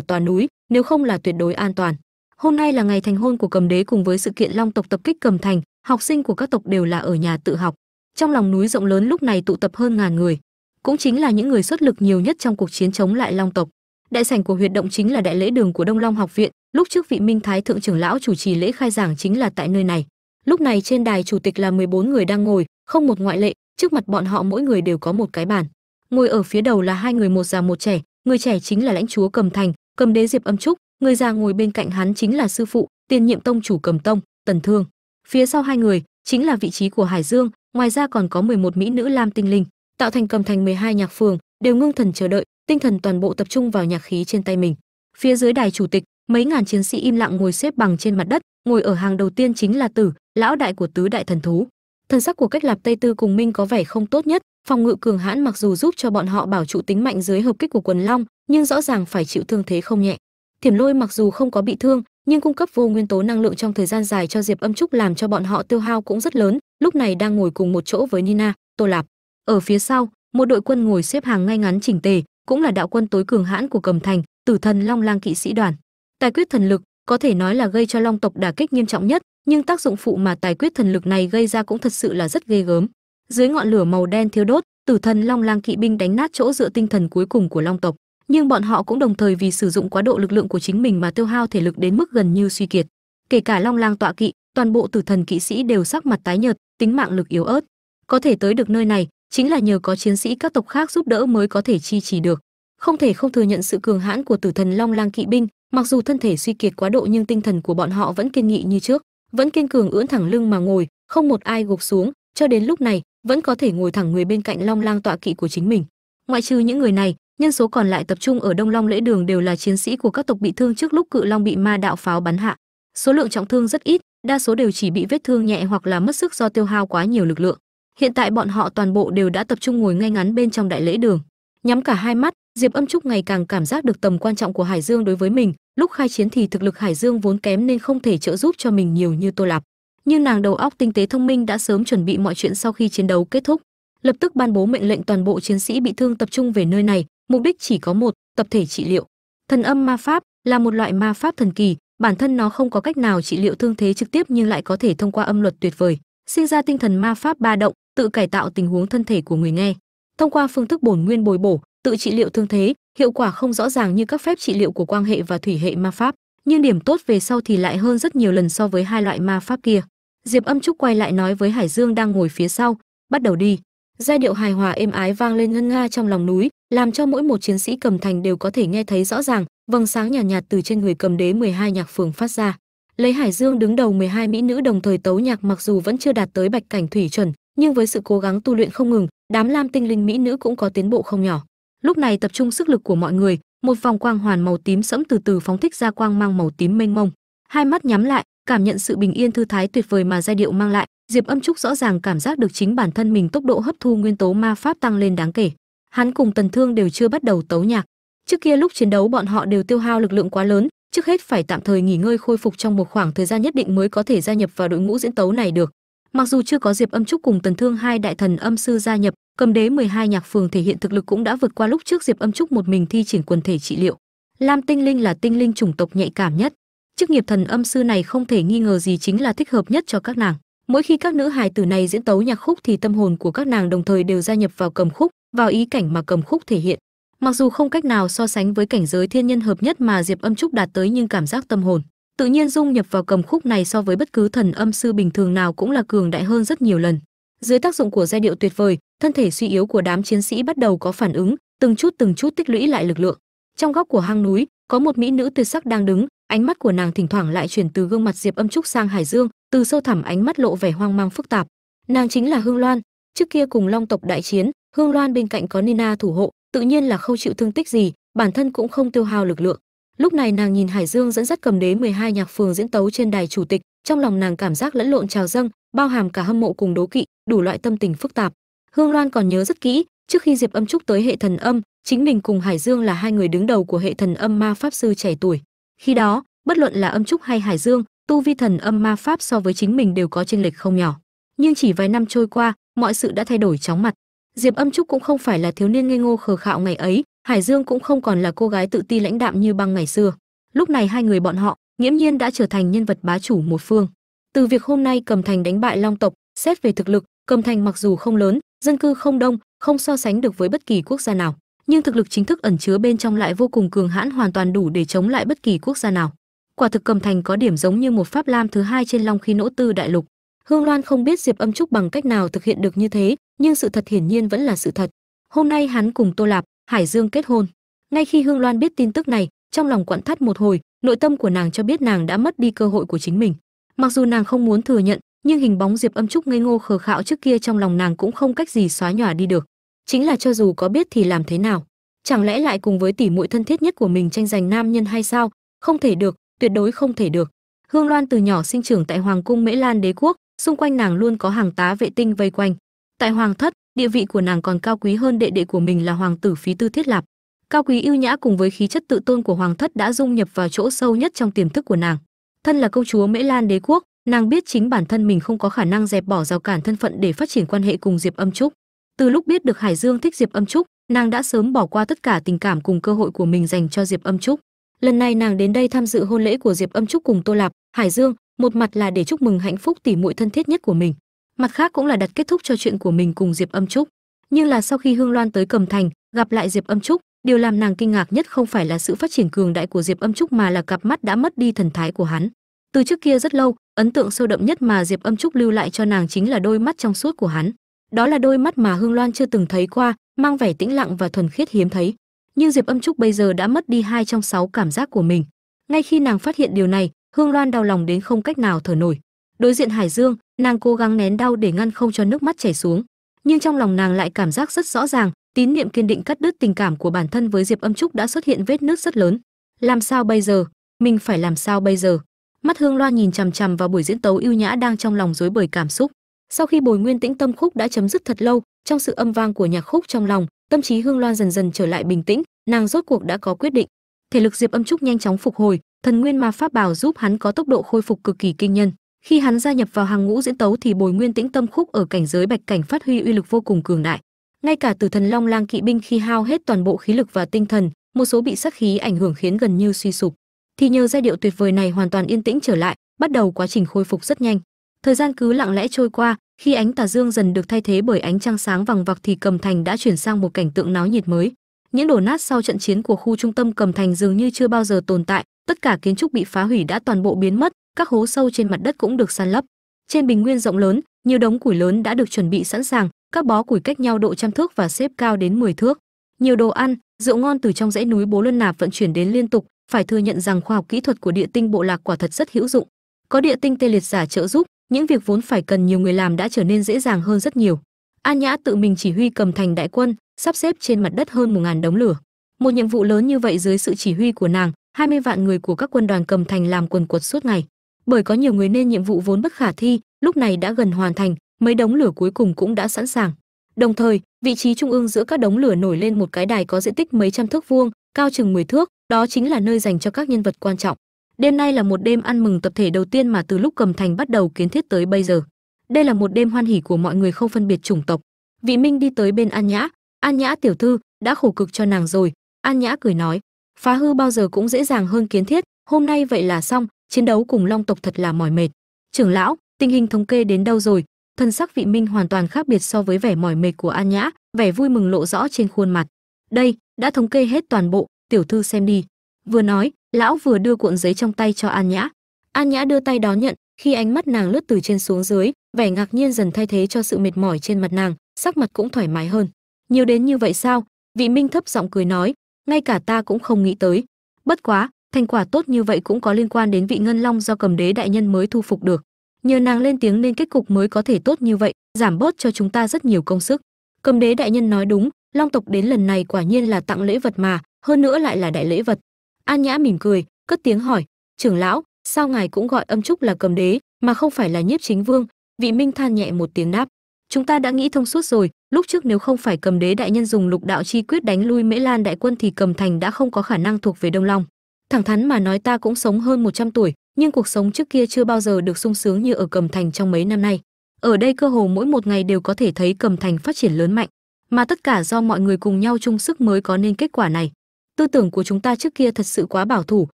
tòa núi, nếu không là tuyệt đối an toàn. Hôm nay là ngày thành hôn của cầm đế cùng với sự kiện long tộc tập kích cầm thành, học sinh của các tộc đều là ở nhà tự học. Trong lòng núi rộng lớn lúc này tụ tập hơn ngàn người. Cũng chính là những người xuất lực nhiều nhất trong cuộc chiến chống lại long tộc. Đại sảnh của huyệt động chính là đại lễ đường của đông long học viện, lúc trước vị minh thái thượng trưởng lão chủ trì lễ khai giảng chính là tại nơi này. Lúc này trên đài chủ tịch là 14 người đang ngồi không một ngoại lệ, trước mặt bọn họ mỗi người đều có một cái bàn. Ngồi ở phía đầu là hai người, một già một trẻ. Người trẻ chính là lãnh chúa cầm thành, cầm đế diệp âm trúc. Người già ngồi bên cạnh hắn chính là sư phụ, tiền nhiệm tông chủ cầm tông, tần thương. Phía sau hai người chính là vị trí của hải dương, ngoài ra còn có 11 mỹ nữ lam tinh linh. Tạo thành cầm thành 12 nhạc phường, đều ngưng thần chờ đợi, tinh thần toàn bộ tập trung vào nhạc khí trên tay mình. Phía dưới đài chủ tịch, mấy ngàn chiến sĩ im lặng ngồi xếp bằng trên mặt đất, ngồi ở hàng đầu tiên chính là tử, lão đại của tứ đại thần thú thần sắc của cách lạp tây tư cùng minh có vẻ không tốt nhất. Phòng ngự cường hãn mặc dù giúp cho bọn họ bảo trụ tính mạnh dưới hợp kích của quần long, nhưng rõ ràng phải chịu thương thế không nhẹ. Thiểm lôi mặc dù không có bị thương, nhưng cung cấp vô nguyên tố năng lượng trong thời gian dài cho diệp âm trúc làm cho bọn họ tiêu hao cũng rất lớn, lúc này đang ngồi cùng một chỗ với nina, tô lạp. Ở phía sau, một đội quân ngồi xếp hàng ngay ngắn chỉnh tề, cũng là đạo quân tối cường hãn của cầm thành, tử thần long lang kỵ sĩ đoàn. Tài quyết thần lực, có thể nói là gây cho long tộc đả kích nghiêm trọng nhất nhưng tác dụng phụ mà tài quyết thần lực này gây ra cũng thật sự là rất ghê gớm. Dưới ngọn lửa màu đen thiếu đốt, tử thần long lang kỵ binh đánh nát chỗ dựa tinh thần cuối cùng của long tộc. Nhưng bọn họ cũng đồng thời vì sử dụng quá độ lực lượng của chính mình mà tiêu hao thể lực đến mức gần như suy kiệt. Kể cả long lang tọa kỵ, toàn bộ tử thần kỵ sĩ đều sắc mặt tái nhợt, tính mạng lực yếu ớt. Có thể tới được nơi này, chính là nhờ có chiến sĩ các tộc khác giúp đỡ mới có thể chi trì được. Không thể không thừa nhận sự cường hãn của tử thần long lang kỵ binh, mặc dù thân thể suy kiệt quá độ nhưng tinh thần của bọn họ vẫn kiên nghị như trước vẫn kiên cường ưỡn thẳng lưng mà ngồi, không một ai gục xuống, cho đến lúc này, vẫn có thể ngồi thẳng người bên cạnh long lang tọa kỵ của chính mình. Ngoại trừ những người này, nhân số còn lại tập trung ở đông long lễ đường đều là chiến sĩ của các tộc bị thương trước lúc cự long bị ma đạo pháo bắn hạ. Số lượng trọng thương rất ít, đa số đều chỉ bị vết thương nhẹ hoặc là mất sức do tiêu hao quá nhiều lực lượng. Hiện tại bọn họ toàn bộ đều đã tập trung ngồi ngay ngắn bên trong đại lễ đường. Nhắm cả hai mắt diệp âm trúc ngày càng cảm giác được tầm quan trọng của hải dương đối với mình. Lúc khai chiến thì thực lực hải dương vốn kém nên không thể trợ giúp cho mình nhiều như tô lạp. Nhưng nàng đầu óc tinh tế thông minh đã sớm chuẩn bị mọi chuyện sau khi chiến đấu kết thúc. Lập tức ban bố mệnh lệnh toàn bộ chiến sĩ bị thương tập trung về nơi này. Mục đích chỉ có một, tập thể trị liệu. Thần âm ma pháp là một loại ma pháp thần kỳ. Bản thân nó không có cách nào trị liệu thương thế trực tiếp nhưng lại có thể thông qua âm luật tuyệt vời, sinh ra tinh thần ma pháp ba động, tự cải tạo tình huống thân thể của người nghe. Thông qua phương thức bổn nguyên bồi bổ tự trị liệu thương thế hiệu quả không rõ ràng như các phép trị liệu của quang hệ và thủy hệ ma pháp nhưng điểm tốt về sau thì lại hơn rất nhiều lần so với hai loại ma pháp kia. Diệp âm trúc quay lại nói với hải dương đang ngồi phía sau bắt đầu đi. Giai điệu hài hòa êm ái vang lên ngân nga trong lòng núi làm cho mỗi một chiến sĩ cầm thành đều có thể nghe thấy rõ ràng vầng sáng nhàn nhạt, nhạt từ trên người cầm đế 12 nhạc phường phát ra. Lấy hải dương đứng đầu 12 mỹ nữ đồng thời tấu nhạc mặc dù vẫn chưa đạt tới bạch cảnh thủy chuẩn nhưng với sự cố gắng tu luyện không ngừng đám lam tinh linh mỹ nữ cũng có tiến bộ không nhỏ lúc này tập trung sức lực của mọi người, một vòng quang hoàn màu tím sẫm từ từ phóng thích ra quang mang màu tím mênh mông. Hai mắt nhắm lại, cảm nhận sự bình yên thư thái tuyệt vời mà giai điệu mang lại. Diệp âm trúc rõ ràng cảm giác được chính bản thân mình tốc độ hấp thu nguyên tố ma pháp tăng lên đáng kể. Hắn cùng tần thương đều chưa bắt đầu tấu nhạc. Trước kia lúc chiến đấu bọn họ đều tiêu hao lực lượng quá lớn, trước hết phải tạm thời nghỉ ngơi khôi phục trong một khoảng thời gian nhất định mới có thể gia nhập vào đội ngũ diễn tấu này được. Mặc dù chưa có diệp âm trúc cùng tần thương hai đại thần âm sư gia nhập cầm đế 12 nhạc phường thể hiện thực lực cũng đã vượt qua lúc trước diệp âm trúc một mình thi triển quần thể trị liệu. Lam tinh linh là tinh linh chủng tộc nhạy cảm nhất. Chức nghiệp thần âm sư này không thể nghi ngờ gì chính là thích hợp nhất cho các nàng. Mỗi khi các nữ hài tử này diễn tấu nhạc khúc thì tâm hồn của các nàng đồng thời đều gia nhập vào cầm khúc, vào ý cảnh mà cầm khúc thể hiện. Mặc dù không cách nào so sánh với cảnh giới thiên nhân hợp nhất mà diệp âm trúc đạt tới nhưng cảm giác tâm hồn, tự nhiên dung nhập vào cầm khúc này so với bất cứ thần âm sư bình thường nào cũng là cường đại hơn rất nhiều lần. Dưới tác dụng của giai điệu tuyệt vời thân thể suy yếu của đám chiến sĩ bắt đầu có phản ứng, từng chút từng chút tích lũy lại lực lượng. Trong góc của hang núi, có một mỹ nữ tuyệt sắc đang đứng, ánh mắt của nàng thỉnh thoảng lại chuyển từ gương mặt diệp âm trúc sang hải dương, từ sâu thẳm ánh mắt lộ vẻ hoang mang phức tạp. Nàng chính là hương loan, trước kia cùng long tộc đại chiến, hương loan bên cạnh có nina thủ hộ, tự nhiên là không chịu thương tích gì, bản thân cũng không tiêu hao lực lượng. Lúc này nàng nhìn hải dương dẫn dắt cầm đế 12 nhạc phường diễn tấu trên đài chủ tịch, trong lòng nàng cảm giác lẫn lộn trào dâng, bao hàm cả hâm mộ cùng đố kỵ, đủ loại tâm tình phức tạp hương loan còn nhớ rất kỹ, trước khi diệp âm trúc tới hệ thần âm, chính mình cùng hải dương là hai người đứng đầu của hệ thần âm ma pháp sư trẻ tuổi. Khi đó, bất luận là âm trúc hay hải dương, tu vi thần âm ma pháp so với chính mình đều có chênh lệch không nhỏ. Nhưng chỉ vài năm trôi qua, mọi sự đã thay đổi chóng mặt. Diệp âm trúc cũng không phải là thiếu niên ngây ngô khờ khạo ngày ấy, hải dương cũng không còn là cô gái tự ti lãnh đạm như băng ngày xưa. Lúc này hai người bọn họ, nghiễm nhiên đã trở thành nhân vật bá chủ một phương. Từ việc hôm nay cầm thành đánh bại long tộc, xét về thực lực, cầm thành mặc dù không lớn dân cư không đông, không so sánh được với bất kỳ quốc gia nào. Nhưng thực lực chính thức ẩn chứa bên trong lại vô cùng cường hãn hoàn toàn đủ để chống lại bất kỳ quốc gia nào. Quả thực cầm thành có điểm giống như một pháp lam thứ hai trên long khí nỗ tư đại lục. Hương loan không biết diệp âm trúc bằng cách nào thực hiện được như thế, nhưng sự thật hiển nhiên vẫn là sự thật. Hôm nay hắn cùng tô lạp, hải dương kết hôn. Ngay khi hương loan biết tin tức này, trong lòng quặn thắt một hồi, nội tâm của nàng cho biết nàng đã mất đi cơ hội của chính mình. Mặc dù nàng không muốn thừa nhận nhưng hình bóng diệp âm trúc ngây ngô khờ khạo trước kia trong lòng nàng cũng không cách gì xóa nhòa đi được. Chính là cho dù có biết thì làm thế nào? Chẳng lẽ lại cùng với tỷ muội thân thiết nhất của mình tranh giành nam nhân hay sao? Không thể được, tuyệt đối không thể được. Hương loan từ nhỏ sinh trưởng tại hoàng cung mễ lan đế quốc, xung quanh nàng luôn có hàng tá vệ tinh vây quanh. Tại hoàng thất, địa vị của nàng còn cao quý hơn đệ đệ của mình là hoàng tử phí tư thiết lạp. Cao quý ưu nhã cùng với khí chất tự tôn của hoàng thất đã dung nhập vào chỗ sâu nhất trong tiềm thức của nàng. Thân là công chúa mễ lan đế quốc nàng biết chính bản thân mình không có khả năng dẹp bỏ rào cản thân phận để phát triển quan hệ cùng diệp âm trúc. Từ lúc biết được hải dương thích diệp âm trúc, nàng đã sớm bỏ qua tất cả tình cảm cùng cơ hội của mình dành cho diệp âm trúc. Lần này nàng đến đây tham dự hôn lễ của diệp âm trúc cùng tô lạp, hải dương, một mặt là để chúc mừng hạnh phúc tỉ muội thân thiết nhất của mình, mặt khác cũng là đặt kết thúc cho chuyện của mình cùng diệp âm trúc. Nhưng là sau khi hương loan tới cầm thành, gặp lại diệp âm trúc, điều làm nàng kinh ngạc nhất không phải là sự phát triển cường đại của diệp âm trúc mà là cặp mắt đã mất đi thần thái của hắn. Từ trước kia rất lâu ấn tượng sâu đậm nhất mà diệp âm trúc lưu lại cho nàng chính là đôi mắt trong suốt của hắn. Đó là đôi mắt mà hương loan chưa từng thấy qua, mang vẻ tĩnh lặng và thuần khiết hiếm thấy. Nhưng diệp âm trúc bây giờ đã mất đi hai trong sáu cảm giác của mình. Ngay khi nàng phát hiện điều này, hương loan đau lòng đến không cách nào thở nổi. Đối diện hải dương, nàng cố gắng nén đau để ngăn không cho nước mắt chảy xuống. Nhưng trong lòng nàng lại cảm giác rất rõ ràng, tín niệm kiên định cắt đứt tình cảm của bản thân với diệp âm trúc đã xuất hiện vết nước rất lớn. Làm sao bây giờ? Mình phải làm sao bây giờ? Mắt hương loan nhìn chằm chằm vào buổi diễn tấu yêu nhã đang trong lòng rối bời cảm xúc. Sau khi bồi nguyên tĩnh tâm khúc đã chấm dứt thật lâu, trong sự âm vang của nhạc khúc trong lòng, tâm trí hương loan dần dần trở lại bình tĩnh, nàng rốt cuộc đã có quyết định. Thể lực diệp âm trúc nhanh chóng phục hồi, thần nguyên ma pháp bảo giúp hắn có tốc độ khôi phục cực kỳ kinh nhân. Khi hắn gia nhập vào hàng ngũ diễn tấu thì bồi nguyên tĩnh tâm khúc ở cảnh giới bạch cảnh phát huy uy lực vô cùng cường đại. Ngay cả từ thần long lang kỵ binh khi hao hết toàn bộ khí lực và tinh thần, một số bị sát khí ảnh hưởng khiến gần như suy sụp thì nhờ giai điệu tuyệt vời này hoàn toàn yên tĩnh trở lại, bắt đầu quá trình khôi phục rất nhanh. Thời gian cứ lặng lẽ trôi qua, khi ánh tà dương dần được thay thế bởi ánh trăng sáng vằng vặc thì cầm thành đã chuyển sang một cảnh tượng náo nhiệt mới. Những đổ nát sau trận chiến của khu trung tâm cầm thành dường như chưa bao giờ tồn tại, tất cả kiến trúc bị phá hủy đã toàn bộ biến mất, các hố sâu trên mặt đất cũng được san lấp. Trên bình nguyên rộng lớn, nhiều đống củi lớn đã được chuẩn bị sẵn sàng, các bó củi cách nhau độ trăm thước và xếp cao đến 10 thước. Nhiều đồ ăn, rượu ngon từ trong dãy núi bố luân nạp vận chuyển đến liên tục phải thừa nhận rằng khoa học kỹ thuật của địa tinh bộ lạc quả thật rất hữu dụng. Có địa tinh tê liệt giả trợ giúp, những việc vốn phải cần nhiều người làm đã trở nên dễ dàng hơn rất nhiều. An nhã tự mình chỉ huy cầm thành đại quân, sắp xếp trên mặt đất hơn một ngàn đống lửa. Một nhiệm vụ lớn như vậy dưới sự chỉ huy của nàng 20 vạn người của các quân đoàn cầm thành làm quần quật suốt ngày. Bởi có nhiều người nên nhiệm vụ vốn bất khả thi, lúc này đã gần hoàn thành, mấy đống lửa cuối cùng cũng đã sẵn sàng. Đồng thời, vị trí trung ương giữa các đống lửa nổi lên một cái đài có diện tích mấy trăm thước vuông cao chừng 10 thước, đó chính là nơi dành cho các nhân vật quan trọng. Đêm nay là một đêm ăn mừng tập thể đầu tiên mà từ lúc cầm thành bắt đầu kiến thiết tới bây giờ. Đây là một đêm hoan hỉ của mọi người không phân biệt chủng tộc. Vị minh đi tới bên an nhã. An nhã tiểu thư, đã khổ cực cho nàng rồi. An nhã cười nói, phá hư bao giờ cũng dễ dàng hơn kiến thiết. Hôm nay vậy là xong, chiến đấu cùng long tộc thật là mỏi mệt. Trưởng lão, tình hình thống kê đến đâu rồi? Thân sắc vị minh hoàn toàn khác biệt so với vẻ mỏi mệt của an nhã, vẻ vui mừng lộ rõ trên khuôn mặt. Đây đã thống kê hết toàn bộ, tiểu thư xem đi. Vừa nói, lão vừa đưa cuộn giấy trong tay cho an nhã. An nhã đưa tay đón nhận, khi ánh mắt nàng lướt từ trên xuống dưới, vẻ ngạc nhiên dần thay thế cho sự mệt mỏi trên mặt nàng, sắc mặt cũng thoải mái hơn. Nhiều đến như vậy sao? Vị minh thấp giọng cười nói, ngay cả ta cũng không nghĩ tới. Bất quá, thành quả tốt như vậy cũng có liên quan đến vị ngân long do cầm đế đại nhân mới thu phục được. Nhờ nàng lên tiếng nên kết cục mới có thể tốt như vậy, giảm bớt cho chúng ta rất nhiều công sức. Cầm đế đại nhân nói đúng long tộc đến lần này quả nhiên là tặng lễ vật mà, hơn nữa lại là đại lễ vật. An nhã mỉm cười, cất tiếng hỏi, trưởng lão, sao ngài cũng gọi âm trúc là cầm đế, mà không phải là nhiếp chính vương? Vị minh than nhẹ một tiếng đáp, chúng ta đã nghĩ thông suốt rồi, lúc trước nếu không phải cầm đế đại nhân dùng lục đạo chi quyết đánh lui mễ lan đại quân thì cầm thành đã không có khả năng thuộc về đông long. Thẳng thắn mà nói ta cũng sống hơn 100 tuổi, nhưng cuộc sống trước kia chưa bao giờ được sung sướng như ở cầm thành trong mấy năm nay. Ở đây cơ hồ mỗi một ngày đều có thể thấy cầm thành phát triển lớn mạnh mà tất cả do mọi người cùng nhau chung sức mới có nên kết quả này. Tư tưởng của chúng ta trước kia thật sự quá bảo thủ,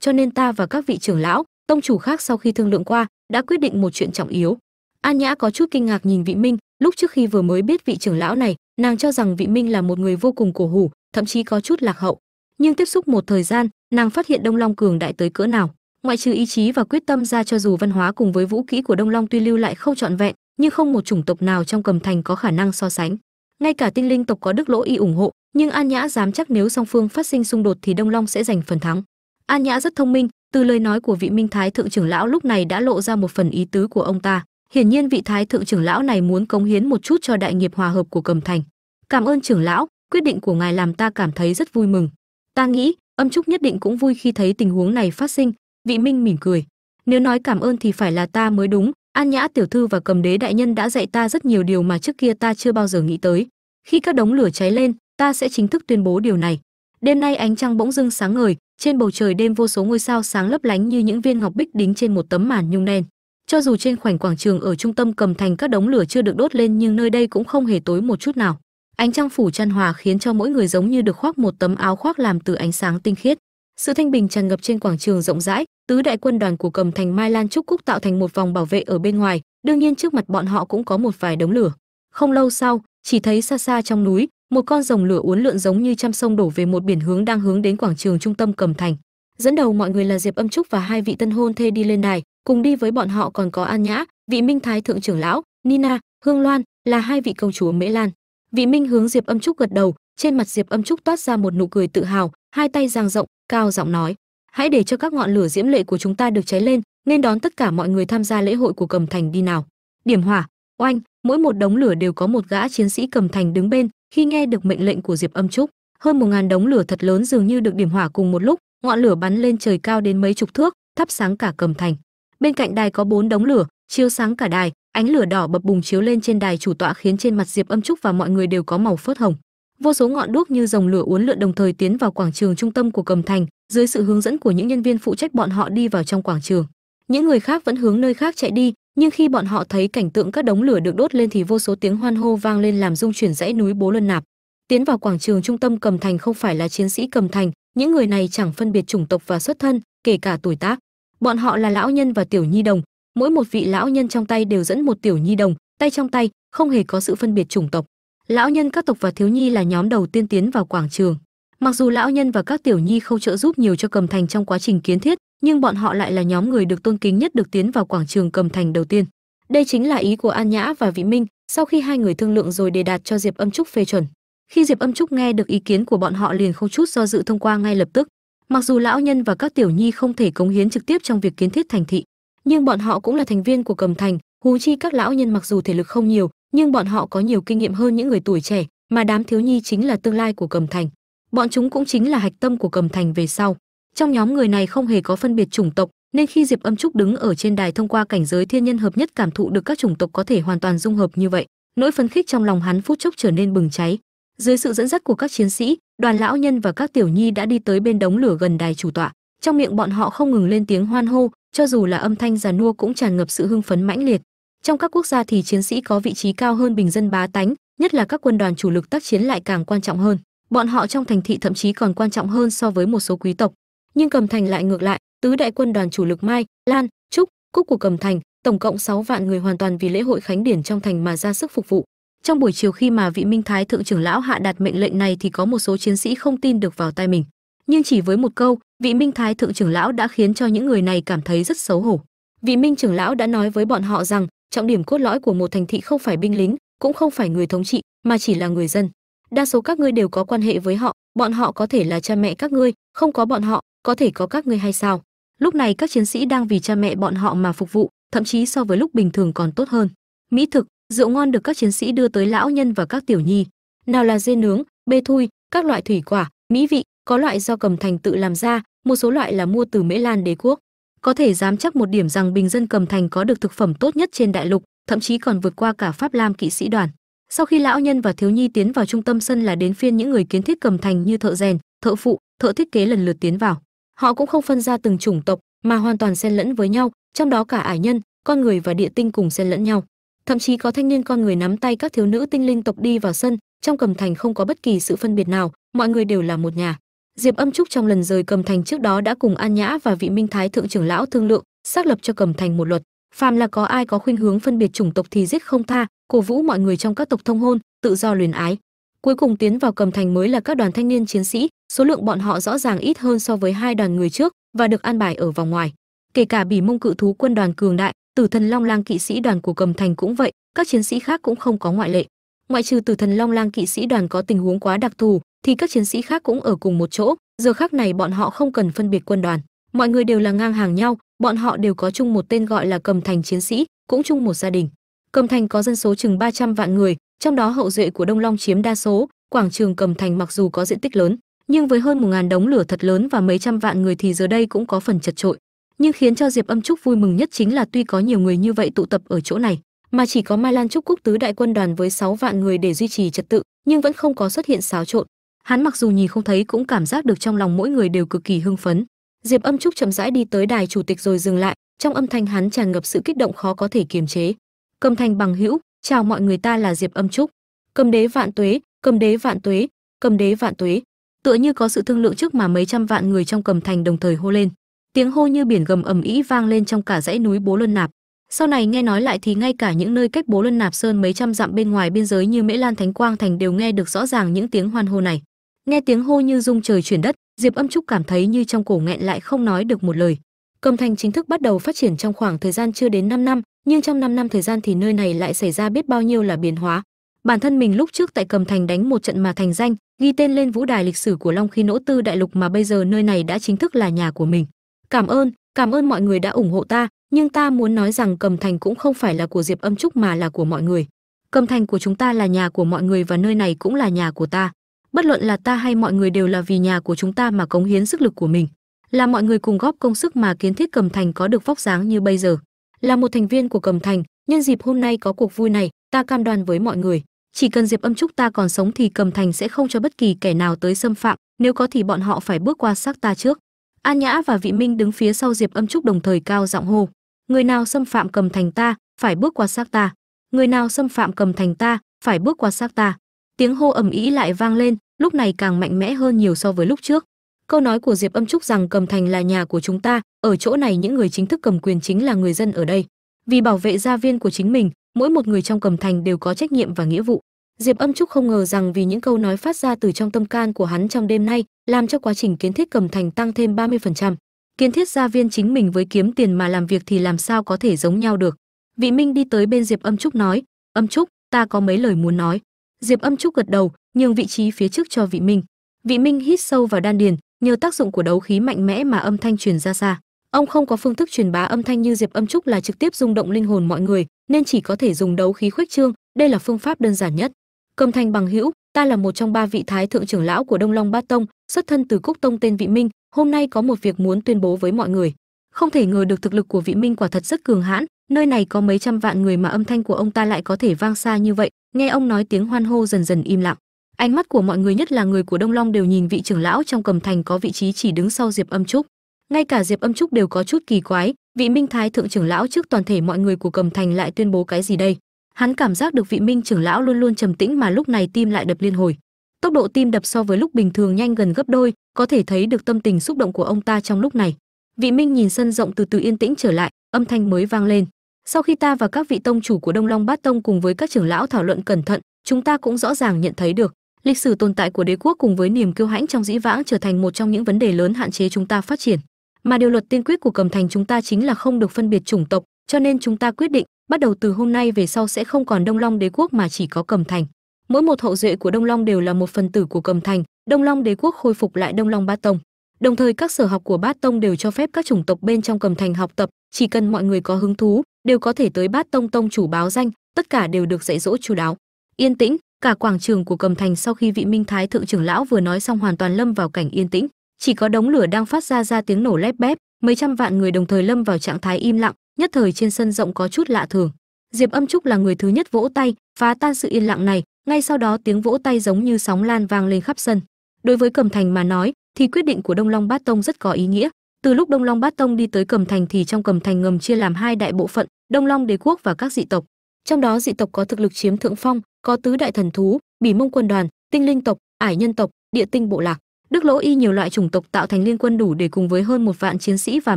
cho nên ta và các vị trưởng lão, tông chủ khác sau khi thương lượng qua, đã quyết định một chuyện trọng yếu. An nhã có chút kinh ngạc nhìn vị minh, lúc trước khi vừa mới biết vị trưởng lão này, nàng cho rằng vị minh là một người vô cùng cổ hủ, thậm chí có chút lạc hậu. Nhưng tiếp xúc một thời gian, nàng phát hiện đông long cường đại tới cỡ nào. Ngoại trừ ý chí và quyết tâm ra cho dù văn hóa cùng với vũ kỹ của đông long tuy lưu lại không trọn vẹn, nhưng không một chủng tộc nào trong cầm thành có khả năng so sánh ngay cả tinh linh tộc có đức lỗ y ủng hộ, nhưng an nhã dám chắc nếu song phương phát sinh xung đột thì đông long sẽ giành phần thắng. An nhã rất thông minh, từ lời nói của vị minh thái thượng trưởng lão lúc này đã lộ ra một phần ý tứ của ông ta. Hiển nhiên vị thái thượng trưởng lão này muốn cống hiến một chút cho đại nghiệp hòa hợp của cầm thành. Cảm ơn trưởng lão, quyết định của ngài làm ta cảm thấy rất vui mừng. Ta nghĩ, âm trúc nhất định cũng vui khi thấy tình huống này phát sinh, vị minh mỉm cười. Nếu nói cảm ơn thì phải là ta mới đúng an nhã, tiểu thư và cầm đế đại nhân đã dạy ta rất nhiều điều mà trước kia ta chưa bao giờ nghĩ tới. Khi các đống lửa cháy lên, ta sẽ chính thức tuyên bố điều này. Đêm nay ánh trăng bỗng dưng sáng ngời, trên bầu trời đêm vô số ngôi sao sáng lấp lánh như những viên ngọc bích đính trên một tấm màn nhung đen. Cho dù trên khoảnh quảng trường ở trung tâm cầm thành các đống lửa chưa được đốt lên nhưng nơi đây cũng không hề tối một chút nào. Ánh trăng phủ chăn hòa khiến cho mỗi người giống như được khoác một tấm áo khoác làm từ ánh sáng tinh khiết sự thanh bình tràn ngập trên quảng trường rộng rãi, tứ đại quân đoàn của cầm thành mai lan trúc cúc tạo thành một vòng bảo vệ ở bên ngoài, đương nhiên trước mặt bọn họ cũng có một vài đống lửa. Không lâu sau, chỉ thấy xa xa trong núi, một con rồng lửa uốn lượn giống như trăm sông đổ về một biển hướng đang hướng đến quảng trường trung tâm cầm thành. Dẫn đầu mọi người là diệp âm trúc và hai vị tân hôn thê đi lên đài, cùng đi với bọn họ còn có an nhã, vị minh thái thượng trưởng lão, nina, hương loan là hai vị công chúa mễ lan. Vị minh hướng diệp âm trúc gật đầu, trên mặt diệp âm trúc toát ra một nụ cười tự hào, hai tay giang rộng cao giọng nói, hãy để cho các ngọn lửa diễm lệ của chúng ta được cháy lên, nên đón tất cả mọi người tham gia lễ hội của cầm thành đi nào. Điểm hỏa, oanh, mỗi một đống lửa đều có một gã chiến sĩ cầm thành đứng bên khi nghe được mệnh lệnh của diệp âm trúc. Hơn một ngàn đống lửa thật lớn dường như được điểm hỏa cùng một lúc, ngọn lửa bắn lên trời cao đến mấy chục thước, thắp sáng cả cầm thành. Bên cạnh đài có bốn đống lửa, chiếu sáng cả đài, ánh lửa đỏ bập bùng chiếu lên trên đài chủ tọa khiến trên mặt diệp âm trúc và mọi người đều có màu phớt hồng vô số ngọn đuốc như dòng lửa uốn lượn đồng thời tiến vào quảng trường trung tâm của cầm thành, dưới sự hướng dẫn của những nhân viên phụ trách bọn họ đi vào trong quảng trường. Những người khác vẫn hướng nơi khác chạy đi, nhưng khi bọn họ thấy cảnh tượng các đống lửa được đốt lên thì vô số tiếng hoan hô vang lên làm rung chuyển dãy núi bố luân nạp. Tiến vào quảng trường trung tâm cầm thành không phải là chiến sĩ cầm thành, những người này chẳng phân biệt chủng tộc và xuất thân, kể cả tuổi tác. Bọn họ là lão nhân và tiểu nhi đồng, mỗi một vị lão nhân trong tay đều dẫn một tiểu nhi đồng, tay trong tay, không hề có sự phân biệt chủng tộc lão nhân, các tộc và thiếu nhi là nhóm đầu tiên tiến vào quảng trường. Mặc dù lão nhân và các tiểu nhi không trợ giúp nhiều cho cầm thành trong quá trình kiến thiết, nhưng bọn họ lại là nhóm người được tôn kính nhất được tiến vào quảng trường cầm thành đầu tiên. Đây chính là ý của an nhã và vị minh sau khi hai người thương lượng rồi đề đạt cho diệp âm trúc phê chuẩn. Khi diệp âm trúc nghe được ý kiến của bọn họ liền không chút do dự thông qua ngay lập tức. Mặc dù lão nhân và các tiểu nhi không thể cống hiến trực tiếp trong việc kiến thiết thành thị, nhưng bọn họ cũng là thành viên của cầm thành hú chi các lão nhân mặc dù thể lực không nhiều nhưng bọn họ có nhiều kinh nghiệm hơn những người tuổi trẻ, mà đám thiếu nhi chính là tương lai của cầm thành. Bọn chúng cũng chính là hạch tâm của cầm thành về sau. Trong nhóm người này không hề có phân biệt chủng tộc, nên khi diệp âm trúc đứng ở trên đài thông qua cảnh giới thiên nhân hợp nhất cảm thụ được các chủng tộc có thể hoàn toàn dung hợp như vậy, nỗi phấn khích trong lòng hắn phút chốc trở nên bừng cháy. Dưới sự dẫn dắt của các chiến sĩ, đoàn lão nhân và các tiểu nhi đã đi tới bên đống lửa gần đài chủ tọa. Trong miệng bọn họ không ngừng lên tiếng hoan hô, cho dù là âm thanh già nua cũng tràn ngập sự hưng phấn mãnh liệt trong các quốc gia thì chiến sĩ có vị trí cao hơn bình dân bá tánh, nhất là các quân đoàn chủ lực tác chiến lại càng quan trọng hơn. Bọn họ trong thành thị thậm chí còn quan trọng hơn so với một số quý tộc. Nhưng cầm thành lại ngược lại, tứ đại quân đoàn chủ lực mai, lan, trúc, cúc của cầm thành, tổng cộng 6 vạn người hoàn toàn vì lễ hội khánh điển trong thành mà ra sức phục vụ. Trong buổi chiều khi mà vị minh thái thượng trưởng lão hạ đạt mệnh lệnh này thì có một số chiến sĩ không tin được vào tai mình. Nhưng chỉ với một câu, vị minh thái thượng trưởng lão đã khiến cho những người này cảm thấy rất xấu hổ. Vị minh trưởng lão đã nói với bọn họ rằng trọng điểm cốt lõi của một thành thị không phải binh lính, cũng không phải người thống trị, mà chỉ là người dân. Đa số các ngươi đều có quan hệ với họ, bọn họ có thể là cha mẹ các ngươi, không có bọn họ, có thể có các ngươi hay sao? Lúc này các chiến sĩ đang vì cha mẹ bọn họ mà phục vụ, thậm chí so với lúc bình thường còn tốt hơn. Mỹ thực, rượu ngon được các chiến sĩ đưa tới lão nhân và các tiểu nhi. Nào là dê nướng, bê thui, các loại thủy quả, mỹ vị, có loại do cầm thành tự làm ra, một số loại là mua từ mễ lan đế quốc có thể dám chắc một điểm rằng bình dân cầm thành có được thực phẩm tốt nhất trên đại lục, thậm chí còn vượt qua cả pháp lam kỵ sĩ đoàn. Sau khi lão nhân và thiếu nhi tiến vào trung tâm sân là đến phiên những người kiến thiết cầm thành như thợ rèn, thợ phụ, thợ thiết kế lần lượt tiến vào. Họ cũng không phân ra từng chủng tộc, mà hoàn toàn xen lẫn với nhau, trong đó cả ải nhân, con người và địa tinh cùng xen lẫn nhau. Thậm chí có thanh niên con người nắm tay các thiếu nữ tinh linh tộc đi vào sân, trong cầm thành không có bất kỳ sự phân biệt nào, mọi người đều là một nhà diệp âm trúc trong lần rời cầm thành trước đó đã cùng an nhã và vị minh thái thượng trưởng lão thương lượng xác lập cho cầm thành một luật. Phàm là có ai có khuynh hướng phân biệt chủng tộc thì giết không tha, cổ vũ mọi người trong các tộc thông hôn, tự do luyến ái. Cuối cùng tiến vào cầm thành mới là các đoàn thanh niên chiến sĩ, số lượng bọn họ rõ ràng ít hơn so với hai đoàn người trước và được an bài ở vòng ngoài. Kể cả bỉ mông cự thú quân đoàn cường đại, tử thần long lang kỵ sĩ đoàn của cầm thành cũng vậy, các chiến sĩ khác cũng không có ngoại lệ. Ngoại trừ tử thần long lang kỵ sĩ đoàn có tình huống quá đặc thù thì các chiến sĩ khác cũng ở cùng một chỗ. Giờ khác này bọn họ không cần phân biệt quân đoàn. Mọi người đều là ngang hàng nhau, bọn họ đều có chung một tên gọi là cầm thành chiến sĩ, cũng chung một gia đình. Cầm thành có dân số chừng 300 vạn người, trong đó hậu duệ của đông long chiếm đa số. Quảng trường cầm thành mặc dù có diện tích lớn, nhưng với hơn một ngàn đống lửa thật lớn và mấy trăm vạn người thì giờ đây cũng có phần chật trội. Nhưng khiến cho diệp âm trúc vui mừng nhất chính là tuy có nhiều người như vậy tụ tập ở chỗ này, mà chỉ có mai lan trúc quốc tứ đại quân đoàn với 6 vạn người để duy trì trật tự, nhưng vẫn không có xuất hiện xáo trộn hắn mặc dù nhìn không thấy, cũng cảm giác được trong lòng mỗi người đều cực kỳ hưng phấn. Diệp âm trúc chậm rãi đi tới đài chủ tịch rồi dừng lại. Trong âm thanh hắn tràn ngập sự kích động khó có thể kiềm chế. Cầm thành bằng hữu, chào mọi người, ta là diệp âm trúc. Cầm đế vạn tuế, cầm đế vạn tuế, cầm đế vạn tuế. Tựa như có sự thương lượng trước mà mấy trăm vạn người trong cầm thành đồng thời hô lên. Tiếng hô như biển gầm ầm ĩ vang lên trong cả dãy núi bố luân nạp. Sau này nghe nói lại thì ngay cả những nơi cách bố luân nạp sơn mấy trăm dặm bên ngoài biên giới như mễ lan thánh quang thành đều nghe được rõ ràng những tiếng hoan hô này nghe tiếng hô như rung trời chuyển đất, diệp âm trúc cảm thấy như trong cổ nghẹn lại không nói được một lời. Cầm thành chính thức bắt đầu phát triển trong khoảng thời gian chưa đến 5 năm, nhưng trong 5 năm thời gian thì nơi này lại xảy ra biết bao nhiêu là biến hóa. Bản thân mình lúc trước tại cầm thành đánh một trận mà thành danh, ghi tên lên vũ đài lịch sử của long khí nỗ tư đại lục mà bây giờ nơi này đã chính thức là nhà của mình. Cảm ơn cảm ơn mọi người đã ủng hộ ta, nhưng ta muốn nói rằng cầm thành cũng không phải là của diệp âm trúc mà là của mọi người. Cầm thành của chúng ta là nhà của mọi người và nơi này cũng là nhà của ta bất luận là ta hay mọi người đều là vì nhà của chúng ta mà cống hiến sức lực của mình, là mọi người cùng góp công sức mà kiến thiết cầm thành có được vóc dáng như bây giờ. Là một thành viên của cầm thành, nhân dịp hôm nay có cuộc vui này, ta cam đoan với mọi người, chỉ cần diệp âm trúc ta còn sống thì cầm thành sẽ không cho bất kỳ kẻ nào tới xâm phạm, nếu có thì bọn họ phải bước qua xác ta trước. An nhã và vị minh đứng phía sau diệp âm trúc đồng thời cao giọng hô, người nào xâm phạm cầm thành ta, phải bước qua xác ta. Người nào xâm phạm cầm thành ta, phải bước qua xác ta. Tiếng hô ầm ĩ lại vang lên lúc này càng mạnh mẽ hơn nhiều so với lúc trước. Câu nói của diệp âm trúc rằng cầm thành là nhà của chúng ta, ở chỗ này những người chính thức cầm quyền chính là người dân ở đây. Vì bảo vệ gia viên của chính mình, mỗi một người trong cầm thành đều có trách nhiệm và nghĩa vụ. Diệp âm trúc không ngờ rằng vì những câu nói phát ra từ trong tâm can của hắn trong đêm nay, làm cho quá trình kiến thiết cầm thành tăng thêm 30%. kiến thiết gia viên chính mình với kiếm tiền mà làm việc thì làm sao có thể giống nhau được? Vị minh đi tới bên diệp âm trúc nói, âm trúc, ta có mấy lời muốn nói. Diệp âm trúc gật đầu nhường vị trí phía trước cho vị minh. Vị minh hít sâu vào đan điền, nhờ tác dụng của đấu khí mạnh mẽ mà âm thanh truyền ra xa. Ông không có phương thức truyền bá âm thanh như diệp âm trúc là trực tiếp rung động linh hồn mọi người, nên chỉ có thể dùng đấu khí khuếch trương, đây là phương pháp đơn giản nhất. Cầm Thanh bằng hữu, ta là một trong ba vị thái thượng trưởng lão của đông long bát tông, xuất thân từ cúc tông tên vị minh, hôm nay có một việc muốn tuyên bố với mọi người. Không thể ngờ được thực lực của vị minh quả thật rất cường hãn, nơi này có mấy trăm vạn người mà âm thanh của ông ta lại có thể vang xa như vậy, nghe ông nói tiếng hoan hô dần dần im lặng ánh mắt của mọi người nhất là người của đông long đều nhìn vị trưởng lão trong cầm thành có vị trí chỉ đứng sau diệp âm trúc. Ngay cả diệp âm trúc đều có chút kỳ quái, vị minh thái thượng trưởng lão trước toàn thể mọi người của cầm thành lại tuyên bố cái gì đây? Hắn cảm giác được vị minh trưởng lão luôn luôn trầm tĩnh mà lúc này tim lại đập liên hồi. Tốc độ tim đập so với lúc bình thường nhanh gần gấp đôi, có thể thấy được tâm tình xúc động của ông ta trong lúc này. Vị minh nhìn sân rộng từ từ yên tĩnh trở lại, âm thanh mới vang lên. Sau khi ta và các vị tông chủ của đông long bát tông cùng với các trưởng lão thảo luận cẩn thận, chúng ta cũng rõ ràng nhận thấy được lịch sử tồn tại của đế quốc cùng với niềm kiêu hãnh trong dĩ vãng trở thành một trong những vấn đề lớn hạn chế chúng ta phát triển. Mà điều luật tiên quyết của cầm thành chúng ta chính là không được phân biệt chủng tộc, cho nên chúng ta quyết định, bắt đầu từ hôm nay về sau sẽ không còn đông long đế quốc mà chỉ có cầm thành. Mỗi một hậu duệ của đông long đều là một phần tử của cầm thành, đông long đế quốc khôi phục lại đông long bát tông. Đồng thời các sở học của bát tông đều cho phép các chủng tộc bên trong cầm thành học tập, chỉ cần mọi người có hứng thú, đều có thể tới bát tông tông chủ báo danh, tất cả đều được dạy dỗ chú đáo. Yên tĩnh cả quảng trường của cầm thành sau khi vị minh thái thượng trưởng lão vừa nói xong hoàn toàn lâm vào cảnh yên tĩnh. Chỉ có đống lửa đang phát ra ra tiếng nổ lép bép, mấy trăm vạn người đồng thời lâm vào trạng thái im lặng, nhất thời trên sân rộng có chút lạ thường. Diệp âm trúc là người thứ nhất vỗ tay, phá tan sự yên lặng này, ngay sau đó tiếng vỗ tay giống như sóng lan vang lên khắp sân. Đối với cầm thành mà nói, thì quyết định của đông long bát tông rất có ý nghĩa. Từ lúc đông long bát tông đi tới cầm thành thì trong cầm thành ngầm chia làm hai đại bộ phận, đông long đế quốc và các dị tộc. Trong đó dị tộc có thực lực chiếm thượng phong có tứ đại thần thú, bỉ mông quân đoàn, tinh linh tộc, ải nhân tộc, địa tinh bộ lạc. Đức lỗ y nhiều loại chủng tộc tạo thành liên quân đủ để cùng với hơn một vạn chiến sĩ và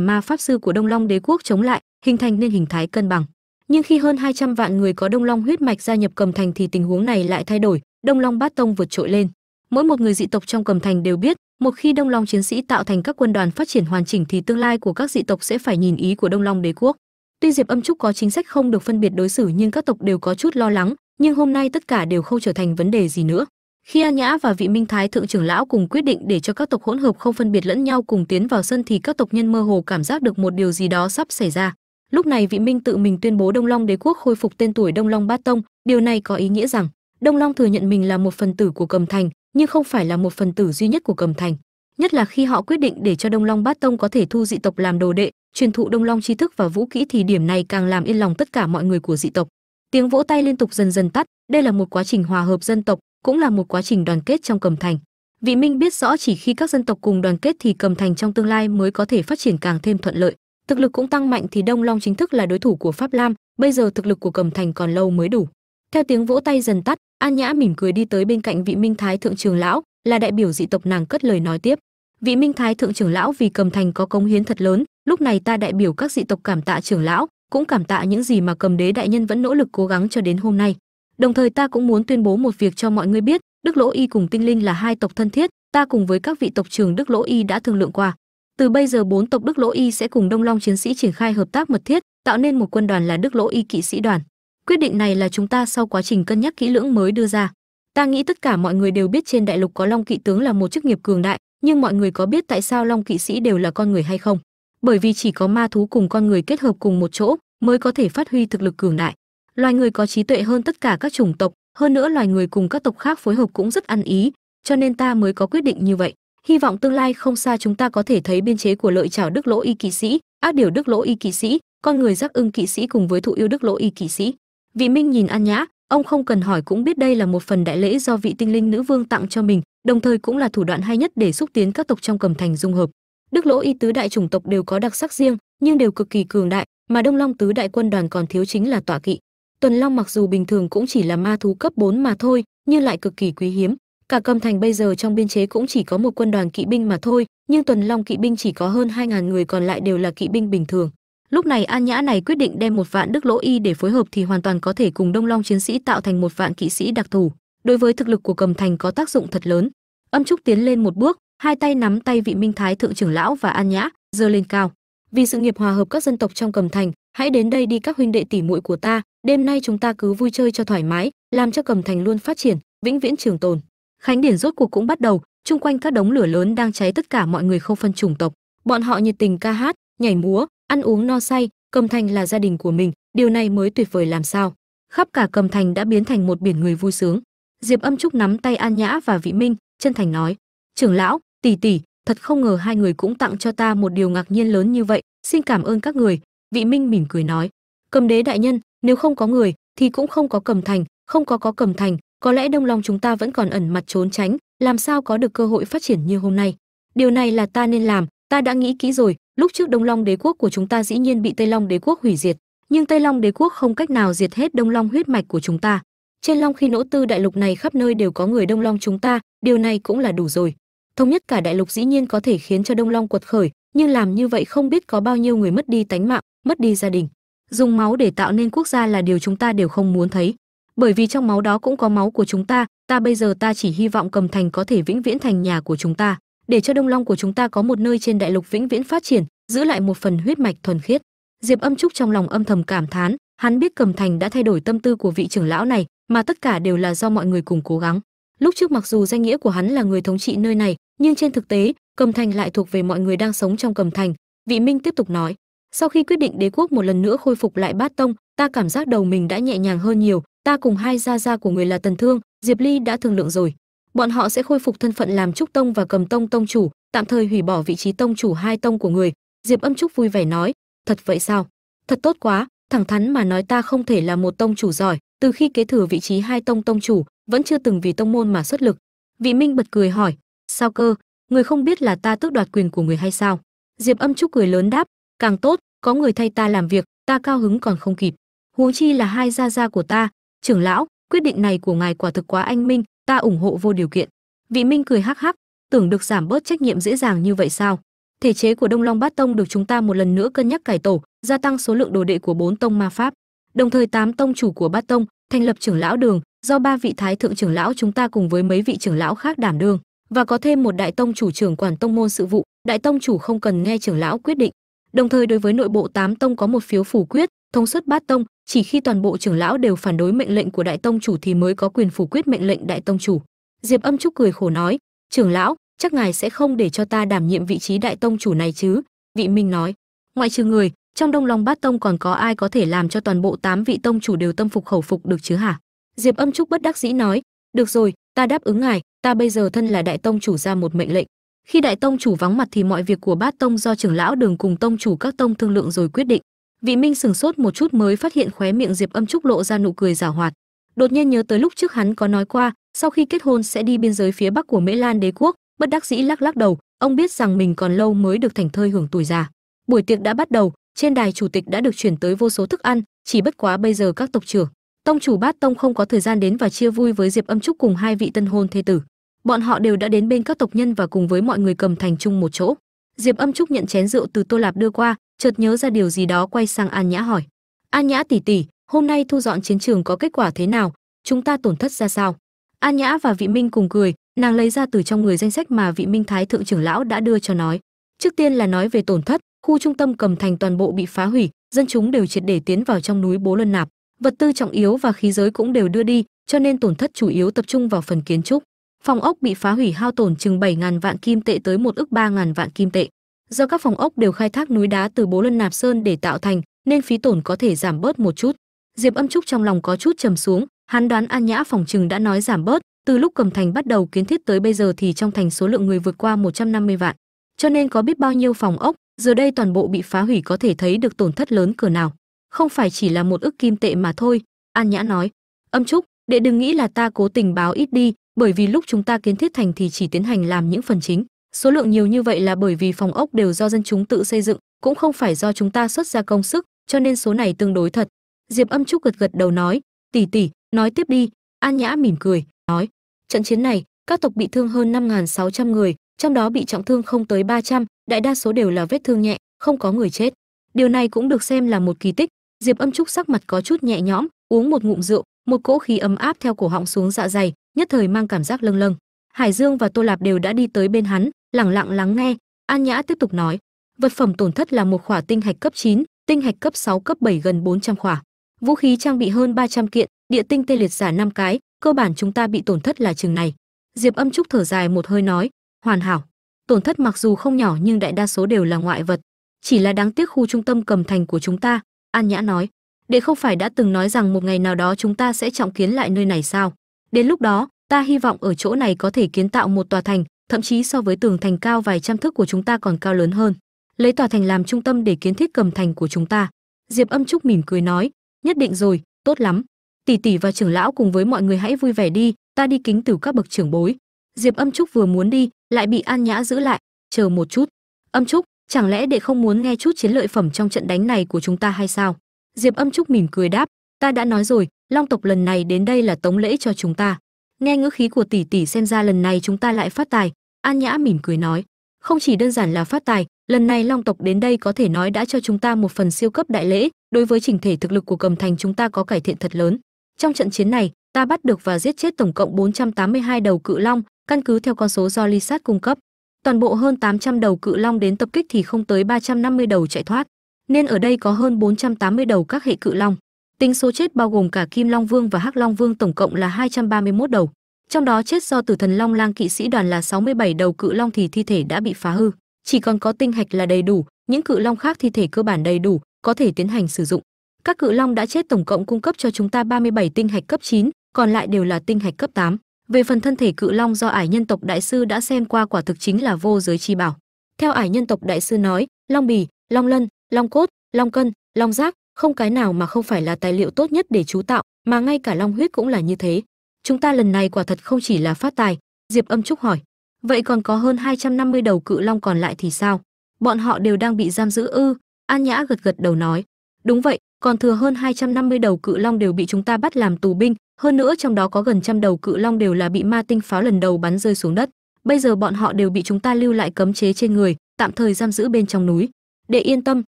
ma pháp sư của đông long đế quốc chống lại, hình thành nên hình thái cân bằng. Nhưng khi hơn 200 vạn người có đông long huyết mạch gia nhập cầm thành thì tình huống này lại thay đổi, đông long bát tông vượt trội lên. Mỗi một người dị tộc trong cầm thành đều biết, một khi đông long chiến sĩ tạo thành các quân đoàn phát triển hoàn chỉnh thì tương lai của các dị tộc sẽ phải nhìn ý của đông long đế quốc. Tuy diệp âm trúc có chính sách không được phân biệt đối xử nhưng các tộc đều có chút lo lắng nhưng hôm nay tất cả đều không trở thành vấn đề gì nữa. Khi an nhã và vị minh thái thượng trưởng lão cùng quyết định để cho các tộc hỗn hợp không phân biệt lẫn nhau cùng tiến vào sân thì các tộc nhân mơ hồ cảm giác được một điều gì đó sắp xảy ra. Lúc này vị minh tự mình tuyên bố đông long đế quốc khôi phục tên tuổi đông long bát tông, điều này có ý nghĩa rằng, đông long thừa nhận mình là một phần tử của cầm thành, nhưng không phải là một phần tử duy nhất của cầm thành. Nhất là khi họ quyết định để cho đông long bát tông có thể thu dị tộc làm đồ đệ, truyền thụ đông long tri thức và vũ kỹ thì điểm này càng làm yên lòng tất cả mọi người của dị tộc tiếng vỗ tay liên tục dần dần tắt, đây là một quá trình hòa hợp dân tộc, cũng là một quá trình đoàn kết trong cầm thành. Vị minh biết rõ chỉ khi các dân tộc cùng đoàn kết thì cầm thành trong tương lai mới có thể phát triển càng thêm thuận lợi. Thực lực cũng tăng mạnh thì đông long chính thức là đối thủ của pháp lam, bây giờ thực lực của cầm thành còn lâu mới đủ. Theo tiếng vỗ tay dần tắt, an nhã mỉm cười đi tới bên cạnh vị minh thái thượng trường lão, là đại biểu dị tộc nàng cất lời nói tiếp. Vị minh thái thượng trưởng lão vì cầm thành có công hiến thật lớn, lúc này ta đại biểu các dị tộc cảm tạ trưởng lão cũng cảm tạ những gì mà cầm đế đại nhân vẫn nỗ lực cố gắng cho đến hôm nay. Đồng thời ta cũng muốn tuyên bố một việc cho mọi người biết, đức lỗ y cùng tinh linh là hai tộc thân thiết, ta cùng với các vị tộc trưởng đức lỗ y đã thương lượng qua. Từ bây giờ bốn tộc đức lỗ y sẽ cùng đông long chiến sĩ triển khai hợp tác mật thiết, tạo nên một quân đoàn là đức lỗ y kỵ sĩ đoàn. Quyết định này là chúng ta sau quá trình cân nhắc kỹ lưỡng mới đưa ra. Ta nghĩ tất cả mọi người đều biết trên đại lục có long kỵ tướng là một chức nghiệp cường đại, nhưng mọi người có biết tại sao long kỵ sĩ đều là con người hay không? Bởi vì chỉ có ma thú cùng con người kết hợp cùng một chỗ mới có thể phát huy thực lực cường đại. Loài người có trí tuệ hơn tất cả các chủng tộc, hơn nữa loài người cùng các tộc khác phối hợp cũng rất ăn ý, cho nên ta mới có quyết định như vậy. Hy vọng tương lai không xa chúng ta có thể thấy biên chế của lợi trảo đức lỗ y kỵ sĩ, ác điều đức lỗ y kỵ sĩ, con người giác ưng kỵ sĩ cùng với thụ yêu đức lỗ y kỵ sĩ. Vị minh nhìn an nhã, ông không cần hỏi cũng biết đây là một phần đại lễ do vị tinh linh nữ vương tặng cho mình, đồng thời cũng là thủ đoạn hay nhất để xúc tiến các tộc trong cầm thành dung hợp đức lỗ y tứ đại chủng tộc đều có đặc sắc riêng, nhưng đều cực kỳ cường đại, mà đông long tứ đại quân đoàn còn thiếu chính là tọa kỵ. Tuần long mặc dù bình thường cũng chỉ là ma thú cấp 4 mà thôi, nhưng lại cực kỳ quý hiếm. Cả cầm thành bây giờ trong biên chế cũng chỉ có một quân đoàn kỵ binh mà thôi, nhưng tuần long kỵ binh chỉ có hơn 2.000 người còn lại đều là kỵ binh bình thường. Lúc này an nhã này quyết định đem một vạn đức lỗ y để phối hợp thì hoàn toàn có thể cùng đông long chiến sĩ tạo thành một vạn kỵ sĩ đặc thù. Đối với thực lực của cầm thành có tác dụng thật lớn. Âm trúc tiến lên một bước hai tay nắm tay vị minh thái thượng trưởng lão và an nhã, giơ lên cao. Vì sự nghiệp hòa hợp các dân tộc trong cầm thành, hãy đến đây đi các huynh đệ tỷ muội của ta, đêm nay chúng ta cứ vui chơi cho thoải mái, làm cho cầm thành luôn phát triển, vĩnh viễn trường tồn. Khánh điển rốt cuộc cũng bắt đầu, chung quanh các đống lửa lớn đang cháy tất cả mọi người không phân chủng tộc. Bọn họ nhiệt tình ca hát, nhảy múa, ăn uống no say, cầm thành là gia đình của mình, điều này mới tuyệt vời làm sao. Khắp cả cầm thành đã biến thành một biển người vui sướng. Diệp âm trúc nắm tay an nhã và vị minh, chân thành nói, trưởng lão tỷ tỷ thật không ngờ hai người cũng tặng cho ta một điều ngạc nhiên lớn như vậy, xin cảm ơn các người. Vị minh mỉm cười nói. Cầm đế đại nhân, nếu không có người thì cũng không có cầm thành, không có có cầm thành, có lẽ đông long chúng ta vẫn còn ẩn mặt trốn tránh, làm sao có được cơ hội phát triển như hôm nay. Điều này là ta nên làm, ta đã nghĩ kỹ rồi, lúc trước đông long đế quốc của chúng ta dĩ nhiên bị tây long đế quốc hủy diệt, nhưng tây long đế quốc không cách nào diệt hết đông long huyết mạch của chúng ta. Trên long khi nỗ tư đại lục này khắp nơi đều có người đông long chúng ta, điều này cũng là đủ rồi thống nhất cả đại lục dĩ nhiên có thể khiến cho đông long quật khởi, nhưng làm như vậy không biết có bao nhiêu người mất đi tánh mạng, mất đi gia đình. Dùng máu để tạo nên quốc gia là điều chúng ta đều không muốn thấy. Bởi vì trong máu đó cũng có máu của chúng ta ta bây giờ ta chỉ hy vọng cầm thành có thể vĩnh viễn thành nhà của chúng ta. Để cho đông long của chúng ta có một nơi trên đại lục vĩnh viễn phát triển, giữ lại một phần huyết mạch thuần khiết. Diệp âm trúc trong lòng âm thầm cảm thán, hắn biết cầm thành đã thay đổi tâm tư của vị trưởng lão này, mà tất cả đều là do mọi người cùng cố gắng. Lúc trước mặc dù danh nghĩa của hắn là người thống trị nơi này nhưng trên thực tế, cầm thành lại thuộc về mọi người đang sống trong cầm thành, vị minh tiếp tục nói. Sau khi quyết định đế quốc một lần nữa khôi phục lại bát tông, ta cảm giác đầu mình đã nhẹ nhàng hơn nhiều, ta cùng hai gia gia của người là tần thương, diệp ly đã thương lượng rồi. Bọn họ sẽ khôi phục thân phận làm trúc tông và cầm tông tông chủ, tạm thời hủy bỏ vị trí tông chủ hai tông của người. Diệp âm trúc vui vẻ nói, thật vậy sao? Thật tốt quá, thẳng thắn mà nói ta không thể là một tông chủ giỏi, từ khi kế thừa vị trí hai tông tông chủ, vẫn chưa từng vì tông môn mà xuất lực. Vị minh bật cười hỏi sao cơ? Người không biết là ta tước đoạt quyền của người hay sao? Diệp âm trúc cười lớn đáp, càng tốt, có người thay ta làm việc, ta cao hứng còn không kịp. Huống chi là hai gia gia của ta. Trưởng lão, quyết định này của ngài quả thực quá anh minh, ta ủng hộ vô điều kiện. Vị minh cười hắc hắc, tưởng được giảm bớt trách nhiệm dễ dàng như vậy sao? Thể chế của đông long bát tông được chúng ta một lần nữa cân nhắc cải tổ, gia tăng số lượng đồ đệ của bốn tông ma pháp. Đồng thời tám tông chủ của bát tông, thành lập trưởng lão đường, do ba vị thái thượng trưởng lão chúng ta cùng với mấy vị trưởng lão khác đảm đương và có thêm một đại tông chủ trưởng quản tông môn sự vụ. Đại tông chủ không cần nghe trưởng lão quyết định. Đồng thời đối với nội bộ tám tông có một phiếu phủ quyết, thông suất bát tông, chỉ khi toàn bộ trưởng lão đều phản đối mệnh lệnh của đại tông chủ thì mới có quyền phủ quyết mệnh lệnh đại tông chủ. Diệp âm trúc cười khổ nói, trưởng lão, chắc ngài sẽ không để cho ta đảm nhiệm vị trí đại tông chủ này chứ? Vị minh nói, ngoại trừ người, trong đông long bát tông còn có ai có thể làm cho toàn bộ tám vị tông chủ đều tâm phục khẩu phục được chứ hả? Diệp âm trúc bất đắc dĩ nói, được rồi, ta đáp ứng ngài ta bây giờ thân là đại tông chủ ra một mệnh lệnh. Khi đại tông chủ vắng mặt thì mọi việc của bát tông do trưởng lão đường cùng tông chủ các tông thương lượng rồi quyết định. Vị minh sừng sốt một chút mới phát hiện khóe miệng diệp âm trúc lộ ra nụ cười giảo hoạt. Đột nhiên nhớ tới lúc trước hắn có nói qua, sau khi kết hôn sẽ đi biên giới phía bắc của mễ lan đế quốc, bất đắc dĩ lắc lắc đầu, ông biết rằng mình còn lâu mới được thành thơi hưởng tuổi già. Buổi tiệc đã bắt đầu, trên đài chủ tịch đã được chuyển tới vô số thức ăn, chỉ bất quá bây giờ các tộc trưởng tông chủ bát tông không có thời gian đến và chia vui với diệp âm trúc cùng hai vị tân hôn thê tử. Bọn họ đều đã đến bên các tộc nhân và cùng với mọi người cầm thành chung một chỗ. Diệp âm trúc nhận chén rượu từ tô lạp đưa qua, chợt nhớ ra điều gì đó quay sang an nhã hỏi. An nhã tỷ tỷ, hôm nay thu dọn chiến trường có kết quả thế nào? Chúng ta tổn thất ra sao? An nhã và vị minh cùng cười, nàng lấy ra từ trong người danh sách mà vị minh thái thượng trưởng lão đã đưa cho nói. Trước tiên là nói về tổn thất, khu trung tâm cầm thành toàn bộ bị phá hủy, dân chúng đều triệt để tiến vào trong núi bố luân nạp vật tư trọng yếu và khí giới cũng đều đưa đi, cho nên tổn thất chủ yếu tập trung vào phần kiến trúc. Phòng ốc bị phá hủy hao tổn chừng 7.000 vạn kim tệ tới một ức 3.000 vạn kim tệ. Do các phòng ốc đều khai thác núi đá từ bố lân nạp sơn để tạo thành, nên phí tổn có thể giảm bớt một chút. Diệp âm trúc trong lòng có chút trầm xuống, hắn đoán an nhã phòng trừng đã nói giảm bớt, từ lúc cầm thành bắt đầu kiến thiết tới bây giờ thì trong thành số lượng người vượt qua 150 vạn. Cho nên có biết bao nhiêu phòng ốc, giờ đây toàn bộ bị phá hủy có thể thấy được tổn thất lớn cỡ nào không phải chỉ là một ức kim tệ mà thôi an nhã nói. Âm trúc đệ đừng nghĩ là ta cố tình báo ít đi bởi vì lúc chúng ta kiến thiết thành thì chỉ tiến hành làm những phần chính. Số lượng nhiều như vậy là bởi vì phòng ốc đều do dân chúng tự xây dựng cũng không phải do chúng ta xuất ra công sức cho nên số này tương đối thật. Diệp âm trúc gật gật đầu nói tỷ tỷ nói tiếp đi. An nhã mỉm cười nói trận chiến này các tộc bị thương hơn 5.600 người trong đó bị trọng thương không tới 300, đại đa số đều là vết thương nhẹ không có người chết. Điều này cũng được xem là một kỳ tích diệp âm trúc sắc mặt có chút nhẹ nhõm uống một ngụm rượu một cỗ khí ấm áp theo cổ họng xuống dạ dày nhất thời mang cảm giác lâng lâng. Hải dương và tô lạp đều đã đi tới bên hắn lẳng lặng lắng nghe. An nhã tiếp tục nói vật phẩm tổn thất là một khỏa tinh hạch cấp 9, tinh hạch cấp 6 cấp 7 gần 400 khỏa. Vũ khí trang bị hơn 300 kiện địa tinh tê liệt giả năm cái cơ bản chúng ta bị tổn thất là chừng này. Diệp âm trúc thở dài một hơi nói hoàn hảo. Tổn thất mặc dù không nhỏ nhưng đại đa số đều là ngoại vật. Chỉ là đáng tiếc khu trung tâm cầm thành của chúng ta an nhã nói đệ không phải đã từng nói rằng một ngày nào đó chúng ta sẽ trọng kiến lại nơi này sao? Đến lúc đó, ta hy vọng ở chỗ này có thể kiến tạo một tòa thành, thậm chí so với tường thành cao vài trăm thước của chúng ta còn cao lớn hơn. Lấy tòa thành làm trung tâm để kiến thiết cầm thành của chúng ta. Diệp âm trúc mỉm cười nói, nhất định rồi, tốt lắm. Tỷ tỷ và trưởng lão cùng với mọi người hãy vui vẻ đi, ta đi kính từ các bậc trưởng bối. Diệp âm trúc vừa muốn đi, lại bị an nhã giữ lại. Chờ một chút. Âm trúc chẳng lẽ đệ không muốn nghe chút chiến lợi phẩm trong trận đánh này của chúng ta hay sao? Diệp âm trúc mỉm cười đáp, ta đã nói rồi, long tộc lần này đến đây là tống lễ cho chúng ta. Nghe ngữ khí của tỷ tỷ xem ra lần này chúng ta lại phát tài. An nhã mỉm cười nói, không chỉ đơn giản là phát tài, lần này long tộc đến đây có thể nói đã cho chúng ta một phần siêu cấp đại lễ. Đối với chỉnh thể thực lực của cầm thành chúng ta có cải thiện thật lớn. Trong trận chiến này, ta bắt được và giết chết tổng cộng 482 đầu cự long, căn cứ theo con số do ly sát cung cấp toàn bộ hơn 800 đầu cự long đến tập kích thì không tới 350 đầu chạy thoát nên ở đây có hơn 480 đầu các hệ cự long. Tính số chết bao gồm cả kim long vương và hắc long vương tổng cộng là 231 đầu trong đó chết do tử thần long lang kỵ sĩ đoàn là 67 đầu cự long thì thi thể đã bị phá hư. Chỉ còn có tinh hạch là đầy đủ những cự long khác thi thể cơ bản đầy đủ có thể tiến hành sử dụng. Các cự long đã chết tổng cộng cung cấp cho chúng ta 37 tinh hạch cấp 9, còn lại đều là tinh hạch cấp 8. Về phần thân thể cự long do ải nhân tộc đại sư đã xem qua quả thực chính là vô giới chi bảo. Theo ải nhân tộc đại sư nói, long bì, long lân, long cốt, long cân, long giác, không cái nào mà không phải là tài liệu tốt nhất để chú tạo, mà ngay cả long huyết cũng là như thế. Chúng ta lần này quả thật không chỉ là phát tài, Diệp Âm Trúc hỏi. Vậy còn có hơn 250 đầu cự long còn lại thì sao? Bọn họ đều đang bị giam giữ ư? An Nhã gật gật đầu nói. Đúng vậy, còn thừa hơn 250 đầu cự long đều bị chúng ta bắt làm tù binh, hơn nữa trong đó có gần trăm đầu cự long đều là bị ma tinh pháo lần đầu bắn rơi xuống đất. Bây giờ bọn họ đều bị chúng ta lưu lại cấm chế trên người, tạm thời giam giữ bên trong núi. Để yên tâm,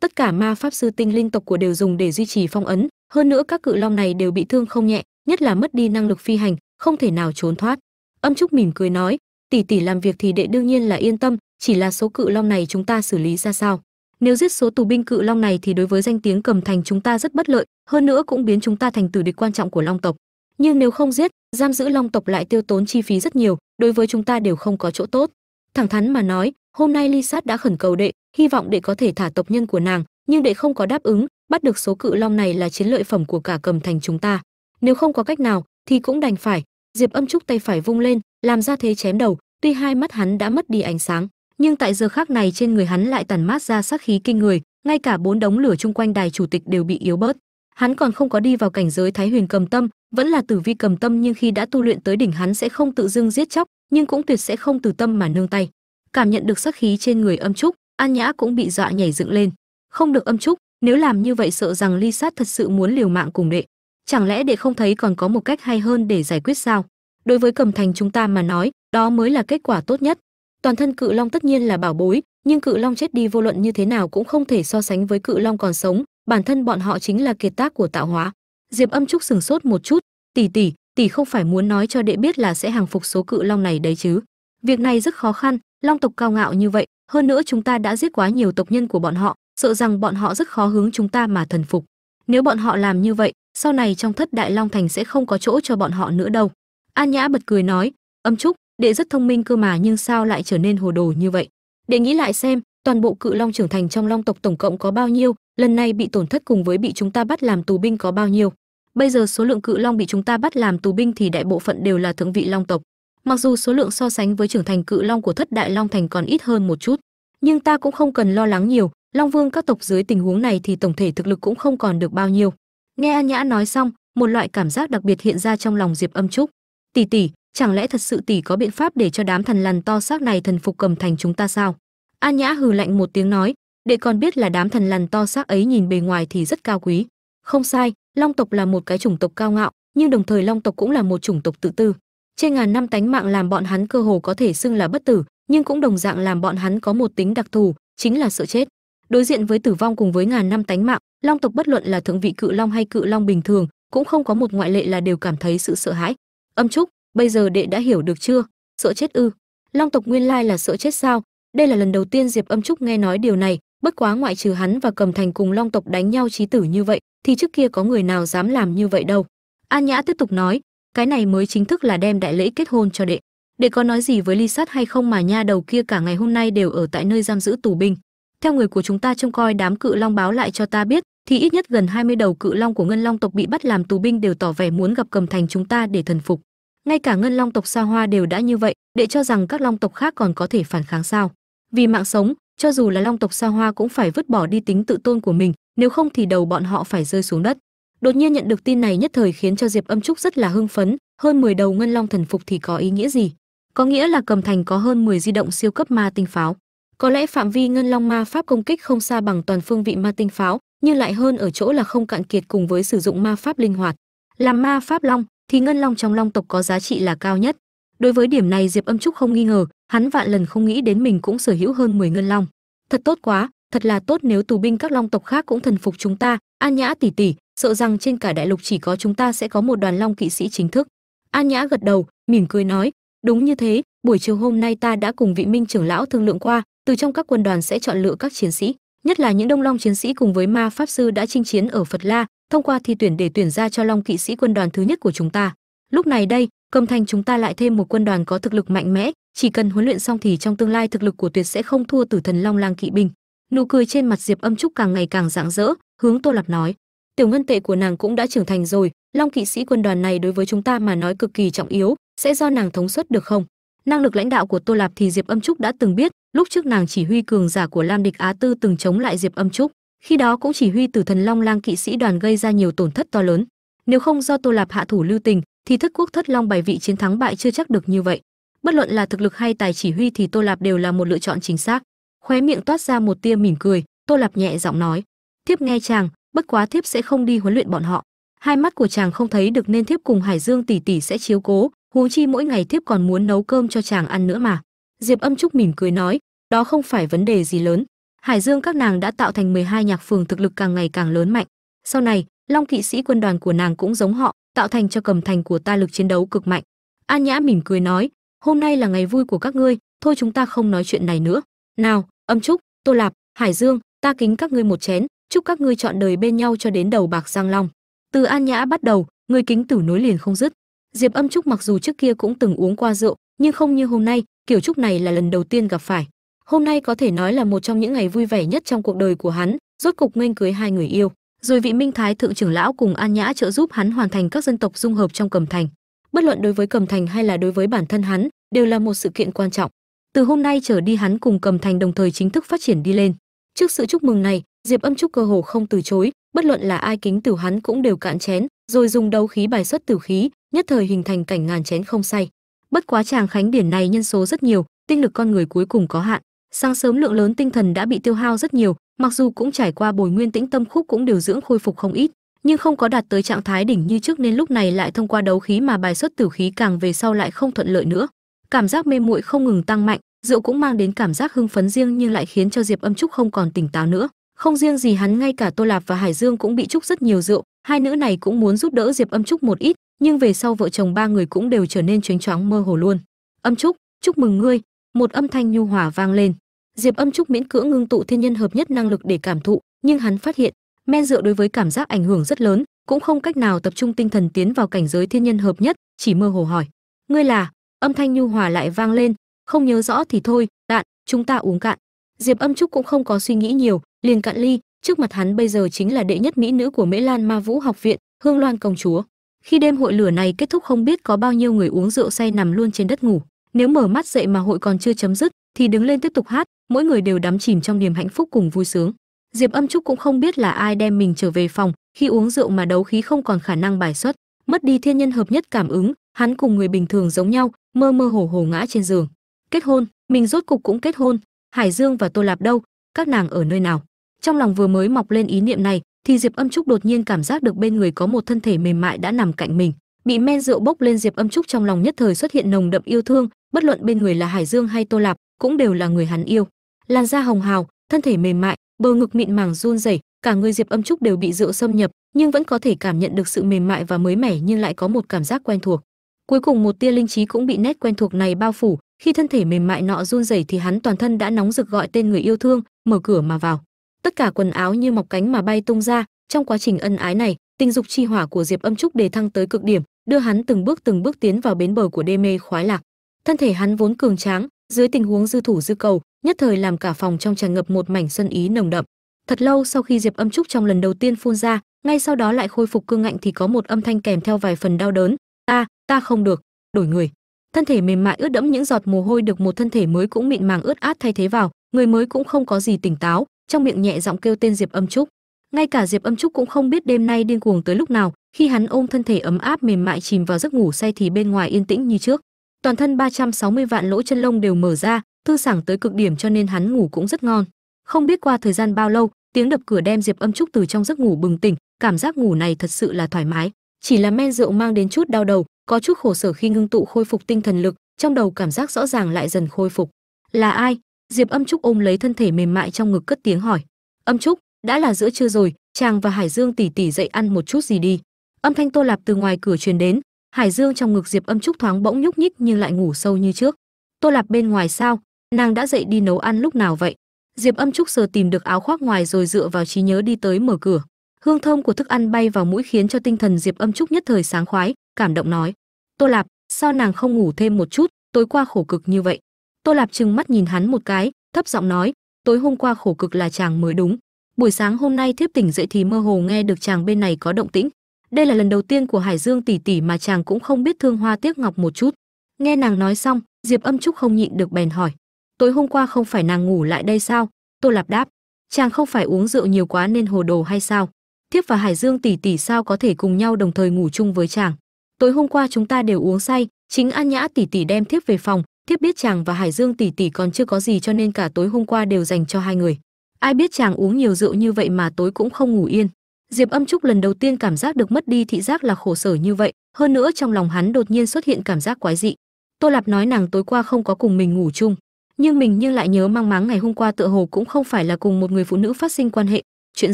tất cả ma pháp sư tinh linh tộc của đều dùng để duy trì phong ấn, hơn nữa các cự long này đều bị thương không nhẹ, nhất là mất đi năng lực phi hành, không thể nào trốn thoát. Âm Trúc mỉm cười nói, tỷ tỷ làm việc thì đệ đương nhiên là yên tâm, chỉ là số cự long này chúng ta xử lý ra sao? Nếu giết số tù binh cự long này thì đối với danh tiếng cầm thành chúng ta rất bất lợi, hơn nữa cũng biến chúng ta thành tử địch quan trọng của long tộc. Nhưng nếu không giết, giam giữ long tộc lại tiêu tốn chi phí rất nhiều, đối với chúng ta đều không có chỗ tốt. Thẳng thắn mà nói, hôm nay Ly Sát đã khẩn cầu đệ, hy vọng đệ có thể thả tộc nhân của nàng, nhưng đệ không có đáp ứng, bắt được số cự long này là chiến lợi phẩm của cả cầm thành chúng ta. Nếu không có cách nào, thì cũng đành phải. Diệp Âm Trúc tay phải vung lên, làm ra thế chém đầu, tuy hai mắt hắn đã mất đi ánh sáng, nhưng tại giờ khác này trên người hắn lại tàn mát ra sát khí kinh người, ngay cả bốn đống lửa chung quanh đài chủ tịch đều bị yếu bớt. Hắn còn không có đi vào cảnh giới thái huyền cầm tâm, vẫn là tử vi cầm tâm nhưng khi đã tu luyện tới đỉnh hắn sẽ không tự dưng giết chóc, nhưng cũng tuyệt sẽ không từ tâm mà nương tay. Cảm nhận được sát khí trên người âm trúc, an nhã cũng bị dọa nhảy dựng lên. Không được âm trúc, nếu làm như vậy sợ rằng ly sát thật sự muốn liều mạng cùng đệ. Chẳng lẽ đệ không thấy còn có một cách hay hơn để giải quyết sao? Đối với cầm thành chúng ta mà nói, đó mới là kết quả tốt nhất toàn thân cự long tất nhiên là bảo bối, nhưng cự long chết đi vô luận như thế nào cũng không thể so sánh với cự long còn sống, bản thân bọn họ chính là kiệt tác của tạo hóa. Diệp âm trúc sừng sốt một chút, tỷ tỷ tỷ không phải muốn nói cho đệ biết là sẽ hàng phục số cự long này đấy chứ? Việc này rất khó khăn, long tộc cao ngạo như vậy, hơn nữa chúng ta đã giết quá nhiều tộc nhân của bọn họ, sợ rằng bọn họ rất khó hướng chúng ta mà thần phục. Nếu bọn họ làm như vậy, sau này trong thất đại long thành sẽ không có chỗ cho bọn họ nữa đâu. An nhã bật cười nói, âm trúc đệ rất thông minh cơ mà, nhưng sao lại trở nên hồ đồ như vậy? Đệ nghĩ lại xem, toàn bộ cự long trưởng thành trong long tộc tổng cộng có bao nhiêu, lần này bị tổn thất cùng với bị chúng ta bắt làm tù binh có bao nhiêu. Bây giờ số lượng cự long bị chúng ta bắt làm tù binh thì đại bộ phận đều là thượng vị long tộc. Mặc dù số lượng so sánh với trưởng thành cự long của thất đại long thành còn ít hơn một chút, nhưng ta cũng không cần lo lắng nhiều. Long vương các tộc dưới tình huống này thì tổng thể thực lực cũng không còn được bao nhiêu. Nghe an nhã nói xong, một loại cảm giác đặc biệt hiện ra trong lòng diệp âm trúc. Tỷ tỷ chẳng lẽ thật sự tỷ có biện pháp để cho đám thần lằn to xác này thần phục cầm thành chúng ta sao? An nhã hừ lạnh một tiếng nói đệ còn biết là đám thần lằn to xác ấy nhìn bề ngoài thì rất cao quý. Không sai, long tộc là một cái chủng tộc cao ngạo, nhưng đồng thời long tộc cũng là một chủng tộc tự tư. Trên ngàn năm tánh mạng làm bọn hắn cơ hồ có thể xưng là bất tử, nhưng cũng đồng dạng làm bọn hắn có một tính đặc thù, chính là sợ chết. Đối diện với tử vong cùng với ngàn năm tánh mạng, long tộc bất luận là thượng vị cự long hay cự long bình thường, cũng không có một ngoại lệ là đều cảm thấy sự sợ hãi. Âm trúc bây giờ đệ đã hiểu được chưa? Sợ chết ư? Long tộc nguyên lai là sợ chết sao? Đây là lần đầu tiên diệp âm trúc nghe nói điều này. Bất quá ngoại trừ hắn và cầm thành cùng long tộc đánh nhau trí tử như vậy, thì trước kia có người nào dám làm như vậy đâu. An nhã tiếp tục nói, cái này mới chính thức là đem đại lễ kết hôn cho đệ. Đệ có nói gì với ly sát hay không mà nha đầu kia cả ngày hôm nay đều ở tại nơi giam giữ tù binh. Theo người của chúng ta trông coi đám cự long báo lại cho ta biết, thì ít nhất gần 20 đầu cự long của ngân long tộc bị bắt làm tù binh đều tỏ vẻ muốn gặp cầm thành chúng ta để thần phục ngay cả ngân long tộc xa hoa đều đã như vậy đệ cho rằng các long tộc khác còn có thể phản kháng sao? Vì mạng sống, cho dù là long tộc xa hoa cũng phải vứt bỏ đi tính tự tôn của mình, nếu không thì đầu bọn họ phải rơi xuống đất. Đột nhiên nhận được tin này nhất thời khiến cho diệp âm trúc rất là hưng phấn, hơn 10 đầu ngân long thần phục thì có ý nghĩa gì? Có nghĩa là cầm thành có hơn 10 di động siêu cấp ma tinh pháo. Có lẽ phạm vi ngân long ma pháp công kích không xa bằng toàn phương vị ma tinh pháo, nhưng lại hơn ở chỗ là không cạn kiệt cùng với sử dụng ma pháp linh hoạt. Làm ma pháp long thì ngân long trong long tộc có giá trị là cao nhất. Đối với điểm này diệp âm trúc không nghi ngờ, hắn vạn lần không nghĩ đến mình cũng sở hữu hơn 10 ngân long. Thật tốt quá, thật là tốt nếu tù binh các long tộc khác cũng thần phục chúng ta. An nhã tỷ tỷ, sợ rằng trên cả đại lục chỉ có chúng ta sẽ có một đoàn long kỵ sĩ chính thức. An nhã gật đầu, mỉm cười nói, đúng như thế, buổi chiều hôm nay ta đã cùng vị minh trưởng lão thương lượng qua, từ trong các quân đoàn sẽ chọn lựa các chiến sĩ, nhất là những đông long chiến sĩ cùng với ma pháp sư đã chinh chiến ở phật la thông qua thi tuyển để tuyển ra cho long kỵ sĩ quân đoàn thứ nhất của chúng ta. Lúc này đây, cầm thành chúng ta lại thêm một quân đoàn có thực lực mạnh mẽ, chỉ cần huấn luyện xong thì trong tương lai thực lực của tuyệt sẽ không thua tử thần long lang kỵ binh. Nụ cười trên mặt diệp âm trúc càng ngày càng rạng rỡ, hướng tô lạp nói, tiểu ngân tệ của nàng cũng đã trưởng thành rồi, long kỵ sĩ quân đoàn này đối với chúng ta mà nói cực kỳ trọng yếu, sẽ do nàng thống suất được không? Năng lực lãnh đạo của tô lạp thì diệp âm trúc đã từng biết, lúc trước nàng chỉ huy cường giả của lam địch á tư từng chống lại diệp âm trúc khi đó cũng chỉ huy tử thần long lang kỵ sĩ đoàn gây ra nhiều tổn thất to lớn. Nếu không do tô lạp hạ thủ lưu tình, thì thất quốc thất long bài vị chiến thắng bại chưa chắc được như vậy. Bất luận là thực lực hay tài chỉ huy thì tô lạp đều là một lựa chọn chính xác. Khóe miệng toát ra một tia mỉm cười, tô lạp nhẹ giọng nói, thiếp nghe chàng, bất quá thiếp sẽ không đi huấn luyện bọn họ. Hai mắt của chàng không thấy được nên thiếp cùng hải dương tỷ tỷ sẽ chiếu cố, huống chi mỗi ngày thiếp còn muốn nấu cơm cho chàng ăn nữa mà. Diệp âm trúc mỉm cười nói, đó không phải vấn đề gì lớn hải dương các nàng đã tạo thành 12 nhạc phường thực lực càng ngày càng lớn mạnh. Sau này, long kỵ sĩ quân đoàn của nàng cũng giống họ, tạo thành cho cầm thành của ta lực chiến đấu cực mạnh. An nhã mỉm cười nói, hôm nay là ngày vui của các ngươi, thôi chúng ta không nói chuyện này nữa. Nào, âm trúc, tô lạp, hải dương, ta kính các ngươi một chén, chúc các ngươi chọn đời bên nhau cho đến đầu bạc giang long. Từ an nhã bắt đầu, người kính tử nối liền không dứt. Diệp âm trúc mặc dù trước kia cũng từng uống qua rượu, nhưng không như hôm nay, kiểu trúc này là lần đầu tiên gặp phải hôm nay có thể nói là một trong những ngày vui vẻ nhất trong cuộc đời của hắn, rốt cục nghênh cưới hai người yêu. Rồi vị minh thái thượng trưởng lão cùng an nhã trợ giúp hắn hoàn thành các dân tộc dung hợp trong cầm thành. Bất luận đối với cầm thành hay là đối với bản thân hắn, đều là một sự kiện quan trọng. Từ hôm nay trở đi hắn cùng cầm thành đồng thời chính thức phát triển đi lên. Trước sự chúc mừng này, diệp âm trúc cơ hồ không từ chối, bất luận là ai kính tử hắn cũng đều cạn chén, rồi dùng đấu khí bài xuất tử khí, nhất thời hình thành cảnh ngàn chén không say. Bất quá chàng khánh điển này nhân số rất nhiều, tinh lực con người cuối cùng có hạn sáng sớm lượng lớn tinh thần đã bị tiêu hao rất nhiều, mặc dù cũng trải qua bồi nguyên tĩnh tâm khúc cũng điều dưỡng khôi phục không ít, nhưng không có đạt tới trạng thái đỉnh như trước nên lúc này lại thông qua đấu khí mà bài xuất tử khí càng về sau lại không thuận lợi nữa. Cảm giác mê muội không ngừng tăng mạnh, rượu cũng mang đến cảm giác hưng phấn riêng nhưng lại khiến cho diệp âm trúc không còn tỉnh táo nữa. Không riêng gì hắn, ngay cả tô lạp và hải dương cũng bị trúc rất nhiều rượu, hai nữ này cũng muốn giúp đỡ diệp âm trúc một ít, nhưng về sau vợ chồng ba người cũng đều trở nên choáng choáng mơ hồ luôn. Âm trúc, chúc mừng ngươi! Một âm thanh nhu hòa vang lên diệp âm trúc miễn cưỡng ngưng tụ thiên nhân hợp nhất năng lực để cảm thụ, nhưng hắn phát hiện, men rượu đối với cảm giác ảnh hưởng rất lớn, cũng không cách nào tập trung tinh thần tiến vào cảnh giới thiên nhân hợp nhất, chỉ mơ hồ hỏi, ngươi là? Âm thanh nhu hòa lại vang lên, không nhớ rõ thì thôi đạn chúng ta uống cạn. Diệp âm trúc cũng không có suy nghĩ nhiều, liền cạn ly, trước mặt hắn bây giờ chính là đệ nhất mỹ nữ của mễ lan ma vũ học viện, hương loan công chúa. Khi đêm hội lửa này kết thúc không biết có bao nhiêu người uống rượu say nằm luôn trên đất ngủ, nếu mở mắt dậy mà hội còn chưa chấm dứt, thì đứng lên tiếp tục hát mỗi người đều đắm chìm trong niềm hạnh phúc cùng vui sướng. Diệp âm trúc cũng không biết là ai đem mình trở về phòng, khi uống rượu mà đấu khí không còn khả năng bài xuất, mất đi thiên nhân hợp nhất cảm ứng, hắn cùng người bình thường giống nhau, mơ mơ hồ hồ ngã trên giường. Kết hôn, mình rốt cục cũng kết hôn, hải dương và tô lạp đâu, các nàng ở nơi nào? Trong lòng vừa mới mọc lên ý niệm này, thì diệp âm trúc đột nhiên cảm giác được bên người có một thân thể mềm mại đã nằm cạnh mình. Bị men rượu bốc lên, diệp âm trúc trong lòng nhất thời xuất hiện nồng đậm yêu thương, bất luận bên người là hải dương hay tô lạp, cũng đều là người hắn yêu làn da hồng hào, thân thể mềm mại, bờ ngực mịn màng run rẩy, cả người diệp âm trúc đều bị rượu xâm nhập, nhưng vẫn có thể cảm nhận được sự mềm mại và mới mẻ nhưng lại có một cảm giác quen thuộc. Cuối cùng một tia linh trí cũng bị nét quen thuộc này bao phủ, khi thân thể mềm mại nọ run rẩy thì hắn toàn thân đã nóng rực gọi tên người yêu thương, mở cửa mà vào. Tất cả quần áo như mọc cánh mà bay tung ra, trong quá trình ân ái này, tình dục chi hỏa của diệp âm trúc đề thăng tới cực điểm, đưa hắn từng bước từng bước tiến vào bến bờ của đê mê khoái lạc. Thân thể hắn vốn cường tráng, dưới tình huống dư thủ dư cầu nhất thời làm cả phòng trong tràn ngập một mảnh sân ý nồng đậm. Thật lâu sau khi diệp âm trúc trong lần đầu tiên phun ra, ngay sau đó lại khôi phục cương ngạnh thì có một âm thanh kèm theo vài phần đau đớn. Ta ta không được, đổi người. Thân thể mềm mại ướt đẫm những giọt mồ hôi được một thân thể mới cũng mịn màng ướt át thay thế vào, người mới cũng không có gì tỉnh táo, trong miệng nhẹ giọng kêu tên diệp âm trúc. Ngay cả diệp âm trúc cũng không biết đêm nay điên cuồng tới lúc nào, khi hắn ôm thân thể ấm áp mềm mại chìm vào giấc ngủ say thì bên ngoài yên tĩnh như trước toàn thân 360 vạn lỗ chân lông đều mở ra, thư sảng tới cực điểm cho nên hắn ngủ cũng rất ngon. Không biết qua thời gian bao lâu, tiếng đập cửa đem diệp âm trúc từ trong giấc ngủ bừng tỉnh, cảm giác ngủ này thật sự là thoải mái. Chỉ là men rượu mang đến chút đau đầu, có chút khổ sở khi ngưng tụ khôi phục tinh thần lực, trong đầu cảm giác rõ ràng lại dần khôi phục. Là ai? Diệp âm trúc ôm lấy thân thể mềm mại trong ngực cất tiếng hỏi. Âm trúc, đã là giữa trưa rồi, chàng và hải dương tỷ tỷ dậy ăn một chút gì đi. Âm thanh tô lạp từ ngoài cửa truyền đến hải dương trong ngực diệp âm trúc thoáng bỗng nhúc nhích nhưng lại ngủ sâu như trước. Tô lạp bên ngoài sao? Nàng đã dậy đi nấu ăn lúc nào vậy? Diệp âm trúc sờ tìm được áo khoác ngoài rồi dựa vào trí nhớ đi tới mở cửa. Hương thơm của thức ăn bay vào mũi khiến cho tinh thần diệp âm trúc nhất thời sáng khoái, cảm động nói, tô lạp, sao nàng không ngủ thêm một chút? Tối qua khổ cực như vậy. Tô lạp trừng mắt nhìn hắn một cái, thấp giọng nói, tối hôm qua khổ cực là chàng mới đúng. Buổi sáng hôm nay thiếp tỉnh dậy thì mơ hồ nghe được chàng bên này có động tĩnh đây là lần đầu tiên của hải dương tỷ tỷ mà chàng cũng không biết thương hoa tiếc ngọc một chút. Nghe nàng nói xong, diệp âm trúc không nhịn được bèn hỏi, tối hôm qua không phải nàng ngủ lại đây sao? Tô lạp đáp, chàng không phải uống rượu nhiều quá nên hồ đồ hay sao? Thiếp và hải dương tỷ tỷ sao có thể cùng nhau đồng thời ngủ chung với chàng? Tối hôm qua chúng ta đều uống say, chính an nhã tỷ tỷ đem thiếp về phòng, thiếp biết chàng và hải dương tỷ tỷ còn chưa có gì cho nên cả tối hôm qua đều dành cho hai người. Ai biết chàng uống nhiều rượu như vậy mà tối cũng không ngủ yên diệp âm trúc lần đầu tiên cảm giác được mất đi thị giác là khổ sở như vậy. Hơn nữa trong lòng hắn đột nhiên xuất hiện cảm giác quái dị. Tô lạp nói nàng tối qua không có cùng mình ngủ chung, nhưng mình nhưng lại nhớ mang máng ngày hôm qua tựa hồ cũng không phải là cùng một người phụ nữ phát sinh quan hệ. Chuyện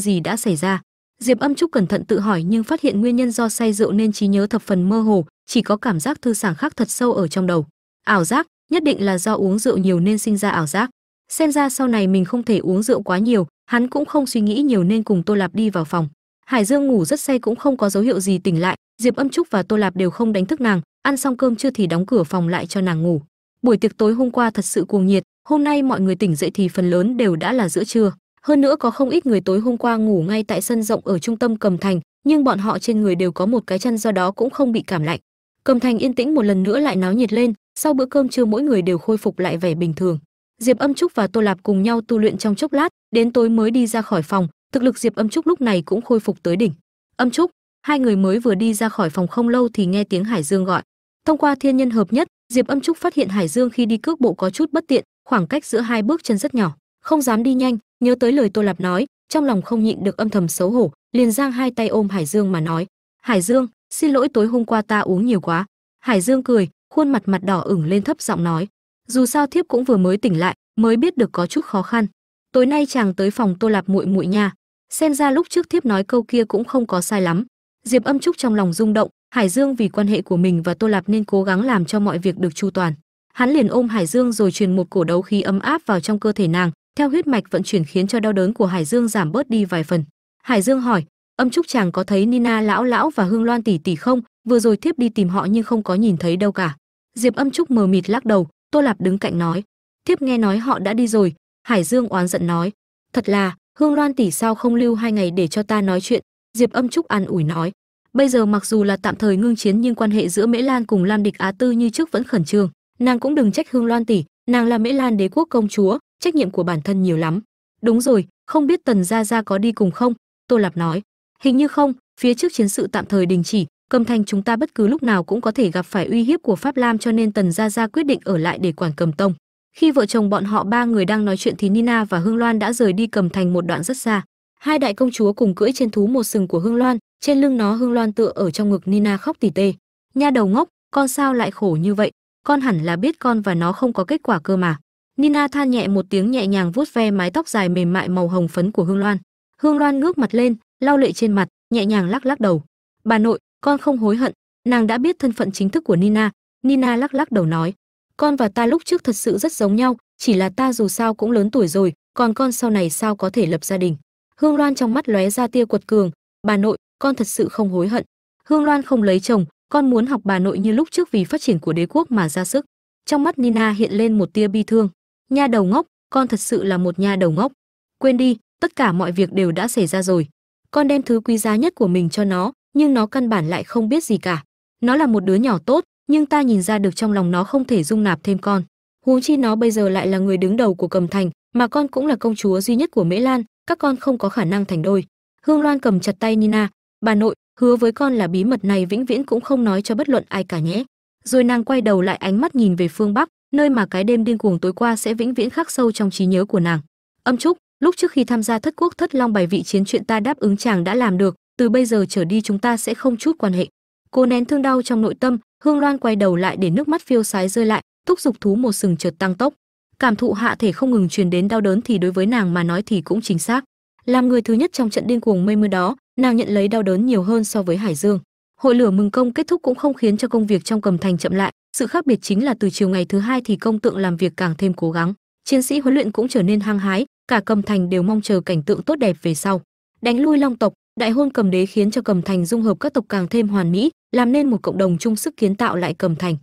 gì đã xảy ra? Diệp âm trúc cẩn thận tự hỏi nhưng phát hiện nguyên nhân do say rượu nên trí nhớ thập phần mơ hồ, chỉ có cảm giác thư sảng khác thật sâu ở trong đầu. Ảo giác, nhất định là do uống rượu nhiều nên sinh ra ảo giác. Xem ra sau này mình không thể uống rượu quá nhiều, hắn cũng không suy nghĩ nhiều nên cùng tô lạp đi vào phòng hải dương ngủ rất say cũng không có dấu hiệu gì tỉnh lại, diệp âm trúc và tô lạp đều không đánh thức nàng, ăn xong cơm chưa thì đóng cửa phòng lại cho nàng ngủ. Buổi tiệc tối hôm qua thật sự cuồng nhiệt, hôm nay mọi người tỉnh dậy thì phần lớn đều đã là giữa trưa. Hơn nữa có không ít người tối hôm qua ngủ ngay tại sân rộng ở trung tâm cầm thành, nhưng bọn họ trên người đều có một cái chăn do đó cũng không bị cảm lạnh. Cầm thành yên tĩnh một lần nữa lại náo nhiệt lên, sau bữa cơm trưa mỗi người đều khôi phục lại vẻ bình thường. Diệp âm trúc và tô lạp cùng nhau tu luyện trong chốc lát, đến tối mới đi ra khỏi phòng thực lực diệp âm trúc lúc này cũng khôi phục tới đỉnh. Âm trúc, hai người mới vừa đi ra khỏi phòng không lâu thì nghe tiếng hải dương gọi. Thông qua thiên nhân hợp nhất, diệp âm trúc phát hiện hải dương khi đi cước bộ có chút bất tiện, khoảng cách giữa hai bước chân rất nhỏ. Không dám đi nhanh, nhớ tới lời tô lạp nói, trong lòng không nhịn được âm thầm xấu hổ, liền giang hai tay ôm hải dương mà nói, hải dương, xin lỗi tối hôm qua ta uống nhiều quá. Hải dương cười, khuôn mặt mặt đỏ ửng lên thấp giọng nói, dù sao thiếp cũng vừa mới tỉnh lại, mới biết được có chút khó khăn. Tối nay chàng tới phòng tô lạp muội muội nha xem ra lúc trước thiếp nói câu kia cũng không có sai lắm. Diệp âm trúc trong lòng rung động, hải dương vì quan hệ của mình và tô lạp nên cố gắng làm cho mọi việc được chu toàn. Hắn liền ôm hải dương rồi truyền một cổ đấu khí ấm áp vào trong cơ thể nàng, theo huyết mạch vận chuyển khiến cho đau đớn của hải dương giảm bớt đi vài phần. Hải dương hỏi, âm trúc chàng có thấy nina lão lão và hương loan tỷ tỷ không? Vừa rồi thiếp đi tìm họ nhưng không có nhìn thấy đâu cả. Diệp âm trúc mờ mịt lắc đầu, tô lạp đứng cạnh nói, thiếp nghe nói họ đã đi rồi. Hải dương oán giận nói, thật là hương loan tỷ sao không lưu hai ngày để cho ta nói chuyện? Diệp âm trúc an ủi nói. Bây giờ mặc dù là tạm thời ngưng chiến nhưng quan hệ giữa mễ lan cùng lam địch á tư như trước vẫn khẩn trương. Nàng cũng đừng trách hương loan tỷ, nàng là mễ lan đế quốc công chúa, trách nhiệm của bản thân nhiều lắm. Đúng rồi, không biết tần gia gia có đi cùng không? Tô lạp nói. Hình như không, phía trước chiến sự tạm thời đình chỉ, cầm thành chúng ta bất cứ lúc nào cũng có thể gặp phải uy hiếp của pháp lam cho nên tần gia gia quyết định ở lại để quản cầm tông khi vợ chồng bọn họ ba người đang nói chuyện thì nina và hương loan đã rời đi cầm thành một đoạn rất xa. Hai đại công chúa cùng cưỡi trên thú một sừng của hương loan, trên lưng nó hương loan tựa ở trong ngực nina khóc tỉ tê. Nha đầu ngốc, con sao lại khổ như vậy? Con hẳn là biết con và nó không có kết quả cơ mà. Nina than nhẹ một tiếng nhẹ nhàng vuốt ve mái tóc dài mềm mại màu hồng phấn của hương loan. Hương loan ngước mặt lên, lau lệ trên mặt, nhẹ nhàng lắc lắc đầu. Bà nội, con không hối hận, nàng đã biết thân phận chính thức của nina. Nina lắc lắc đầu nói con và ta lúc trước thật sự rất giống nhau, chỉ là ta dù sao cũng lớn tuổi rồi, còn con sau này sao có thể lập gia đình? Hương loan trong mắt lóe ra tia quật cường, bà nội, con thật sự không hối hận. Hương loan không lấy chồng, con muốn học bà nội như lúc trước vì phát triển của đế quốc mà ra sức. Trong mắt nina hiện lên một tia bi thương. Nha đầu ngốc, con thật sự là một nha đầu ngốc. Quên đi, tất cả mọi việc đều đã xảy ra rồi. Con đem thứ quý giá nhất của mình cho nó, nhưng nó căn bản lại không biết gì cả. Nó là một đứa nhỏ tốt nhưng ta nhìn ra được trong lòng nó không thể dung nạp thêm con. Huống chi nó bây giờ lại là người đứng đầu của cầm thành, mà con cũng là công chúa duy nhất của mễ lan, các con không có khả năng thành đôi. Hương loan cầm chặt tay nina, bà nội, hứa với con là bí mật này vĩnh viễn cũng không nói cho bất luận ai cả nhé. Rồi nàng quay đầu lại ánh mắt nhìn về phương bắc, nơi mà cái đêm điên cuồng tối qua sẽ vĩnh viễn khắc sâu trong trí nhớ của nàng. Âm trúc, lúc trước khi tham gia thất quốc thất long bài vị chiến chuyện ta đáp ứng chàng đã làm được, từ bây giờ trở đi chúng ta sẽ không chút quan hệ. Cô nén thương đau trong nội tâm hương loan quay đầu lại để nước mắt phiêu sái rơi lại, thúc giục thú một sừng chợt tăng tốc. Cảm thụ hạ thể không ngừng truyền đến đau đớn thì đối với nàng mà nói thì cũng chính xác. Làm người thứ nhất trong trận điên cuồng mây mưa đó, nàng nhận lấy đau đớn nhiều hơn so với hải dương. Hội lửa mừng công kết thúc cũng không khiến cho công việc trong cầm thành chậm lại. Sự khác biệt chính là từ chiều ngày thứ hai thì công tượng làm việc càng thêm cố gắng. Chiến sĩ huấn luyện cũng trở nên hăng hái, cả cầm thành đều mong chờ cảnh tượng tốt đẹp về sau. Đánh lui long tộc đại hôn cầm đế khiến cho cầm thành dung hợp các tộc càng thêm hoàn mỹ, làm nên một cộng đồng chung sức kiến tạo lại cầm thành.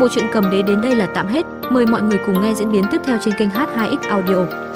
Bộ truyện cầm đế đến đây là tạm hết. Mời mọi người cùng nghe diễn biến tiếp theo trên kênh h2x audio.